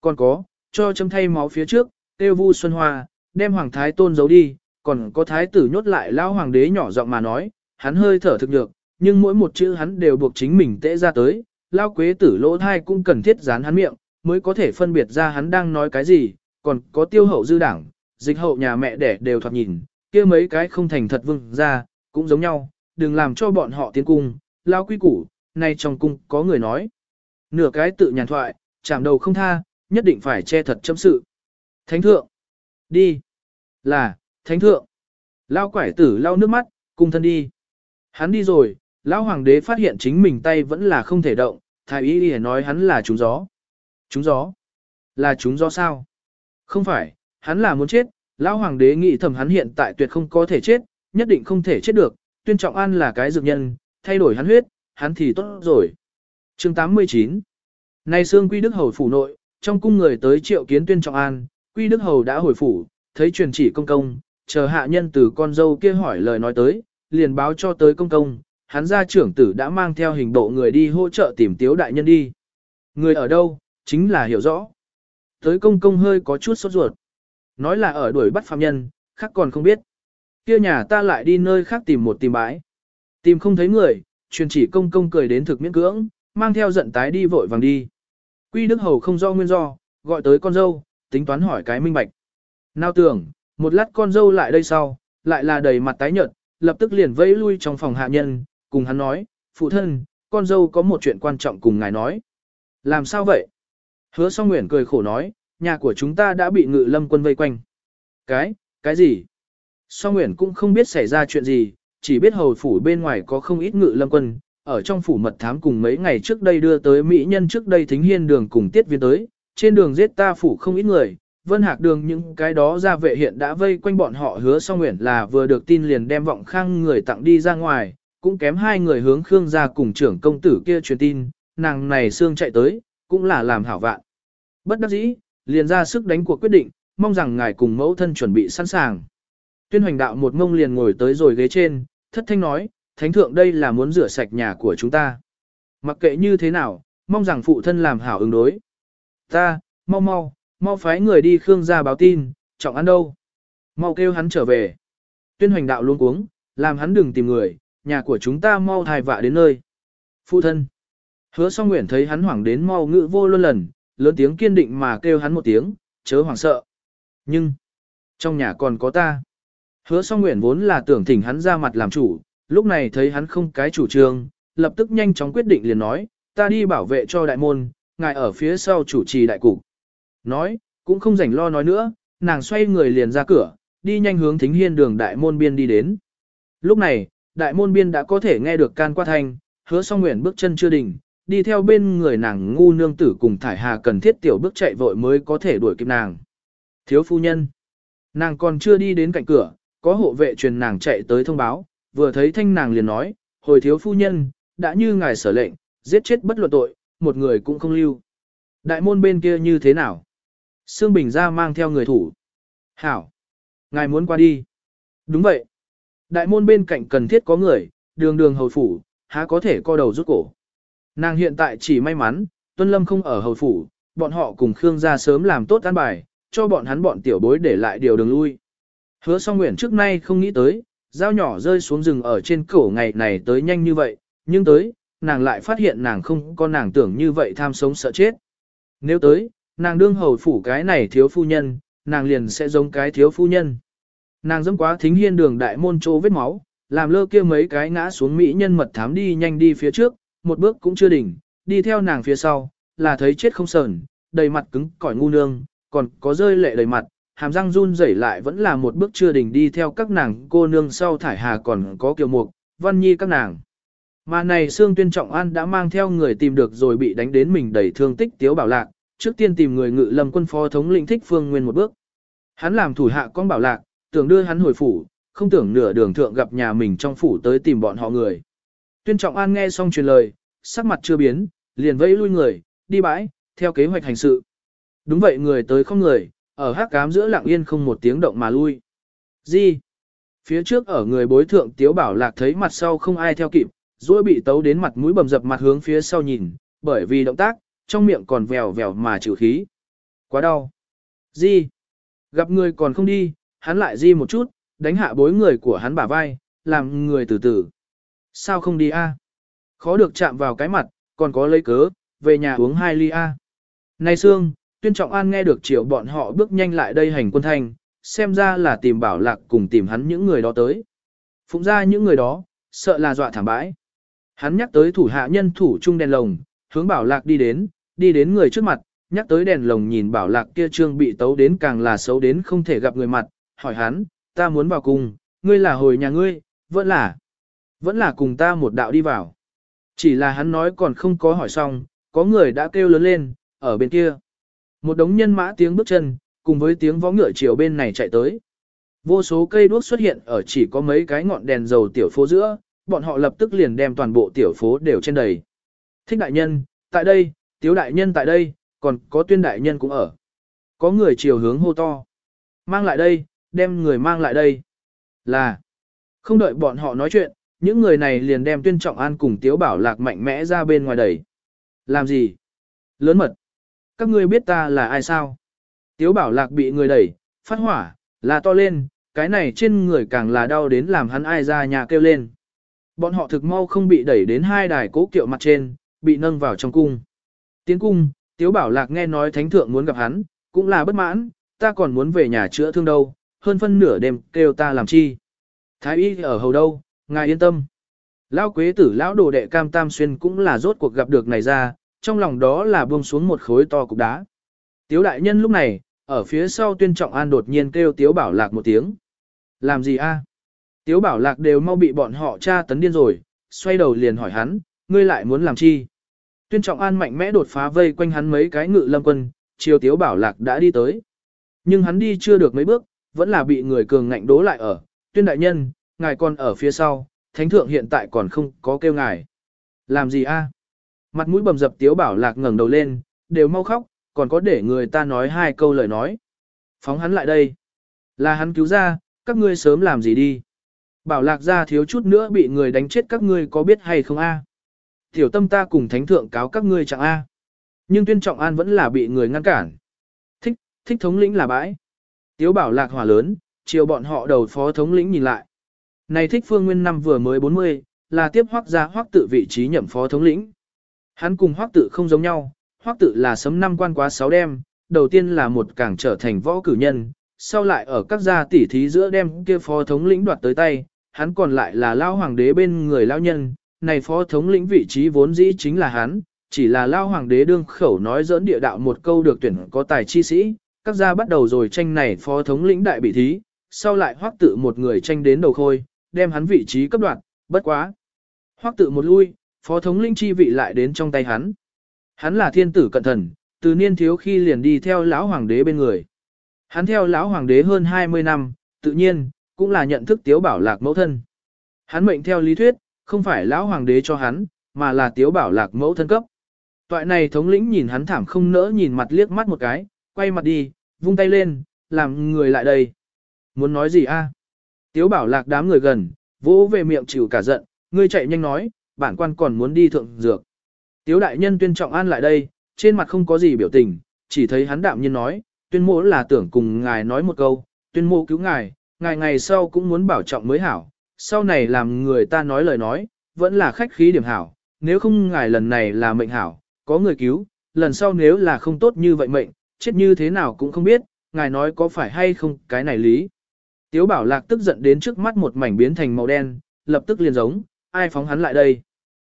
Còn có, cho châm thay máu phía trước, Tiêu vu xuân hoa, đem hoàng thái tôn giấu đi, còn có thái tử nhốt lại lão hoàng đế nhỏ giọng mà nói, hắn hơi thở thực được, nhưng mỗi một chữ hắn đều buộc chính mình tễ ra tới, lao quế tử lỗ thai cũng cần thiết dán hắn miệng, mới có thể phân biệt ra hắn đang nói cái gì, còn có tiêu hậu dư đảng, dịch hậu nhà mẹ đẻ đều thoạt nhìn, kia mấy cái không thành thật vương ra, cũng giống nhau, đừng làm cho bọn họ tiến cung, lao quy củ, nay trong cung có người nói. Nửa cái tự nhàn thoại, chạm đầu không tha, nhất định phải che thật chấm sự. Thánh thượng, đi, là, thánh thượng, lao quải tử lao nước mắt, cung thân đi. Hắn đi rồi, lão hoàng đế phát hiện chính mình tay vẫn là không thể động, thái y y nói hắn là trúng gió. Trúng gió? Là trúng gió sao? Không phải, hắn là muốn chết, lão hoàng đế nghĩ thầm hắn hiện tại tuyệt không có thể chết, nhất định không thể chết được, tuyên trọng an là cái dược nhân, thay đổi hắn huyết, hắn thì tốt rồi. chương 89 Nay xương quy đức hầu phủ nội, trong cung người tới triệu kiến tuyên trọng an, quy đức hầu đã hồi phủ, thấy truyền chỉ công công, chờ hạ nhân từ con dâu kia hỏi lời nói tới, liền báo cho tới công công, hắn gia trưởng tử đã mang theo hình bộ người đi hỗ trợ tìm tiếu đại nhân đi. Người ở đâu, chính là hiểu rõ. Tới công công hơi có chút sốt ruột. Nói là ở đuổi bắt phạm nhân, khác còn không biết. Kia nhà ta lại đi nơi khác tìm một tìm bãi. Tìm không thấy người, truyền chỉ công công cười đến thực miễn cưỡng, mang theo giận tái đi vội vàng đi. Quy Đức Hầu không do nguyên do, gọi tới con dâu, tính toán hỏi cái minh bạch. Nào tưởng, một lát con dâu lại đây sau, lại là đầy mặt tái nhợt, lập tức liền vẫy lui trong phòng hạ nhân, cùng hắn nói, phụ thân, con dâu có một chuyện quan trọng cùng ngài nói. Làm sao vậy? Hứa song nguyện cười khổ nói, nhà của chúng ta đã bị ngự lâm quân vây quanh. Cái, cái gì? Song nguyện cũng không biết xảy ra chuyện gì, chỉ biết hầu phủ bên ngoài có không ít ngự lâm quân, ở trong phủ mật thám cùng mấy ngày trước đây đưa tới Mỹ nhân trước đây thính hiên đường cùng tiết viên tới, trên đường giết ta phủ không ít người, vân hạc đường những cái đó ra vệ hiện đã vây quanh bọn họ hứa song nguyện là vừa được tin liền đem vọng khang người tặng đi ra ngoài, cũng kém hai người hướng Khương ra cùng trưởng công tử kia truyền tin, nàng này xương chạy tới, cũng là làm hảo vạn. Bất đắc dĩ, liền ra sức đánh cuộc quyết định, mong rằng ngài cùng mẫu thân chuẩn bị sẵn sàng. Tuyên hoành đạo một ngông liền ngồi tới rồi ghế trên, thất thanh nói, thánh thượng đây là muốn rửa sạch nhà của chúng ta. Mặc kệ như thế nào, mong rằng phụ thân làm hảo ứng đối. Ta, mau mau, mau phái người đi Khương gia báo tin, trọng ăn đâu. Mau kêu hắn trở về. Tuyên hoành đạo luôn cuống, làm hắn đừng tìm người, nhà của chúng ta mau thai vạ đến nơi. Phụ thân. Hứa song nguyện thấy hắn hoảng đến mau ngự vô luôn lần, lớn tiếng kiên định mà kêu hắn một tiếng, chớ hoảng sợ. Nhưng, trong nhà còn có ta. Hứa song nguyện vốn là tưởng thỉnh hắn ra mặt làm chủ, lúc này thấy hắn không cái chủ trương, lập tức nhanh chóng quyết định liền nói, ta đi bảo vệ cho đại môn, ngài ở phía sau chủ trì đại cục. Nói, cũng không rảnh lo nói nữa, nàng xoay người liền ra cửa, đi nhanh hướng thính hiên đường đại môn biên đi đến. Lúc này, đại môn biên đã có thể nghe được can qua thanh, hứa song nguyện bước chân chưa đỉnh, đi theo bên người nàng ngu nương tử cùng thải hà cần thiết tiểu bước chạy vội mới có thể đuổi kịp nàng. Thiếu phu nhân. Nàng còn chưa đi đến cạnh cửa, có hộ vệ truyền nàng chạy tới thông báo, vừa thấy thanh nàng liền nói, hồi thiếu phu nhân, đã như ngài sở lệnh, giết chết bất luận tội, một người cũng không lưu. Đại môn bên kia như thế nào? Sương Bình ra mang theo người thủ. Hảo. Ngài muốn qua đi. Đúng vậy. Đại môn bên cạnh cần thiết có người, đường đường hầu phủ, há có thể co đầu rút cổ. Nàng hiện tại chỉ may mắn, Tuân Lâm không ở hầu phủ, bọn họ cùng Khương gia sớm làm tốt an bài, cho bọn hắn bọn tiểu bối để lại điều đường lui. Hứa song nguyện trước nay không nghĩ tới, dao nhỏ rơi xuống rừng ở trên cổ ngày này tới nhanh như vậy, nhưng tới, nàng lại phát hiện nàng không có nàng tưởng như vậy tham sống sợ chết. Nếu tới, nàng đương hầu phủ cái này thiếu phu nhân, nàng liền sẽ giống cái thiếu phu nhân. Nàng dẫm quá thính hiên đường đại môn chỗ vết máu, làm lơ kia mấy cái ngã xuống mỹ nhân mật thám đi nhanh đi phía trước, một bước cũng chưa đỉnh, đi theo nàng phía sau, là thấy chết không sờn, đầy mặt cứng cỏi ngu nương, còn có rơi lệ đầy mặt, hàm răng run rẩy lại vẫn là một bước chưa đỉnh đi theo các nàng cô nương sau thải hà còn có kiều mục, văn nhi các nàng. Mà này Sương Tuyên Trọng An đã mang theo người tìm được rồi bị đánh đến mình đầy thương tích tiếu bảo lạc, trước tiên tìm người ngự lâm quân phó thống lĩnh thích phương nguyên một bước. Hắn làm thủ hạ con bảo lạc, tưởng đưa hắn hồi phủ, không tưởng nửa đường thượng gặp nhà mình trong phủ tới tìm bọn họ người. Tuyên Trọng An nghe xong truyền lời, sắc mặt chưa biến, liền vẫy lui người, đi bãi, theo kế hoạch hành sự. Đúng vậy người tới không người, ở hắc cám giữa lặng yên không một tiếng động mà lui. Gì? Phía trước ở người bối thượng tiếu bảo lạc thấy mặt sau không ai theo kịp, duỗi bị tấu đến mặt mũi bầm dập mặt hướng phía sau nhìn, bởi vì động tác, trong miệng còn vèo vèo mà chịu khí. Quá đau. Di. Gặp người còn không đi, hắn lại di một chút, đánh hạ bối người của hắn bả vai, làm người từ từ. Sao không đi a? Khó được chạm vào cái mặt, còn có lấy cớ, về nhà uống hai ly a. Này Sương, Tuyên Trọng An nghe được triệu bọn họ bước nhanh lại đây hành quân thanh, xem ra là tìm bảo lạc cùng tìm hắn những người đó tới. Phụng ra những người đó, sợ là dọa thảm bãi. Hắn nhắc tới thủ hạ nhân thủ chung đèn lồng, hướng bảo lạc đi đến, đi đến người trước mặt, nhắc tới đèn lồng nhìn bảo lạc kia trương bị tấu đến càng là xấu đến không thể gặp người mặt, hỏi hắn, ta muốn vào cùng, ngươi là hồi nhà ngươi, vẫn là, vẫn là cùng ta một đạo đi vào. Chỉ là hắn nói còn không có hỏi xong, có người đã kêu lớn lên, ở bên kia. Một đống nhân mã tiếng bước chân, cùng với tiếng vó ngựa chiều bên này chạy tới. Vô số cây đuốc xuất hiện ở chỉ có mấy cái ngọn đèn dầu tiểu phố giữa, bọn họ lập tức liền đem toàn bộ tiểu phố đều trên đầy. Thích đại nhân, tại đây, tiếu đại nhân tại đây, còn có tuyên đại nhân cũng ở. Có người chiều hướng hô to. Mang lại đây, đem người mang lại đây. Là, không đợi bọn họ nói chuyện, những người này liền đem tuyên trọng an cùng tiếu bảo lạc mạnh mẽ ra bên ngoài đẩy. Làm gì? Lớn mật. Các ngươi biết ta là ai sao? Tiếu bảo lạc bị người đẩy, phát hỏa, là to lên, cái này trên người càng là đau đến làm hắn ai ra nhà kêu lên. Bọn họ thực mau không bị đẩy đến hai đài cố kiệu mặt trên, bị nâng vào trong cung. Tiến cung, Tiếu Bảo Lạc nghe nói thánh thượng muốn gặp hắn, cũng là bất mãn, ta còn muốn về nhà chữa thương đâu, hơn phân nửa đêm kêu ta làm chi. Thái y ở hầu đâu, ngài yên tâm. Lão quế tử lão đồ đệ cam tam xuyên cũng là rốt cuộc gặp được này ra, trong lòng đó là buông xuống một khối to cục đá. Tiếu đại nhân lúc này, ở phía sau tuyên trọng an đột nhiên kêu Tiếu Bảo Lạc một tiếng. Làm gì a? Tiếu Bảo Lạc đều mau bị bọn họ tra tấn điên rồi, xoay đầu liền hỏi hắn, ngươi lại muốn làm chi? Tuyên trọng an mạnh mẽ đột phá vây quanh hắn mấy cái ngự lâm quân, chiều Tiếu Bảo Lạc đã đi tới. Nhưng hắn đi chưa được mấy bước, vẫn là bị người cường ngạnh đố lại ở. Tuyên đại nhân, ngài còn ở phía sau, thánh thượng hiện tại còn không có kêu ngài. Làm gì a? Mặt mũi bầm dập Tiếu Bảo Lạc ngẩng đầu lên, đều mau khóc, còn có để người ta nói hai câu lời nói. Phóng hắn lại đây. Là hắn cứu ra, các ngươi sớm làm gì đi. Bảo lạc ra thiếu chút nữa bị người đánh chết các ngươi có biết hay không a? Tiểu tâm ta cùng thánh thượng cáo các ngươi chẳng a. Nhưng tuyên trọng an vẫn là bị người ngăn cản. Thích, thích thống lĩnh là bãi. Tiếu bảo lạc hỏa lớn, chiều bọn họ đầu phó thống lĩnh nhìn lại. Này thích phương nguyên năm vừa mới 40, là tiếp hoác gia hoác tự vị trí nhậm phó thống lĩnh. Hắn cùng hoác tự không giống nhau, hoác tự là sấm năm quan quá sáu đêm, đầu tiên là một càng trở thành võ cử nhân, sau lại ở các gia tỷ thí giữa đem kia phó thống lĩnh đoạt tới tay, hắn còn lại là lao hoàng đế bên người lao nhân, này phó thống lĩnh vị trí vốn dĩ chính là hắn, chỉ là lao hoàng đế đương khẩu nói dẫn địa đạo một câu được tuyển có tài chi sĩ, các gia bắt đầu rồi tranh này phó thống lĩnh đại bị thí, sau lại hoắc tự một người tranh đến đầu khôi, đem hắn vị trí cấp đoạt, bất quá. Hoắc tự một lui, phó thống lĩnh chi vị lại đến trong tay hắn. Hắn là thiên tử cận thần, từ niên thiếu khi liền đi theo lão hoàng đế bên người. Hắn theo lão hoàng đế hơn 20 năm, tự nhiên, cũng là nhận thức tiếu bảo lạc mẫu thân. Hắn mệnh theo lý thuyết, không phải lão hoàng đế cho hắn, mà là tiếu bảo lạc mẫu thân cấp. Toại này thống lĩnh nhìn hắn thảm không nỡ nhìn mặt liếc mắt một cái, quay mặt đi, vung tay lên, làm người lại đây. Muốn nói gì a? Tiếu bảo lạc đám người gần, vỗ về miệng chịu cả giận, ngươi chạy nhanh nói, bản quan còn muốn đi thượng dược. Tiếu đại nhân tuyên trọng an lại đây, trên mặt không có gì biểu tình, chỉ thấy hắn đạm nhiên nói, tuyên mộ là tưởng cùng ngài nói một câu, tuyên mộ cứu ngài, ngày ngày sau cũng muốn bảo trọng mới hảo, sau này làm người ta nói lời nói, vẫn là khách khí điểm hảo, nếu không ngài lần này là mệnh hảo, có người cứu, lần sau nếu là không tốt như vậy mệnh, chết như thế nào cũng không biết, ngài nói có phải hay không cái này lý. Tiếu bảo lạc tức giận đến trước mắt một mảnh biến thành màu đen, lập tức liền giống, ai phóng hắn lại đây.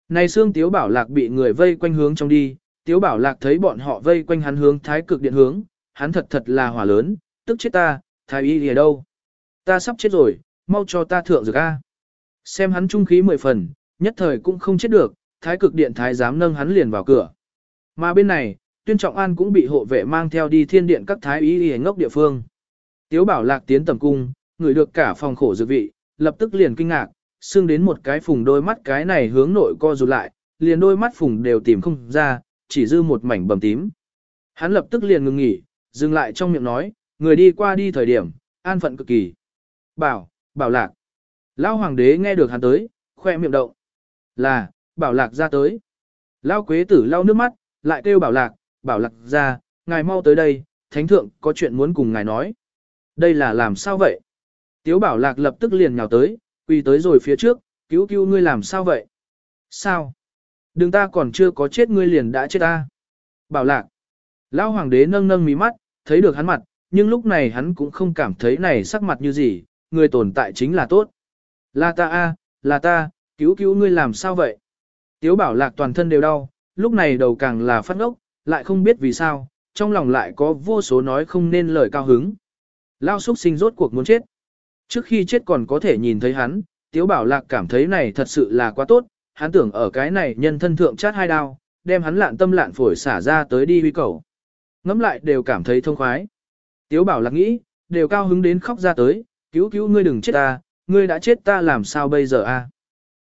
Này xương tiếu bảo lạc bị người vây quanh hướng trong đi, tiếu bảo lạc thấy bọn họ vây quanh hắn hướng thái cực điện hướng, hắn thật thật là hỏa lớn, tức chết ta, thái y ở đâu? Ta sắp chết rồi, mau cho ta thượng dược A. Xem hắn trung khí mười phần, nhất thời cũng không chết được, thái cực điện thái giám nâng hắn liền vào cửa. Mà bên này, tuyên trọng an cũng bị hộ vệ mang theo đi thiên điện các thái y y ngốc địa phương. Tiếu bảo lạc tiến tầm cung, người được cả phòng khổ dược vị, lập tức liền kinh ngạc, xương đến một cái phùng đôi mắt cái này hướng nội co rụt lại, liền đôi mắt phùng đều tìm không ra, chỉ dư một mảnh bầm tím. Hắn lập tức liền ngừng nghỉ, dừng lại trong miệng nói, người đi qua đi thời điểm, an phận cực kỳ. Bảo, bảo lạc. Lão hoàng đế nghe được hắn tới, khoe miệng động. Là, bảo lạc ra tới. Lão quế tử lau nước mắt, lại kêu bảo lạc, bảo lạc ra, ngài mau tới đây, thánh thượng có chuyện muốn cùng ngài nói. Đây là làm sao vậy? Tiếu bảo lạc lập tức liền nhào tới, quỳ tới rồi phía trước, cứu cứu ngươi làm sao vậy? Sao? Đừng ta còn chưa có chết ngươi liền đã chết ta. Bảo lạc. Lão hoàng đế nâng nâng mí mắt, thấy được hắn mặt, nhưng lúc này hắn cũng không cảm thấy này sắc mặt như gì, người tồn tại chính là tốt. Là ta a, là ta, cứu cứu ngươi làm sao vậy? Tiếu bảo lạc toàn thân đều đau, lúc này đầu càng là phát ngốc, lại không biết vì sao, trong lòng lại có vô số nói không nên lời cao hứng. Lao xúc sinh rốt cuộc muốn chết. Trước khi chết còn có thể nhìn thấy hắn, Tiếu Bảo Lạc cảm thấy này thật sự là quá tốt, hắn tưởng ở cái này nhân thân thượng chát hai đao, đem hắn lạn tâm lạn phổi xả ra tới đi huy cầu. Ngắm lại đều cảm thấy thông khoái. Tiếu Bảo Lạc nghĩ, đều cao hứng đến khóc ra tới, cứu cứu ngươi đừng chết ta, ngươi đã chết ta làm sao bây giờ a?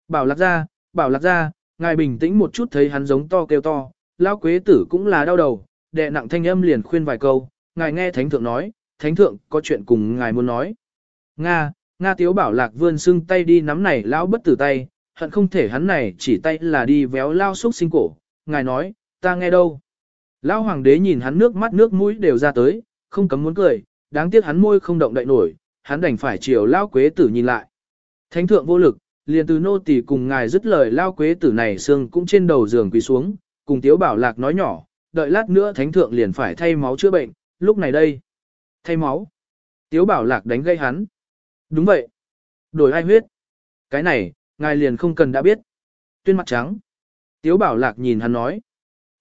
Bảo Lạc ra, Bảo Lạc ra, ngài bình tĩnh một chút thấy hắn giống to kêu to, Lão Quế Tử cũng là đau đầu, đệ nặng thanh âm liền khuyên vài câu, ngài nghe thánh thượng nói, thánh thượng có chuyện cùng ngài muốn nói. Nga, Nga tiếu bảo lạc vươn xưng tay đi nắm này lão bất tử tay, hận không thể hắn này chỉ tay là đi véo lao xúc sinh cổ, ngài nói, ta nghe đâu. Lão hoàng đế nhìn hắn nước mắt nước mũi đều ra tới, không cấm muốn cười, đáng tiếc hắn môi không động đậy nổi, hắn đành phải chiều lao quế tử nhìn lại. Thánh thượng vô lực, liền từ nô tỳ cùng ngài dứt lời lao quế tử này xương cũng trên đầu giường quỳ xuống, cùng tiếu bảo lạc nói nhỏ, đợi lát nữa thánh thượng liền phải thay máu chữa bệnh, lúc này đây. Thay máu. Tiếu bảo lạc đánh gây hắn. Đúng vậy. Đổi ai huyết? Cái này, ngài liền không cần đã biết. Tuyên mặt trắng. Tiếu bảo lạc nhìn hắn nói.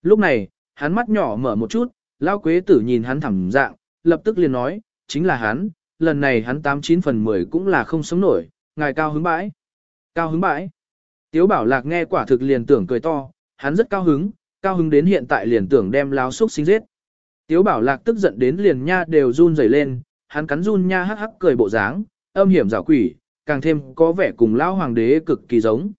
Lúc này, hắn mắt nhỏ mở một chút, lao quế tử nhìn hắn thẳng dạng, lập tức liền nói, chính là hắn, lần này hắn 89 phần 10 cũng là không sống nổi, ngài cao hứng bãi. Cao hứng bãi. Tiếu bảo lạc nghe quả thực liền tưởng cười to, hắn rất cao hứng, cao hứng đến hiện tại liền tưởng đem láo xúc sinh giết. Tiếu bảo lạc tức giận đến liền nha đều run rẩy lên, hắn cắn run nha hắc hắc cười bộ dáng, âm hiểm giả quỷ, càng thêm có vẻ cùng lão hoàng đế cực kỳ giống.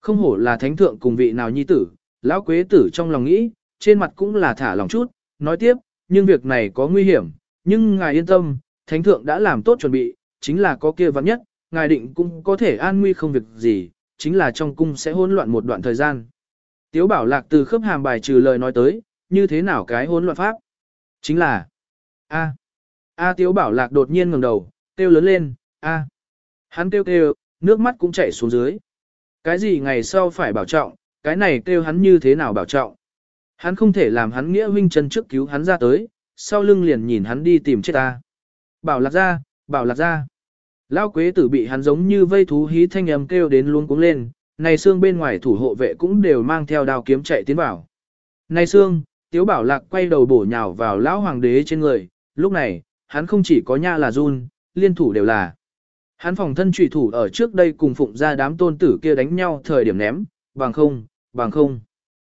Không hổ là thánh thượng cùng vị nào nhi tử, lão quế tử trong lòng nghĩ, trên mặt cũng là thả lòng chút, nói tiếp, nhưng việc này có nguy hiểm, nhưng ngài yên tâm, thánh thượng đã làm tốt chuẩn bị, chính là có kia vắng nhất, ngài định cũng có thể an nguy không việc gì, chính là trong cung sẽ hỗn loạn một đoạn thời gian. Tiếu bảo lạc từ khớp hàm bài trừ lời nói tới, như thế nào cái hỗn loạn pháp? Chính là, A. A tiếu bảo lạc đột nhiên ngẩng đầu, kêu lớn lên, A. Hắn kêu kêu, nước mắt cũng chảy xuống dưới. Cái gì ngày sau phải bảo trọng, cái này kêu hắn như thế nào bảo trọng. Hắn không thể làm hắn nghĩa huynh chân trước cứu hắn ra tới, sau lưng liền nhìn hắn đi tìm chết ta. Bảo lạc ra, bảo lạc ra. Lao quế tử bị hắn giống như vây thú hí thanh âm kêu đến luôn cuống lên, này xương bên ngoài thủ hộ vệ cũng đều mang theo đao kiếm chạy tiến vào. Này xương, tiếu bảo lạc quay đầu bổ nhào vào lão hoàng đế trên người, lúc này, hắn không chỉ có nha là run, liên thủ đều là. Hắn phòng thân trùy thủ ở trước đây cùng phụng ra đám tôn tử kia đánh nhau thời điểm ném, bằng không, bằng không.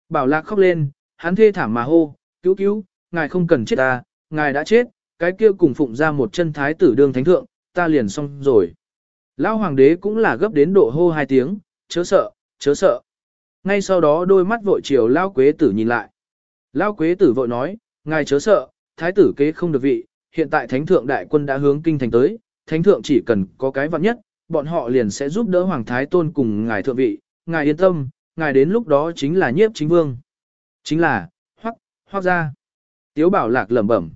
Bảo lạc khóc lên, hắn thê thảm mà hô, cứu cứu, ngài không cần chết ta, ngài đã chết, cái kia cùng phụng ra một chân thái tử đương thánh thượng, ta liền xong rồi. Lão hoàng đế cũng là gấp đến độ hô hai tiếng, chớ sợ, chớ sợ. Ngay sau đó đôi mắt vội chiều Lão quế tử nhìn lại. Lão quế tử vội nói, ngài chớ sợ, thái tử kế không được vị, hiện tại thánh thượng đại quân đã hướng kinh thành tới, thánh thượng chỉ cần có cái vặn nhất, bọn họ liền sẽ giúp đỡ hoàng thái tôn cùng ngài thượng vị, ngài yên tâm, ngài đến lúc đó chính là nhiếp chính vương. Chính là, hoắc, hoắc ra. Tiếu bảo lạc lẩm bẩm.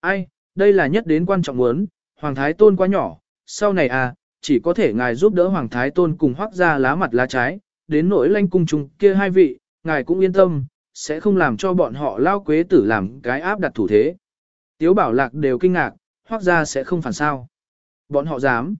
Ai, đây là nhất đến quan trọng muốn, hoàng thái tôn quá nhỏ, sau này à, chỉ có thể ngài giúp đỡ hoàng thái tôn cùng hoắc ra lá mặt lá trái, đến nỗi lanh cung trùng kia hai vị, ngài cũng yên tâm, sẽ không làm cho bọn họ lao quế tử làm cái áp đặt thủ thế. Tiếu bảo lạc đều kinh ngạc, hoắc ra sẽ không phản sao. Bọn họ dám.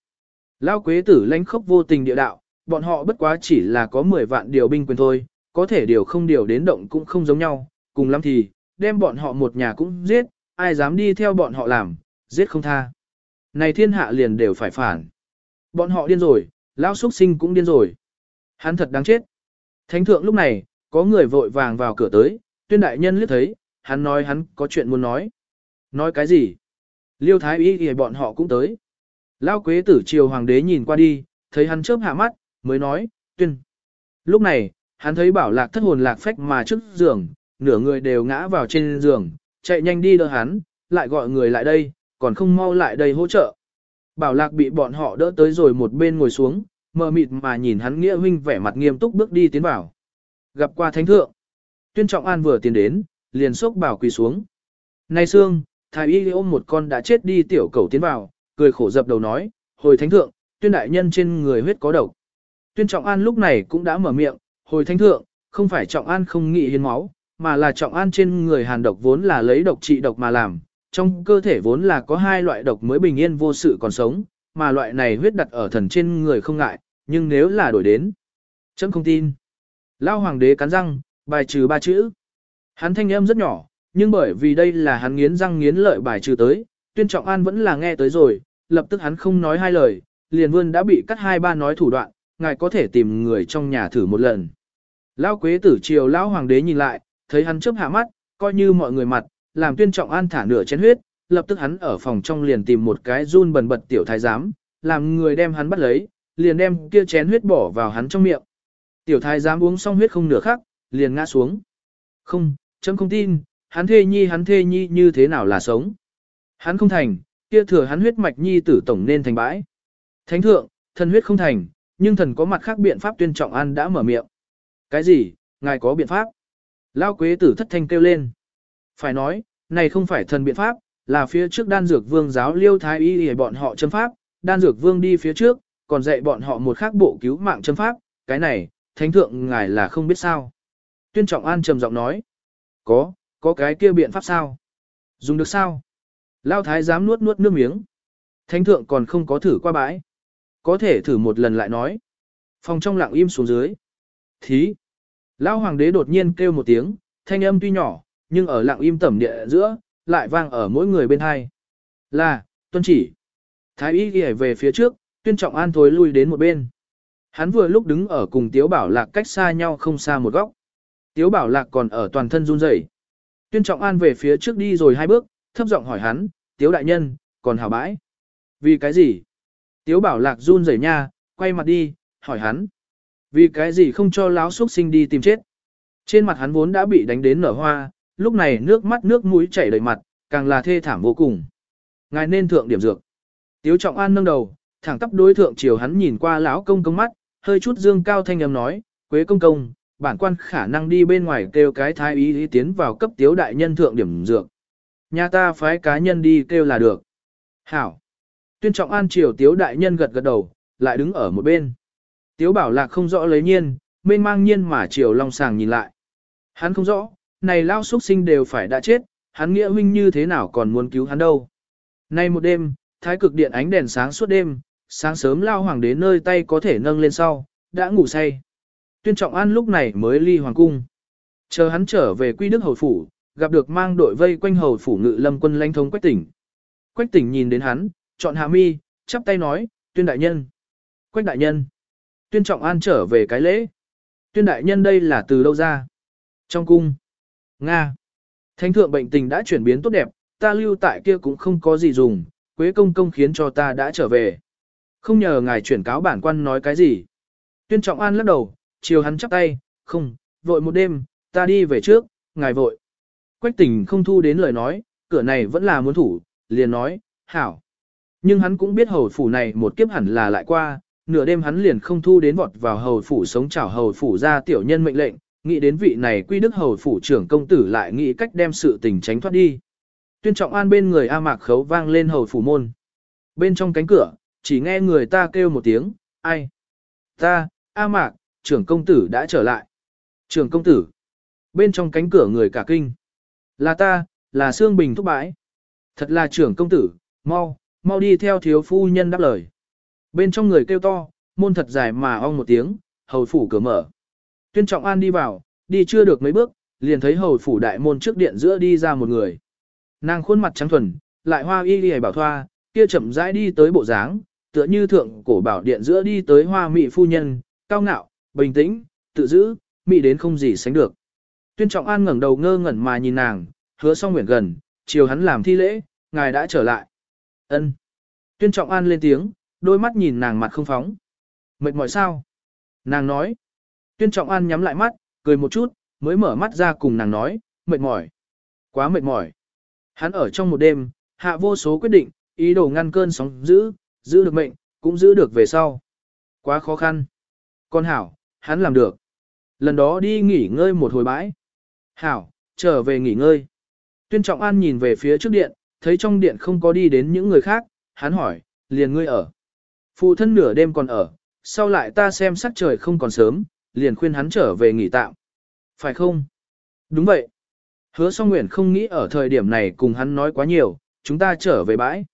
Lao quế tử lãnh khốc vô tình địa đạo, bọn họ bất quá chỉ là có 10 vạn điều binh quyền thôi, có thể điều không điều đến động cũng không giống nhau, cùng lắm thì, đem bọn họ một nhà cũng giết, ai dám đi theo bọn họ làm, giết không tha. Này thiên hạ liền đều phải phản. Bọn họ điên rồi, lão xuất sinh cũng điên rồi. Hắn thật đáng chết. Thánh thượng lúc này, có người vội vàng vào cửa tới, tuyên đại nhân liếc thấy, hắn nói hắn có chuyện muốn nói. Nói cái gì? Liêu thái ý thì bọn họ cũng tới. Lão quế tử triều hoàng đế nhìn qua đi, thấy hắn chớp hạ mắt, mới nói, tuyên. Lúc này, hắn thấy bảo lạc thất hồn lạc phách mà trước giường, nửa người đều ngã vào trên giường, chạy nhanh đi đỡ hắn, lại gọi người lại đây, còn không mau lại đây hỗ trợ. Bảo lạc bị bọn họ đỡ tới rồi một bên ngồi xuống, mờ mịt mà nhìn hắn nghĩa huynh vẻ mặt nghiêm túc bước đi tiến vào. Gặp qua thánh thượng. Tuyên trọng an vừa tiến đến, liền sốc bảo quỳ xuống. Nay xương, thái y ôm một con đã chết đi tiểu cầu tiến vào, cười khổ dập đầu nói, hồi thánh thượng, tuyên đại nhân trên người huyết có độc. Tuyên trọng an lúc này cũng đã mở miệng, hồi thánh thượng, không phải trọng an không nghĩ hiến máu, mà là trọng an trên người hàn độc vốn là lấy độc trị độc mà làm, trong cơ thể vốn là có hai loại độc mới bình yên vô sự còn sống, mà loại này huyết đặt ở thần trên người không ngại, nhưng nếu là đổi đến. Chấm không tin. Lao hoàng đế cắn răng, bài trừ ba chữ. Hắn thanh âm rất nhỏ, nhưng bởi vì đây là hắn nghiến răng nghiến lợi bài trừ tới, tuyên trọng an vẫn là nghe tới rồi, lập tức hắn không nói hai lời, liền vươn đã bị cắt hai ba nói thủ đoạn, ngài có thể tìm người trong nhà thử một lần. Lao quế tử triều lão hoàng đế nhìn lại, thấy hắn chớp hạ mắt, coi như mọi người mặt, làm tuyên trọng an thả nửa chén huyết, lập tức hắn ở phòng trong liền tìm một cái run bần bật tiểu thái giám, làm người đem hắn bắt lấy, liền đem kia chén huyết bỏ vào hắn trong miệng. Tiểu thái giám uống xong huyết không nửa khắc, liền ngã xuống. Không, chấm không tin, hắn thê nhi hắn thê nhi như thế nào là sống. Hắn không thành, kia thừa hắn huyết mạch nhi tử tổng nên thành bãi. Thánh thượng, thần huyết không thành, nhưng thần có mặt khác biện pháp tuyên trọng an đã mở miệng. Cái gì, ngài có biện pháp? Lao quế tử thất thanh kêu lên. Phải nói, này không phải thần biện pháp, là phía trước đan dược vương giáo liêu thái y để bọn họ châm pháp, đan dược vương đi phía trước, còn dạy bọn họ một khác bộ cứu mạng châm pháp, cái này, thánh thượng ngài là không biết sao. Tuyên trọng an trầm giọng nói. Có, có cái kia biện pháp sao? Dùng được sao? Lao thái dám nuốt nuốt nước miếng. Thánh thượng còn không có thử qua bãi. Có thể thử một lần lại nói. Phòng trong lặng im xuống dưới. Thí. Lão hoàng đế đột nhiên kêu một tiếng, thanh âm tuy nhỏ, nhưng ở lặng im tẩm địa giữa, lại vang ở mỗi người bên hai. Là, tuân chỉ. Thái y ghi về phía trước, tuyên trọng an thối lui đến một bên. Hắn vừa lúc đứng ở cùng tiếu bảo lạc cách xa nhau không xa một góc. Tiếu bảo lạc còn ở toàn thân run rẩy. Tuyên trọng an về phía trước đi rồi hai bước, thấp giọng hỏi hắn, tiếu đại nhân, còn hào bãi. Vì cái gì? Tiếu bảo lạc run rẩy nha, quay mặt đi, hỏi hắn. Vì cái gì không cho láo xuất sinh đi tìm chết? Trên mặt hắn vốn đã bị đánh đến nở hoa, lúc này nước mắt nước mũi chảy đầy mặt, càng là thê thảm vô cùng. Ngài nên thượng điểm dược. Tiếu trọng an nâng đầu, thẳng tắp đối thượng chiều hắn nhìn qua lão công công mắt, hơi chút dương cao thanh âm nói, quế công công, bản quan khả năng đi bên ngoài kêu cái thái ý ý tiến vào cấp tiếu đại nhân thượng điểm dược. Nhà ta phái cá nhân đi kêu là được. Hảo. Tuyên trọng an triều tiếu đại nhân gật gật đầu, lại đứng ở một bên. Tiếu bảo lạc không rõ lấy nhiên, mênh mang nhiên mà chiều long sàng nhìn lại. Hắn không rõ, này lao xuất sinh đều phải đã chết, hắn nghĩa huynh như thế nào còn muốn cứu hắn đâu. Nay một đêm, thái cực điện ánh đèn sáng suốt đêm, sáng sớm lao hoàng đế nơi tay có thể nâng lên sau, đã ngủ say. Tuyên trọng an lúc này mới ly hoàng cung. Chờ hắn trở về quy đức hầu phủ, gặp được mang đội vây quanh hầu phủ ngự lâm quân lãnh thống quách tỉnh. Quách tỉnh nhìn đến hắn, chọn hạ mi, chắp tay nói, tuyên đại nhân. Quách đại nhân. Tuyên trọng an trở về cái lễ. Tuyên đại nhân đây là từ đâu ra? Trong cung. Nga. Thánh thượng bệnh tình đã chuyển biến tốt đẹp, ta lưu tại kia cũng không có gì dùng, Quế công công khiến cho ta đã trở về. Không nhờ ngài chuyển cáo bản quan nói cái gì. Tuyên trọng an lắc đầu, chiều hắn chắp tay, không, vội một đêm, ta đi về trước, ngài vội. Quách tình không thu đến lời nói, cửa này vẫn là muốn thủ, liền nói, hảo. Nhưng hắn cũng biết hầu phủ này một kiếp hẳn là lại qua, nửa đêm hắn liền không thu đến vọt vào hầu phủ sống chảo hầu phủ ra tiểu nhân mệnh lệnh, nghĩ đến vị này quy đức hầu phủ trưởng công tử lại nghĩ cách đem sự tình tránh thoát đi. Tuyên trọng an bên người A Mạc khấu vang lên hầu phủ môn. Bên trong cánh cửa, chỉ nghe người ta kêu một tiếng, ai? Ta, A Mạc, trưởng công tử đã trở lại. Trưởng công tử. Bên trong cánh cửa người cả kinh. Là ta, là Sương Bình thúc bãi. Thật là trưởng công tử, mau, mau đi theo thiếu phu nhân đáp lời. Bên trong người kêu to, môn thật dài mà ong một tiếng, hầu phủ cửa mở. Tuyên trọng an đi vào, đi chưa được mấy bước, liền thấy hầu phủ đại môn trước điện giữa đi ra một người. Nàng khuôn mặt trắng thuần, lại hoa y y bảo thoa, kia chậm rãi đi tới bộ dáng, tựa như thượng cổ bảo điện giữa đi tới hoa mị phu nhân, cao ngạo, bình tĩnh, tự giữ, mị đến không gì sánh được. Tuyên Trọng An ngẩng đầu ngơ ngẩn mà nhìn nàng, hứa xong nguyện gần, chiều hắn làm thi lễ, ngài đã trở lại. Ân. Tuyên Trọng An lên tiếng, đôi mắt nhìn nàng mặt không phóng. Mệt mỏi sao? Nàng nói. Tuyên Trọng An nhắm lại mắt, cười một chút, mới mở mắt ra cùng nàng nói, mệt mỏi. Quá mệt mỏi. Hắn ở trong một đêm, hạ vô số quyết định, ý đồ ngăn cơn sóng giữ, giữ được mệnh, cũng giữ được về sau. Quá khó khăn. Con Hảo, hắn làm được. Lần đó đi nghỉ ngơi một hồi bãi. Hảo, trở về nghỉ ngơi. Tuyên Trọng An nhìn về phía trước điện, thấy trong điện không có đi đến những người khác, hắn hỏi, liền ngươi ở. Phụ thân nửa đêm còn ở, sau lại ta xem sắc trời không còn sớm, liền khuyên hắn trở về nghỉ tạm. Phải không? Đúng vậy. Hứa song nguyện không nghĩ ở thời điểm này cùng hắn nói quá nhiều, chúng ta trở về bãi.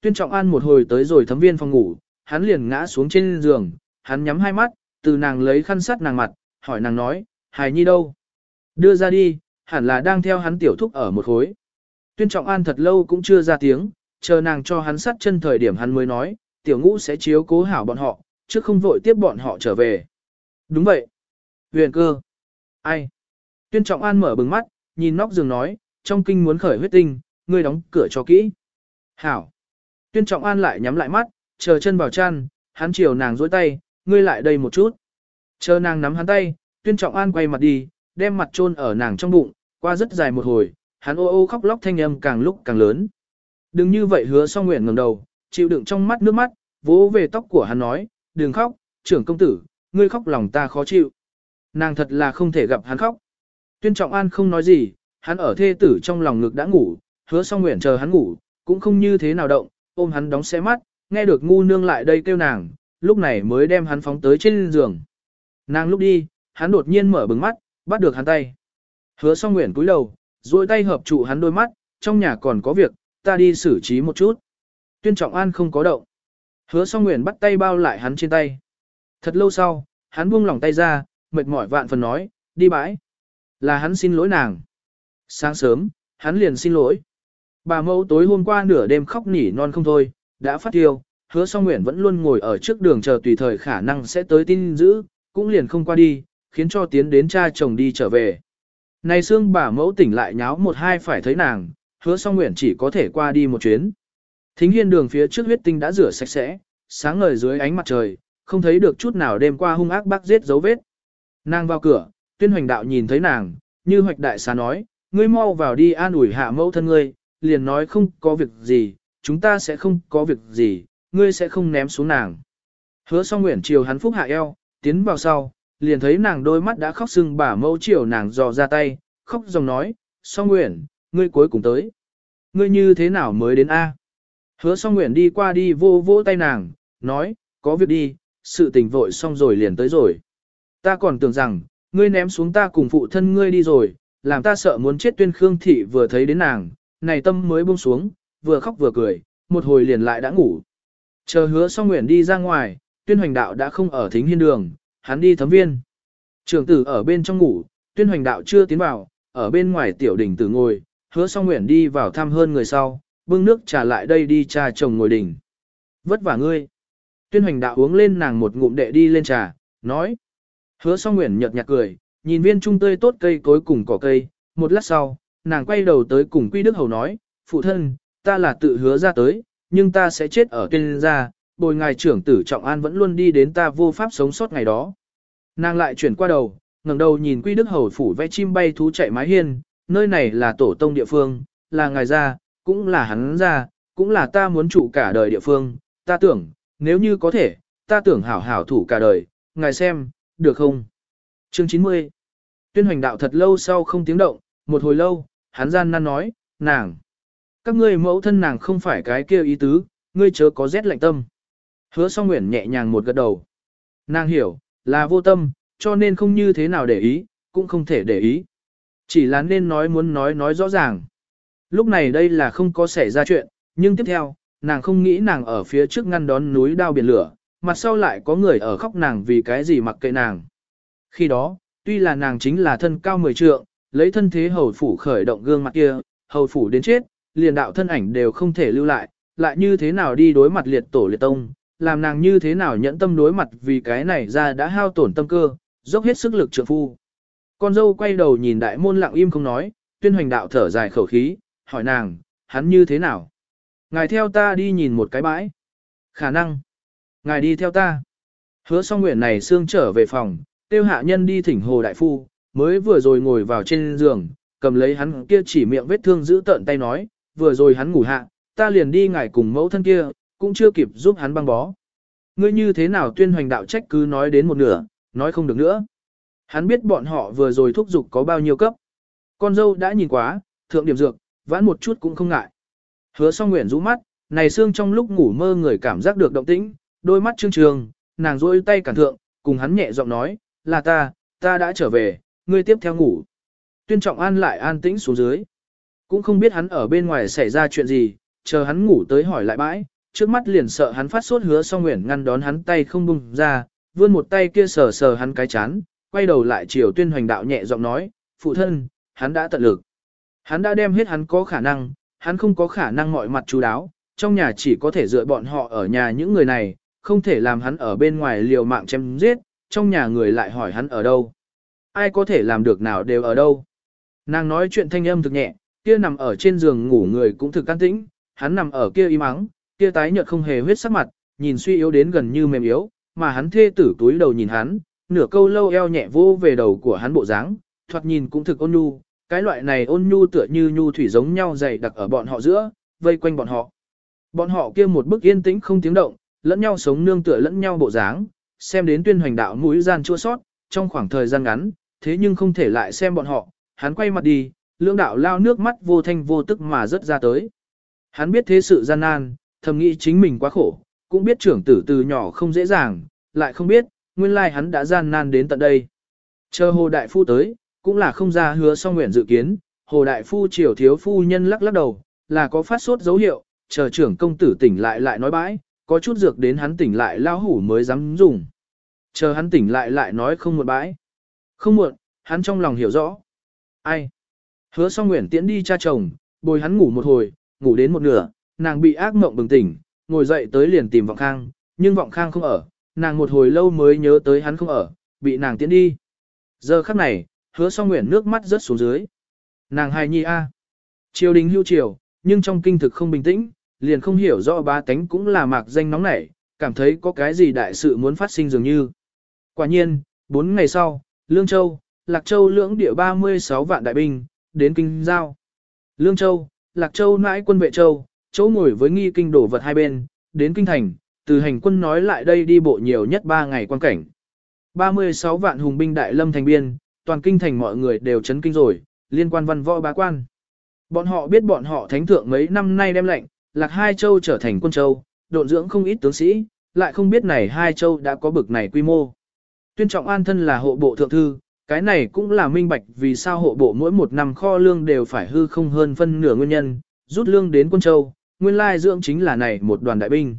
Tuyên Trọng An một hồi tới rồi thấm viên phòng ngủ, hắn liền ngã xuống trên giường, hắn nhắm hai mắt, từ nàng lấy khăn sắt nàng mặt, hỏi nàng nói, hài nhi đâu? Đưa ra đi, hẳn là đang theo hắn tiểu thúc ở một khối. Tuyên Trọng An thật lâu cũng chưa ra tiếng, chờ nàng cho hắn sắt chân thời điểm hắn mới nói, tiểu ngũ sẽ chiếu cố hảo bọn họ, chứ không vội tiếp bọn họ trở về. Đúng vậy. Huyền cơ. Ai? Tuyên Trọng An mở bừng mắt, nhìn nóc giường nói, trong kinh muốn khởi huyết tinh, ngươi đóng cửa cho kỹ. Hảo. Tuyên Trọng An lại nhắm lại mắt, chờ chân vào chăn, hắn chiều nàng dối tay, ngươi lại đây một chút. Chờ nàng nắm hắn tay, Tuyên Trọng An quay mặt đi, đem mặt chôn ở nàng trong bụng, qua rất dài một hồi, hắn ô ô khóc lóc thanh âm càng lúc càng lớn. Đừng như vậy hứa song nguyện ngẩng đầu, chịu đựng trong mắt nước mắt, vỗ về tóc của hắn nói, đừng khóc, trưởng công tử, ngươi khóc lòng ta khó chịu. Nàng thật là không thể gặp hắn khóc. Tuyên Trọng An không nói gì, hắn ở thê tử trong lòng ngực đã ngủ, hứa song nguyện chờ hắn ngủ, cũng không như thế nào động, ôm hắn đóng xe mắt, nghe được ngu nương lại đây kêu nàng, lúc này mới đem hắn phóng tới trên giường. Nàng lúc đi, hắn đột nhiên mở bừng mắt, bắt được hắn tay. Hứa song nguyện cúi đầu, duỗi tay hợp trụ hắn đôi mắt, trong nhà còn có việc, ta đi xử trí một chút. Tuyên Trọng An không có động. Hứa song nguyện bắt tay bao lại hắn trên tay. Thật lâu sau, hắn buông lỏng tay ra, mệt mỏi vạn phần nói, đi bãi. Là hắn xin lỗi nàng. Sáng sớm, hắn liền xin lỗi. Bà mẫu tối hôm qua nửa đêm khóc nỉ non không thôi, đã phát tiêu, hứa song nguyện vẫn luôn ngồi ở trước đường chờ tùy thời khả năng sẽ tới tin giữ, cũng liền không qua đi, khiến cho tiến đến cha chồng đi trở về. Này xương bà mẫu tỉnh lại nháo một hai phải thấy nàng, hứa song nguyện chỉ có thể qua đi một chuyến. Thính hiên đường phía trước huyết tinh đã rửa sạch sẽ, sáng ngời dưới ánh mặt trời, không thấy được chút nào đêm qua hung ác bác giết dấu vết. Nàng vào cửa, tuyên hoành đạo nhìn thấy nàng, như hoạch đại xá nói, ngươi mau vào đi an ủi hạ mẫu thân ngươi, liền nói không có việc gì, chúng ta sẽ không có việc gì, ngươi sẽ không ném xuống nàng. Hứa song nguyện chiều hắn phúc hạ eo, tiến vào sau, liền thấy nàng đôi mắt đã khóc sưng bà mẫu chiều nàng dò ra tay, khóc dòng nói, song nguyện, ngươi cuối cùng tới. Ngươi như thế nào mới đến A? Hứa song nguyện đi qua đi vô vô tay nàng, nói, có việc đi, sự tình vội xong rồi liền tới rồi. Ta còn tưởng rằng, ngươi ném xuống ta cùng phụ thân ngươi đi rồi, làm ta sợ muốn chết tuyên khương thị vừa thấy đến nàng, này tâm mới buông xuống, vừa khóc vừa cười, một hồi liền lại đã ngủ. Chờ hứa song nguyện đi ra ngoài, tuyên hoành đạo đã không ở thính hiên đường, hắn đi thấm viên. Trường tử ở bên trong ngủ, tuyên hoành đạo chưa tiến vào, ở bên ngoài tiểu đỉnh tử ngồi, hứa song nguyện đi vào thăm hơn người sau, bưng nước trà lại đây đi trà chồng ngồi đỉnh. Vất vả ngươi. Tuyên hoành đạo uống lên nàng một ngụm đệ đi lên trà, nói. Hứa song nguyện nhợt nhạt cười, nhìn viên trung tươi tốt cây cối cùng cỏ cây, một lát sau, nàng quay đầu tới cùng Quy Đức Hầu nói, phụ thân, ta là tự hứa ra tới, nhưng ta sẽ chết ở tuyên gia, bồi ngài trưởng tử Trọng An vẫn luôn đi đến ta vô pháp sống sót ngày đó. Nàng lại chuyển qua đầu, ngẩng đầu nhìn Quy Đức Hầu phủ vẽ chim bay thú chạy mái hiên, nơi này là tổ tông địa phương, là ngài gia, cũng là hắn ra, cũng là ta muốn trụ cả đời địa phương, ta tưởng, nếu như có thể, ta tưởng hảo hảo thủ cả đời, ngài xem, được không? Chương 90 Tuyên hoành đạo thật lâu sau không tiếng động, một hồi lâu, hắn gian nan nói, nàng. Các ngươi mẫu thân nàng không phải cái kia ý tứ, ngươi chớ có rét lạnh tâm. Hứa song nguyện nhẹ nhàng một gật đầu. Nàng hiểu, là vô tâm, cho nên không như thế nào để ý, cũng không thể để ý. Chỉ là nên nói muốn nói nói rõ ràng. Lúc này đây là không có xảy ra chuyện, nhưng tiếp theo, nàng không nghĩ nàng ở phía trước ngăn đón núi đao biển lửa, mặt sau lại có người ở khóc nàng vì cái gì mặc kệ nàng. Khi đó, tuy là nàng chính là thân cao mười trượng, lấy thân thế hầu phủ khởi động gương mặt kia, hầu phủ đến chết, liền đạo thân ảnh đều không thể lưu lại, lại như thế nào đi đối mặt liệt tổ liệt tông, làm nàng như thế nào nhẫn tâm đối mặt vì cái này ra đã hao tổn tâm cơ, dốc hết sức lực trượng phu. Con dâu quay đầu nhìn đại môn lặng im không nói, tuyên hoành đạo thở dài khẩu khí, hỏi nàng, hắn như thế nào? Ngài theo ta đi nhìn một cái bãi. Khả năng. Ngài đi theo ta. Hứa song nguyện này xương trở về phòng, tiêu hạ nhân đi thỉnh hồ đại phu, mới vừa rồi ngồi vào trên giường, cầm lấy hắn kia chỉ miệng vết thương giữ tợn tay nói, vừa rồi hắn ngủ hạ, ta liền đi ngài cùng mẫu thân kia, cũng chưa kịp giúp hắn băng bó. Ngươi như thế nào tuyên hoành đạo trách cứ nói đến một nửa, nói không được nữa. Hắn biết bọn họ vừa rồi thúc giục có bao nhiêu cấp. Con dâu đã nhìn quá, thượng điểm dược, vãn một chút cũng không ngại. Hứa song nguyện rũ mắt, này xương trong lúc ngủ mơ người cảm giác được động tĩnh, đôi mắt trương trường, nàng rôi tay cản thượng, cùng hắn nhẹ giọng nói, là ta, ta đã trở về, ngươi tiếp theo ngủ. Tuyên trọng an lại an tĩnh xuống dưới. Cũng không biết hắn ở bên ngoài xảy ra chuyện gì, chờ hắn ngủ tới hỏi lại bãi, trước mắt liền sợ hắn phát sốt hứa song nguyện ngăn đón hắn tay không bung ra, vươn một tay kia sờ sờ hắn cái chán, quay đầu lại chiều tuyên hoành đạo nhẹ giọng nói, phụ thân, hắn đã tận lực. Hắn đã đem hết hắn có khả năng, hắn không có khả năng mọi mặt chú đáo, trong nhà chỉ có thể dựa bọn họ ở nhà những người này, không thể làm hắn ở bên ngoài liều mạng chém giết, trong nhà người lại hỏi hắn ở đâu. Ai có thể làm được nào đều ở đâu. Nàng nói chuyện thanh âm thực nhẹ, kia nằm ở trên giường ngủ người cũng thực can tĩnh, hắn nằm ở kia im ắng, kia tái nhợt không hề huyết sắc mặt, nhìn suy yếu đến gần như mềm yếu, mà hắn thê tử túi đầu nhìn hắn, nửa câu lâu eo nhẹ vô về đầu của hắn bộ dáng, thoạt nhìn cũng thực ôn nhu, cái loại này ôn nhu tựa như nhu thủy giống nhau dày đặc ở bọn họ giữa, vây quanh bọn họ. Bọn họ kia một bức yên tĩnh không tiếng động, lẫn nhau sống nương tựa lẫn nhau bộ dáng, xem đến tuyên hoành đạo mũi gian chua sót, trong khoảng thời gian ngắn, thế nhưng không thể lại xem bọn họ, hắn quay mặt đi, lưỡng đạo lao nước mắt vô thanh vô tức mà rớt ra tới. Hắn biết thế sự gian nan, thầm nghĩ chính mình quá khổ, cũng biết trưởng tử từ nhỏ không dễ dàng, lại không biết, nguyên lai hắn đã gian nan đến tận đây. Chờ hồ đại phu tới, cũng là không ra hứa song nguyện dự kiến, hồ đại phu triều thiếu phu nhân lắc lắc đầu, là có phát sốt dấu hiệu, chờ trưởng công tử tỉnh lại lại nói bãi, có chút dược đến hắn tỉnh lại lao hủ mới dám dùng. Chờ hắn tỉnh lại lại nói không muộn bãi. Không muộn, hắn trong lòng hiểu rõ. Ai? Hứa song nguyện tiễn đi cha chồng, bồi hắn ngủ một hồi, ngủ đến một nửa, nàng bị ác mộng bừng tỉnh, ngồi dậy tới liền tìm vọng khang, nhưng vọng khang không ở, nàng một hồi lâu mới nhớ tới hắn không ở, bị nàng tiễn đi. Giờ khắc này, hứa song nguyện nước mắt rớt xuống dưới. Nàng hài nhi a. Triều đình hưu triều, nhưng trong kinh thực không bình tĩnh, liền không hiểu rõ ba tánh cũng là mạc danh nóng nảy, cảm thấy có cái gì đại sự muốn phát sinh dường như. Quả nhiên, bốn ngày sau, Lương Châu, Lạc Châu lưỡng địa 36 vạn đại binh, đến kinh giao. Lương Châu, Lạc Châu nãi quân vệ Châu, chỗ ngồi với nghi kinh đổ vật hai bên, đến kinh thành, từ hành quân nói lại đây đi bộ nhiều nhất 3 ngày quan cảnh. 36 vạn hùng binh đại lâm thành biên, toàn kinh thành mọi người đều chấn kinh rồi, liên quan văn võ bá quan. Bọn họ biết bọn họ thánh thượng mấy năm nay đem lệnh, lạc hai châu trở thành quân châu, độn dưỡng không ít tướng sĩ, lại không biết này hai châu đã có bực này quy mô. Tuyên trọng an thân là hộ bộ thượng thư, cái này cũng là minh bạch vì sao hộ bộ mỗi một năm kho lương đều phải hư không hơn phân nửa nguyên nhân, rút lương đến quân châu, nguyên lai dưỡng chính là này một đoàn đại binh.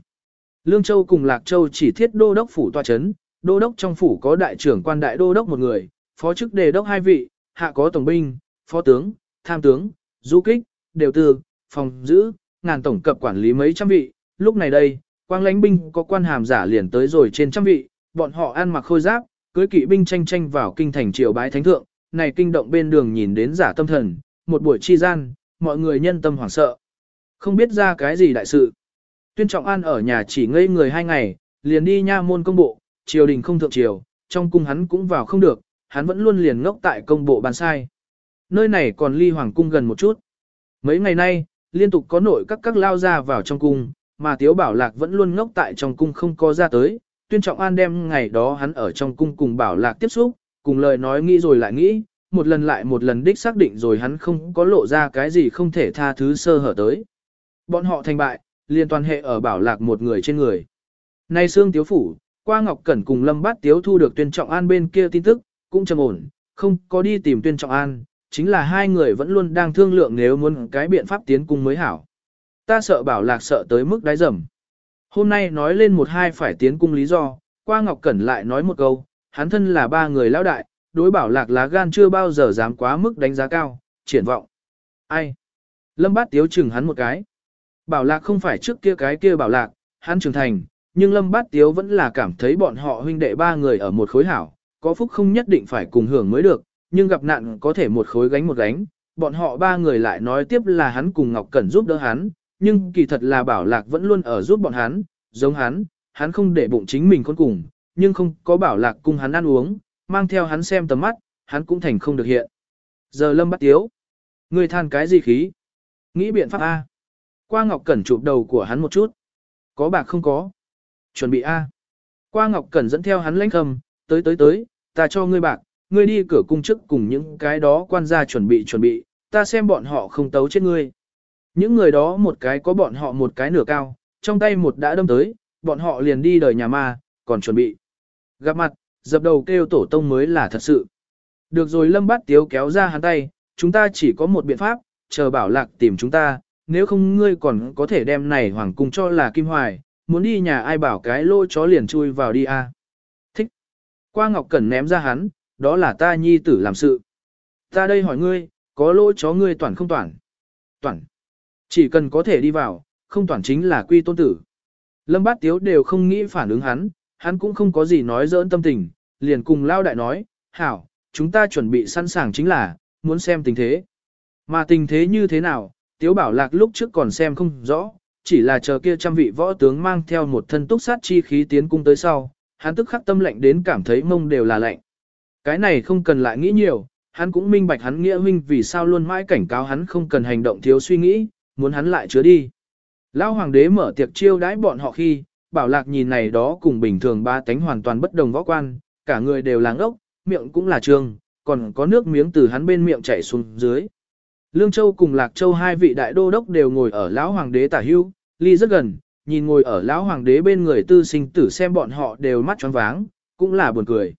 Lương Châu cùng Lạc Châu chỉ thiết đô đốc phủ tòa chấn, đô đốc trong phủ có đại trưởng quan đại đô đốc một người, phó chức đề đốc hai vị, hạ có tổng binh, phó tướng, tham tướng, du kích, đều tư, phòng giữ, ngàn tổng cập quản lý mấy trăm vị, lúc này đây, quang lãnh binh có quan hàm giả liền tới rồi trên trăm vị, bọn họ ăn mặc khôi giáp, cưới kỵ binh tranh tranh vào kinh thành triều bái thánh thượng, này kinh động bên đường nhìn đến giả tâm thần, một buổi chi gian, mọi người nhân tâm hoảng sợ. Không biết ra cái gì đại sự. Tuyên Trọng An ở nhà chỉ ngây người hai ngày, liền đi nha môn công bộ, triều đình không thượng triều, trong cung hắn cũng vào không được, hắn vẫn luôn liền ngốc tại công bộ bàn sai. Nơi này còn ly hoàng cung gần một chút. Mấy ngày nay, liên tục có nội các các lao ra vào trong cung, mà Tiếu Bảo Lạc vẫn luôn ngốc tại trong cung không có ra tới. Tuyên Trọng An đem ngày đó hắn ở trong cung cùng Bảo Lạc tiếp xúc, cùng lời nói nghĩ rồi lại nghĩ, một lần lại một lần đích xác định rồi hắn không có lộ ra cái gì không thể tha thứ sơ hở tới. Bọn họ thành bại, liên toàn hệ ở Bảo Lạc một người trên người. Nay Sương Tiếu Phủ, qua Ngọc Cẩn cùng Lâm Bát Tiếu thu được Tuyên Trọng An bên kia tin tức, cũng trầm ổn, không có đi tìm Tuyên Trọng An, chính là hai người vẫn luôn đang thương lượng nếu muốn cái biện pháp tiến cung mới hảo. Ta sợ bảo lạc sợ tới mức đáy rầm. Hôm nay nói lên một hai phải tiến cung lý do, qua Ngọc Cẩn lại nói một câu, hắn thân là ba người lão đại, đối bảo lạc lá gan chưa bao giờ dám quá mức đánh giá cao, triển vọng. Ai? Lâm bát tiếu chừng hắn một cái. Bảo lạc không phải trước kia cái kia bảo lạc, hắn trưởng thành, nhưng Lâm bát tiếu vẫn là cảm thấy bọn họ huynh đệ ba người ở một khối hảo, có phúc không nhất định phải cùng hưởng mới được, nhưng gặp nạn có thể một khối gánh một gánh, bọn họ ba người lại nói tiếp là hắn cùng Ngọc Cẩn giúp đỡ hắn, nhưng kỳ thật là bảo lạc vẫn luôn ở giúp bọn hắn, giống hắn, hắn không để bụng chính mình con cùng, nhưng không có bảo lạc cùng hắn ăn uống, mang theo hắn xem tầm mắt, hắn cũng thành không được hiện. Giờ lâm bắt tiếu. Người than cái gì khí? Nghĩ biện pháp A. Qua Ngọc Cẩn chụp đầu của hắn một chút. Có bạc không có? Chuẩn bị A. Qua Ngọc Cẩn dẫn theo hắn lãnh cầm, tới tới tới, ta cho ngươi bạc, ngươi đi cửa cung chức cùng những cái đó quan gia chuẩn bị chuẩn bị, ta xem bọn họ không tấu chết ngươi. Những người đó một cái có bọn họ một cái nửa cao, trong tay một đã đâm tới, bọn họ liền đi đời nhà ma, còn chuẩn bị. Gặp mặt, dập đầu kêu tổ tông mới là thật sự. Được rồi Lâm Bát Tiếu kéo ra hắn tay, chúng ta chỉ có một biện pháp, chờ bảo lạc tìm chúng ta, nếu không ngươi còn có thể đem này hoàng cung cho là Kim Hoài, muốn đi nhà ai bảo cái lô chó liền chui vào đi a. Qua Ngọc Cẩn ném ra hắn, đó là ta nhi tử làm sự. Ta đây hỏi ngươi, có lỗi chó ngươi toàn không toàn? Toàn. Chỉ cần có thể đi vào, không toàn chính là quy tôn tử. Lâm Bát Tiếu đều không nghĩ phản ứng hắn, hắn cũng không có gì nói dỡn tâm tình, liền cùng lao đại nói, hảo, chúng ta chuẩn bị sẵn sàng chính là, muốn xem tình thế. Mà tình thế như thế nào, Tiếu Bảo Lạc lúc trước còn xem không rõ, chỉ là chờ kia trăm vị võ tướng mang theo một thân túc sát chi khí tiến cung tới sau, hắn tức khắc tâm lạnh đến cảm thấy mông đều là lạnh. Cái này không cần lại nghĩ nhiều, hắn cũng minh bạch hắn nghĩa huynh vì sao luôn mãi cảnh cáo hắn không cần hành động thiếu suy nghĩ, muốn hắn lại chứa đi. Lão hoàng đế mở tiệc chiêu đãi bọn họ khi, bảo lạc nhìn này đó cùng bình thường ba tánh hoàn toàn bất đồng võ quan, cả người đều láng ốc, miệng cũng là trường, còn có nước miếng từ hắn bên miệng chảy xuống dưới. Lương Châu cùng Lạc Châu hai vị đại đô đốc đều ngồi ở lão hoàng đế tả hưu, ly rất gần, nhìn ngồi ở lão hoàng đế bên người tư sinh tử xem bọn họ đều mắt tròn váng, cũng là buồn cười.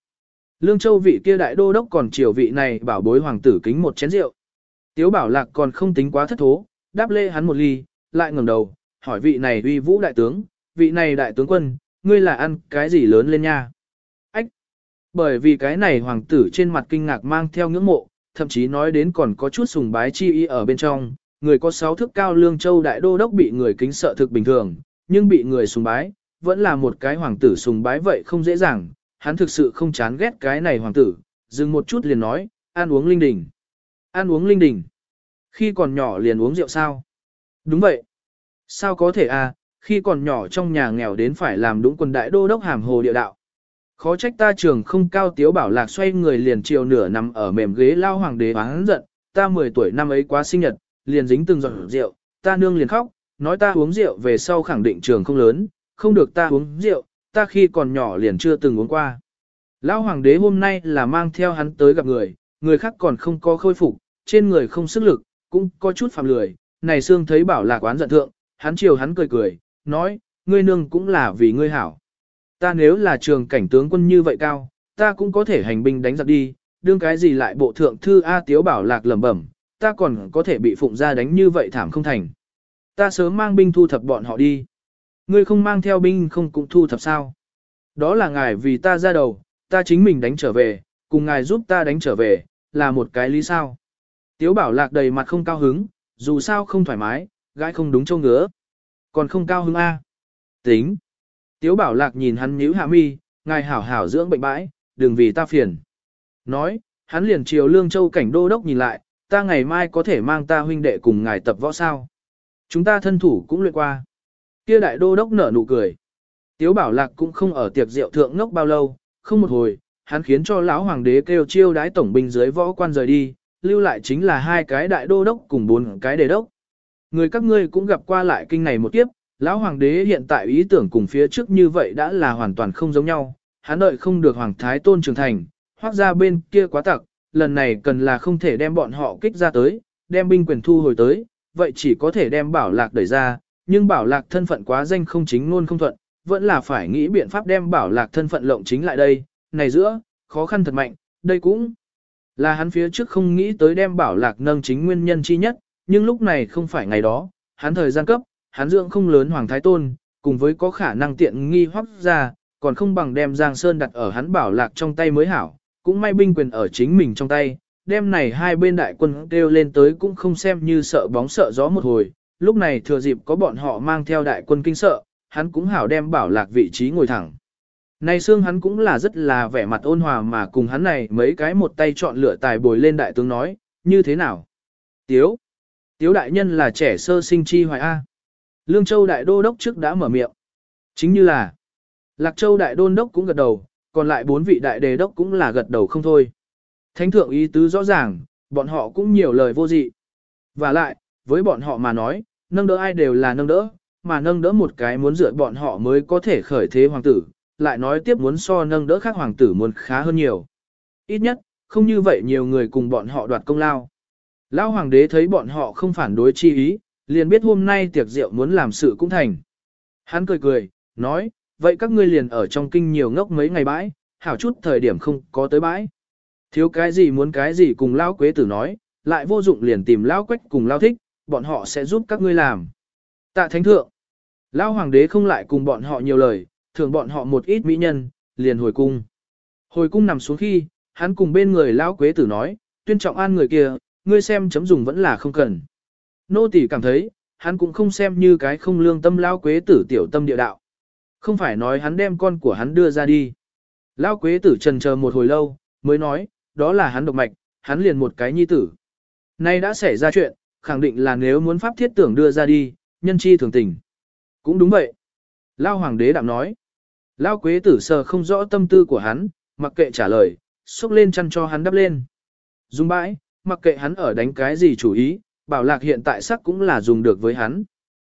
Lương Châu vị kia đại đô đốc còn chiều vị này bảo bối hoàng tử kính một chén rượu. Tiếu bảo lạc còn không tính quá thất thố, đáp lê hắn một ly, lại ngẩng đầu, hỏi vị này uy vũ đại tướng, vị này đại tướng quân, ngươi là ăn cái gì lớn lên nha? Ách! Bởi vì cái này hoàng tử trên mặt kinh ngạc mang theo ngưỡng mộ, thậm chí nói đến còn có chút sùng bái chi ý ở bên trong, người có sáu thước cao lương châu đại đô đốc bị người kính sợ thực bình thường, nhưng bị người sùng bái, vẫn là một cái hoàng tử sùng bái vậy không dễ dàng, hắn thực sự không chán ghét cái này hoàng tử, dừng một chút liền nói, ăn uống linh đình. Ăn uống linh đình. Khi còn nhỏ liền uống rượu sao? Đúng vậy. Sao có thể à, khi còn nhỏ trong nhà nghèo đến phải làm đúng quân đại đô đốc hàm hồ địa đạo. Khó trách ta trường không cao tiếu bảo lạc xoay người liền chiều nửa nằm ở mềm ghế lao hoàng đế hắn giận, ta 10 tuổi năm ấy quá sinh nhật, liền dính từng giọt rượu, ta nương liền khóc, nói ta uống rượu về sau khẳng định trường không lớn, không được ta uống rượu, ta khi còn nhỏ liền chưa từng uống qua. Lão hoàng đế hôm nay là mang theo hắn tới gặp người, người khác còn không có khôi phục, trên người không sức lực, cũng có chút phạm lười, này xương thấy bảo là quán giận thượng, hắn chiều hắn cười cười, nói, ngươi nương cũng là vì ngươi hảo. Ta nếu là trường cảnh tướng quân như vậy cao, ta cũng có thể hành binh đánh giặc đi, đương cái gì lại bộ thượng thư A Tiếu bảo lạc lẩm bẩm, ta còn có thể bị phụng ra đánh như vậy thảm không thành. Ta sớm mang binh thu thập bọn họ đi. Ngươi không mang theo binh không cũng thu thập sao. Đó là ngài vì ta ra đầu, ta chính mình đánh trở về, cùng ngài giúp ta đánh trở về, là một cái lý sao. Tiếu bảo lạc đầy mặt không cao hứng, dù sao không thoải mái, gái không đúng châu ngứa. Còn không cao hứng A. Tính. Tiếu bảo lạc nhìn hắn nhíu hạ mi, ngài hảo hảo dưỡng bệnh bãi, đừng vì ta phiền. Nói, hắn liền chiều lương châu cảnh đô đốc nhìn lại, ta ngày mai có thể mang ta huynh đệ cùng ngài tập võ sao. Chúng ta thân thủ cũng luyện qua. Kia đại đô đốc nở nụ cười. Tiếu bảo lạc cũng không ở tiệc rượu thượng ngốc bao lâu, không một hồi, hắn khiến cho lão hoàng đế kêu chiêu đái tổng binh dưới võ quan rời đi, lưu lại chính là hai cái đại đô đốc cùng bốn cái đề đốc. Người các ngươi cũng gặp qua lại kinh này một kiếp, lão hoàng đế hiện tại ý tưởng cùng phía trước như vậy đã là hoàn toàn không giống nhau, hắn đợi không được hoàng thái tôn trưởng thành, hoác ra bên kia quá tặc, lần này cần là không thể đem bọn họ kích ra tới, đem binh quyền thu hồi tới, vậy chỉ có thể đem bảo lạc đẩy ra, nhưng bảo lạc thân phận quá danh không chính luôn không thuận, vẫn là phải nghĩ biện pháp đem bảo lạc thân phận lộng chính lại đây, này giữa, khó khăn thật mạnh, đây cũng là hắn phía trước không nghĩ tới đem bảo lạc nâng chính nguyên nhân chi nhất, nhưng lúc này không phải ngày đó, hắn thời gian cấp, hắn dưỡng không lớn Hoàng Thái Tôn, cùng với có khả năng tiện nghi hoắc ra, còn không bằng đem Giang Sơn đặt ở hắn bảo lạc trong tay mới hảo, cũng may binh quyền ở chính mình trong tay, đem này hai bên đại quân kêu lên tới cũng không xem như sợ bóng sợ gió một hồi, lúc này thừa dịp có bọn họ mang theo đại quân kinh sợ, hắn cũng hảo đem bảo lạc vị trí ngồi thẳng. Này xương hắn cũng là rất là vẻ mặt ôn hòa mà cùng hắn này mấy cái một tay chọn lựa tài bồi lên đại tướng nói, như thế nào? Tiếu. Tiếu đại nhân là trẻ sơ sinh chi hoài A. Lương Châu Đại Đô Đốc trước đã mở miệng. Chính như là, Lạc Châu Đại Đôn Đốc cũng gật đầu, còn lại bốn vị Đại Đề Đốc cũng là gật đầu không thôi. Thánh thượng ý tứ rõ ràng, bọn họ cũng nhiều lời vô dị. Và lại, với bọn họ mà nói, nâng đỡ ai đều là nâng đỡ, mà nâng đỡ một cái muốn dựa bọn họ mới có thể khởi thế hoàng tử, lại nói tiếp muốn so nâng đỡ khác hoàng tử muốn khá hơn nhiều. Ít nhất, không như vậy nhiều người cùng bọn họ đoạt công lao. Lão hoàng đế thấy bọn họ không phản đối chi ý, liền biết hôm nay tiệc rượu muốn làm sự cũng thành. Hắn cười cười, nói, vậy các ngươi liền ở trong kinh nhiều ngốc mấy ngày bãi, hảo chút thời điểm không có tới bãi. Thiếu cái gì muốn cái gì cùng Lão Quế Tử nói, lại vô dụng liền tìm Lão Quách cùng Lão Thích, bọn họ sẽ giúp các ngươi làm. Tạ Thánh Thượng, Lão Hoàng đế không lại cùng bọn họ nhiều lời, thường bọn họ một ít mỹ nhân, liền hồi cung. Hồi cung nằm xuống khi, hắn cùng bên người Lão Quế Tử nói, tuyên trọng an người kia, ngươi xem chấm dùng vẫn là không cần. Nô tỳ cảm thấy, hắn cũng không xem như cái không lương tâm Lão Quế Tử tiểu tâm địa đạo. Không phải nói hắn đem con của hắn đưa ra đi. Lão Quế Tử trần chờ một hồi lâu, mới nói, đó là hắn độc mạch, hắn liền một cái nhi tử. Nay đã xảy ra chuyện, khẳng định là nếu muốn pháp thiết tưởng đưa ra đi, nhân chi thường tình. Cũng đúng vậy. Lao hoàng đế đạm nói. Lao quế tử sờ không rõ tâm tư của hắn, mặc kệ trả lời, xúc lên chăn cho hắn đắp lên. Dùng bãi, mặc kệ hắn ở đánh cái gì chủ ý, bảo lạc hiện tại sắc cũng là dùng được với hắn.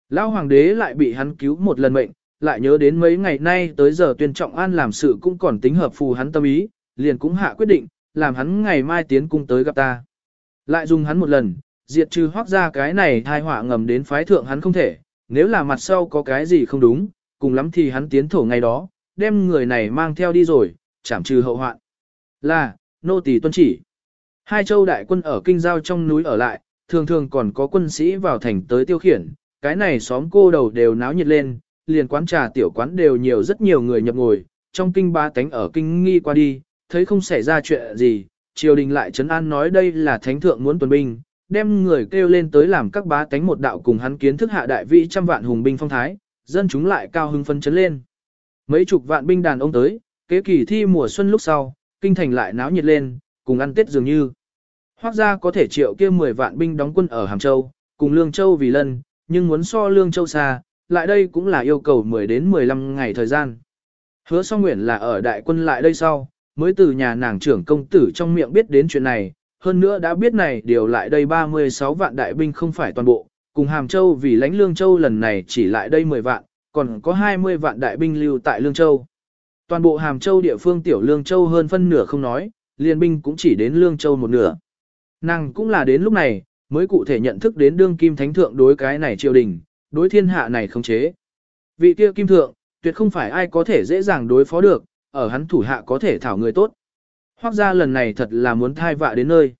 Lao hoàng đế lại bị hắn cứu một lần mệnh, lại nhớ đến mấy ngày nay tới giờ tuyên trọng an làm sự cũng còn tính hợp phù hắn tâm ý, liền cũng hạ quyết định, làm hắn ngày mai tiến cung tới gặp ta. Lại dùng hắn một lần, diệt trừ hoác ra cái này thai họa ngầm đến phái thượng hắn không thể, nếu là mặt sau có cái gì không đúng, cùng lắm thì hắn tiến thổ ngày đó, đem người này mang theo đi rồi, chảm trừ hậu hoạn. Là, nô tỳ tuân chỉ. Hai châu đại quân ở kinh giao trong núi ở lại, thường thường còn có quân sĩ vào thành tới tiêu khiển, cái này xóm cô đầu đều náo nhiệt lên, liền quán trà tiểu quán đều nhiều rất nhiều người nhập ngồi, trong kinh ba tánh ở kinh nghi qua đi, thấy không xảy ra chuyện gì, triều đình lại trấn an nói đây là thánh thượng muốn tuần binh, đem người kêu lên tới làm các bá tánh một đạo cùng hắn kiến thức hạ đại vị trăm vạn hùng binh phong thái, dân chúng lại cao hưng phân chấn lên. Mấy chục vạn binh đàn ông tới, kế kỳ thi mùa xuân lúc sau, kinh thành lại náo nhiệt lên, cùng ăn tết dường như. Hoác ra có thể triệu kia 10 vạn binh đóng quân ở Hàm Châu, cùng Lương Châu vì lân, nhưng muốn so Lương Châu xa, lại đây cũng là yêu cầu 10 đến 15 ngày thời gian. Hứa song nguyện là ở đại quân lại đây sau, mới từ nhà nàng trưởng công tử trong miệng biết đến chuyện này, hơn nữa đã biết này điều lại đây 36 vạn đại binh không phải toàn bộ, cùng Hàm Châu vì lãnh Lương Châu lần này chỉ lại đây 10 vạn, còn có 20 vạn đại binh lưu tại Lương Châu. Toàn bộ Hàm Châu địa phương tiểu Lương Châu hơn phân nửa không nói, liên binh cũng chỉ đến Lương Châu một nửa. Nàng cũng là đến lúc này, mới cụ thể nhận thức đến đương kim thánh thượng đối cái này triều đình, đối thiên hạ này không chế. Vị kia kim thượng, tuyệt không phải ai có thể dễ dàng đối phó được, ở hắn thủ hạ có thể thảo người tốt. Hoác gia lần này thật là muốn thai vạ đến nơi.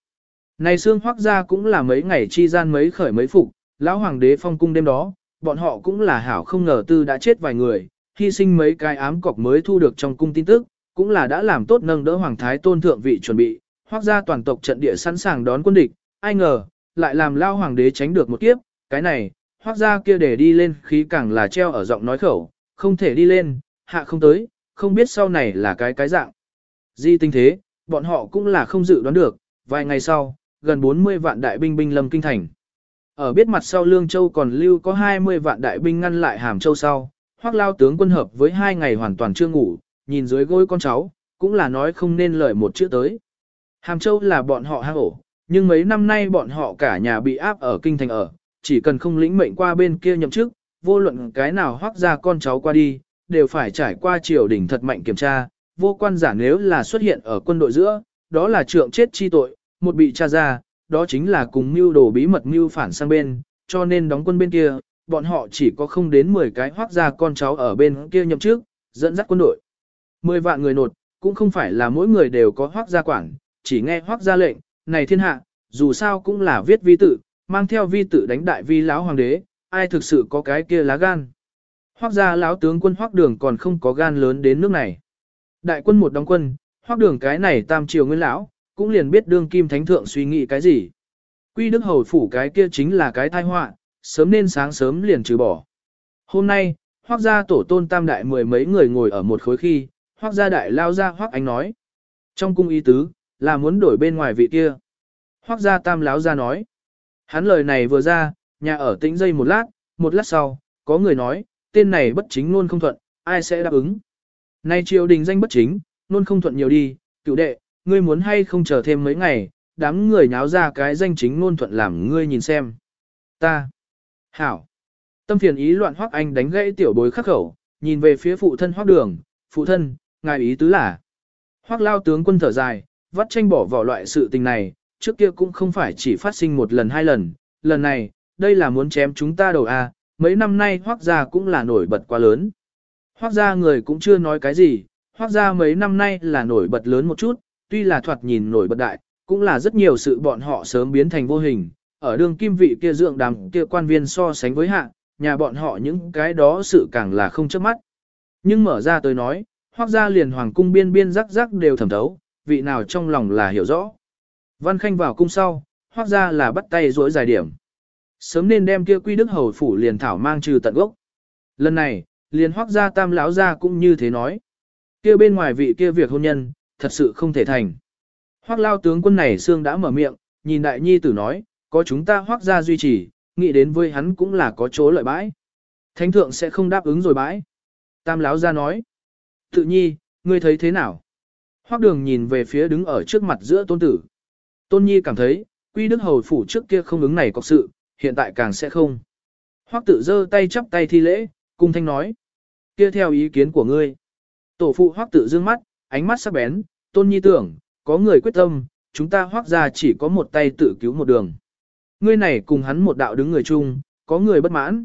Này xương hoác gia cũng là mấy ngày chi gian mấy khởi mấy phục, lão hoàng đế phong cung đêm đó, bọn họ cũng là hảo không ngờ tư đã chết vài người, hy sinh mấy cái ám cọc mới thu được trong cung tin tức, cũng là đã làm tốt nâng đỡ hoàng thái tôn thượng vị chuẩn bị, hoác gia toàn tộc trận địa sẵn sàng đón quân địch, ai ngờ, lại làm lao hoàng đế tránh được một kiếp, cái này, hoác gia kia để đi lên khí càng là treo ở giọng nói khẩu, không thể đi lên, hạ không tới, không biết sau này là cái cái dạng. Di tinh thế, bọn họ cũng là không dự đoán được, vài ngày sau, gần 40 vạn đại binh binh lâm kinh thành. Ở biết mặt sau Lương Châu còn lưu có 20 vạn đại binh ngăn lại Hàm Châu sau, hoác lao tướng quân hợp với hai ngày hoàn toàn chưa ngủ, nhìn dưới gối con cháu, cũng là nói không nên lời một chữ tới. Hàm Châu là bọn họ hang ổ, nhưng mấy năm nay bọn họ cả nhà bị áp ở kinh thành ở, chỉ cần không lĩnh mệnh qua bên kia nhậm chức, vô luận cái nào hoác ra con cháu qua đi, đều phải trải qua triều đình thật mạnh kiểm tra, vô quan giả nếu là xuất hiện ở quân đội giữa, đó là trượng chết chi tội, một bị tra ra, đó chính là cùng mưu đồ bí mật mưu phản sang bên, cho nên đóng quân bên kia, bọn họ chỉ có không đến 10 cái hoác ra con cháu ở bên kia nhậm trước, dẫn dắt quân đội. 10 vạn người nột, cũng không phải là mỗi người đều có hoác gia quản, chỉ nghe hoác gia lệnh, này thiên hạ, dù sao cũng là viết vi tự, mang theo vi tự đánh đại vi lão hoàng đế, ai thực sự có cái kia lá gan. Hoác gia lão tướng quân hoác đường còn không có gan lớn đến nước này. Đại quân một đóng quân, hoác đường cái này tam triều nguyên lão, cũng liền biết đương kim thánh thượng suy nghĩ cái gì. Quy đức hầu phủ cái kia chính là cái tai họa, sớm nên sáng sớm liền trừ bỏ. Hôm nay, hoác gia tổ tôn tam đại mười mấy người ngồi ở một khối khi, hoác gia đại lao ra hoác ánh nói. Trong cung ý tứ, là muốn đổi bên ngoài vị kia. Hoác gia tam láo ra nói. Hắn lời này vừa ra, nhà ở tĩnh dây một lát, một lát sau, có người nói, tên này bất chính luôn không thuận, ai sẽ đáp ứng. Nay triều đình danh bất chính, luôn không thuận nhiều đi, cựu đệ, ngươi muốn hay không chờ thêm mấy ngày, đám người nháo ra cái danh chính luôn thuận làm ngươi nhìn xem. Ta. Hảo. Tâm phiền ý loạn hoắc anh đánh gãy tiểu bối khắc khẩu, nhìn về phía phụ thân hoắc đường, phụ thân, ngài ý tứ là. Hoắc lao tướng quân thở dài, vắt tranh bỏ vào loại sự tình này, trước kia cũng không phải chỉ phát sinh một lần hai lần, lần này, đây là muốn chém chúng ta đầu a mấy năm nay hoắc gia cũng là nổi bật quá lớn. Hoắc gia người cũng chưa nói cái gì, hoắc gia mấy năm nay là nổi bật lớn một chút, tuy là thoạt nhìn nổi bật đại, cũng là rất nhiều sự bọn họ sớm biến thành vô hình, ở đường kim vị kia dượng đàm kia quan viên so sánh với hạ, nhà bọn họ những cái đó sự càng là không chớp mắt. Nhưng mở ra tới nói, hoác gia liền hoàng cung biên biên rắc rắc đều thẩm thấu, vị nào trong lòng là hiểu rõ. Văn Khanh vào cung sau, hoác gia là bắt tay rỗi dài điểm. Sớm nên đem kia quy đức hầu phủ liền thảo mang trừ tận gốc. Lần này, liền hoác gia tam lão gia cũng như thế nói. Kia bên ngoài vị kia việc hôn nhân, thật sự không thể thành. Hoác lao tướng quân này xương đã mở miệng, nhìn đại nhi tử nói, có chúng ta hoác gia duy trì, nghĩ đến với hắn cũng là có chỗ lợi bãi. Thánh thượng sẽ không đáp ứng rồi bãi. Tam lão gia nói, tự nhi, ngươi thấy thế nào? Hoác đường nhìn về phía đứng ở trước mặt giữa tôn tử. Tôn nhi cảm thấy, quy đức hầu phủ trước kia không ứng này có sự, hiện tại càng sẽ không. Hoắc tự giơ tay chắp tay thi lễ, cung thanh nói. Kia theo ý kiến của ngươi. Tổ phụ Hoắc tự dương mắt, ánh mắt sắc bén, tôn nhi tưởng, có người quyết tâm, chúng ta Hoắc ra chỉ có một tay tự cứu một đường. Ngươi này cùng hắn một đạo đứng người chung, có người bất mãn.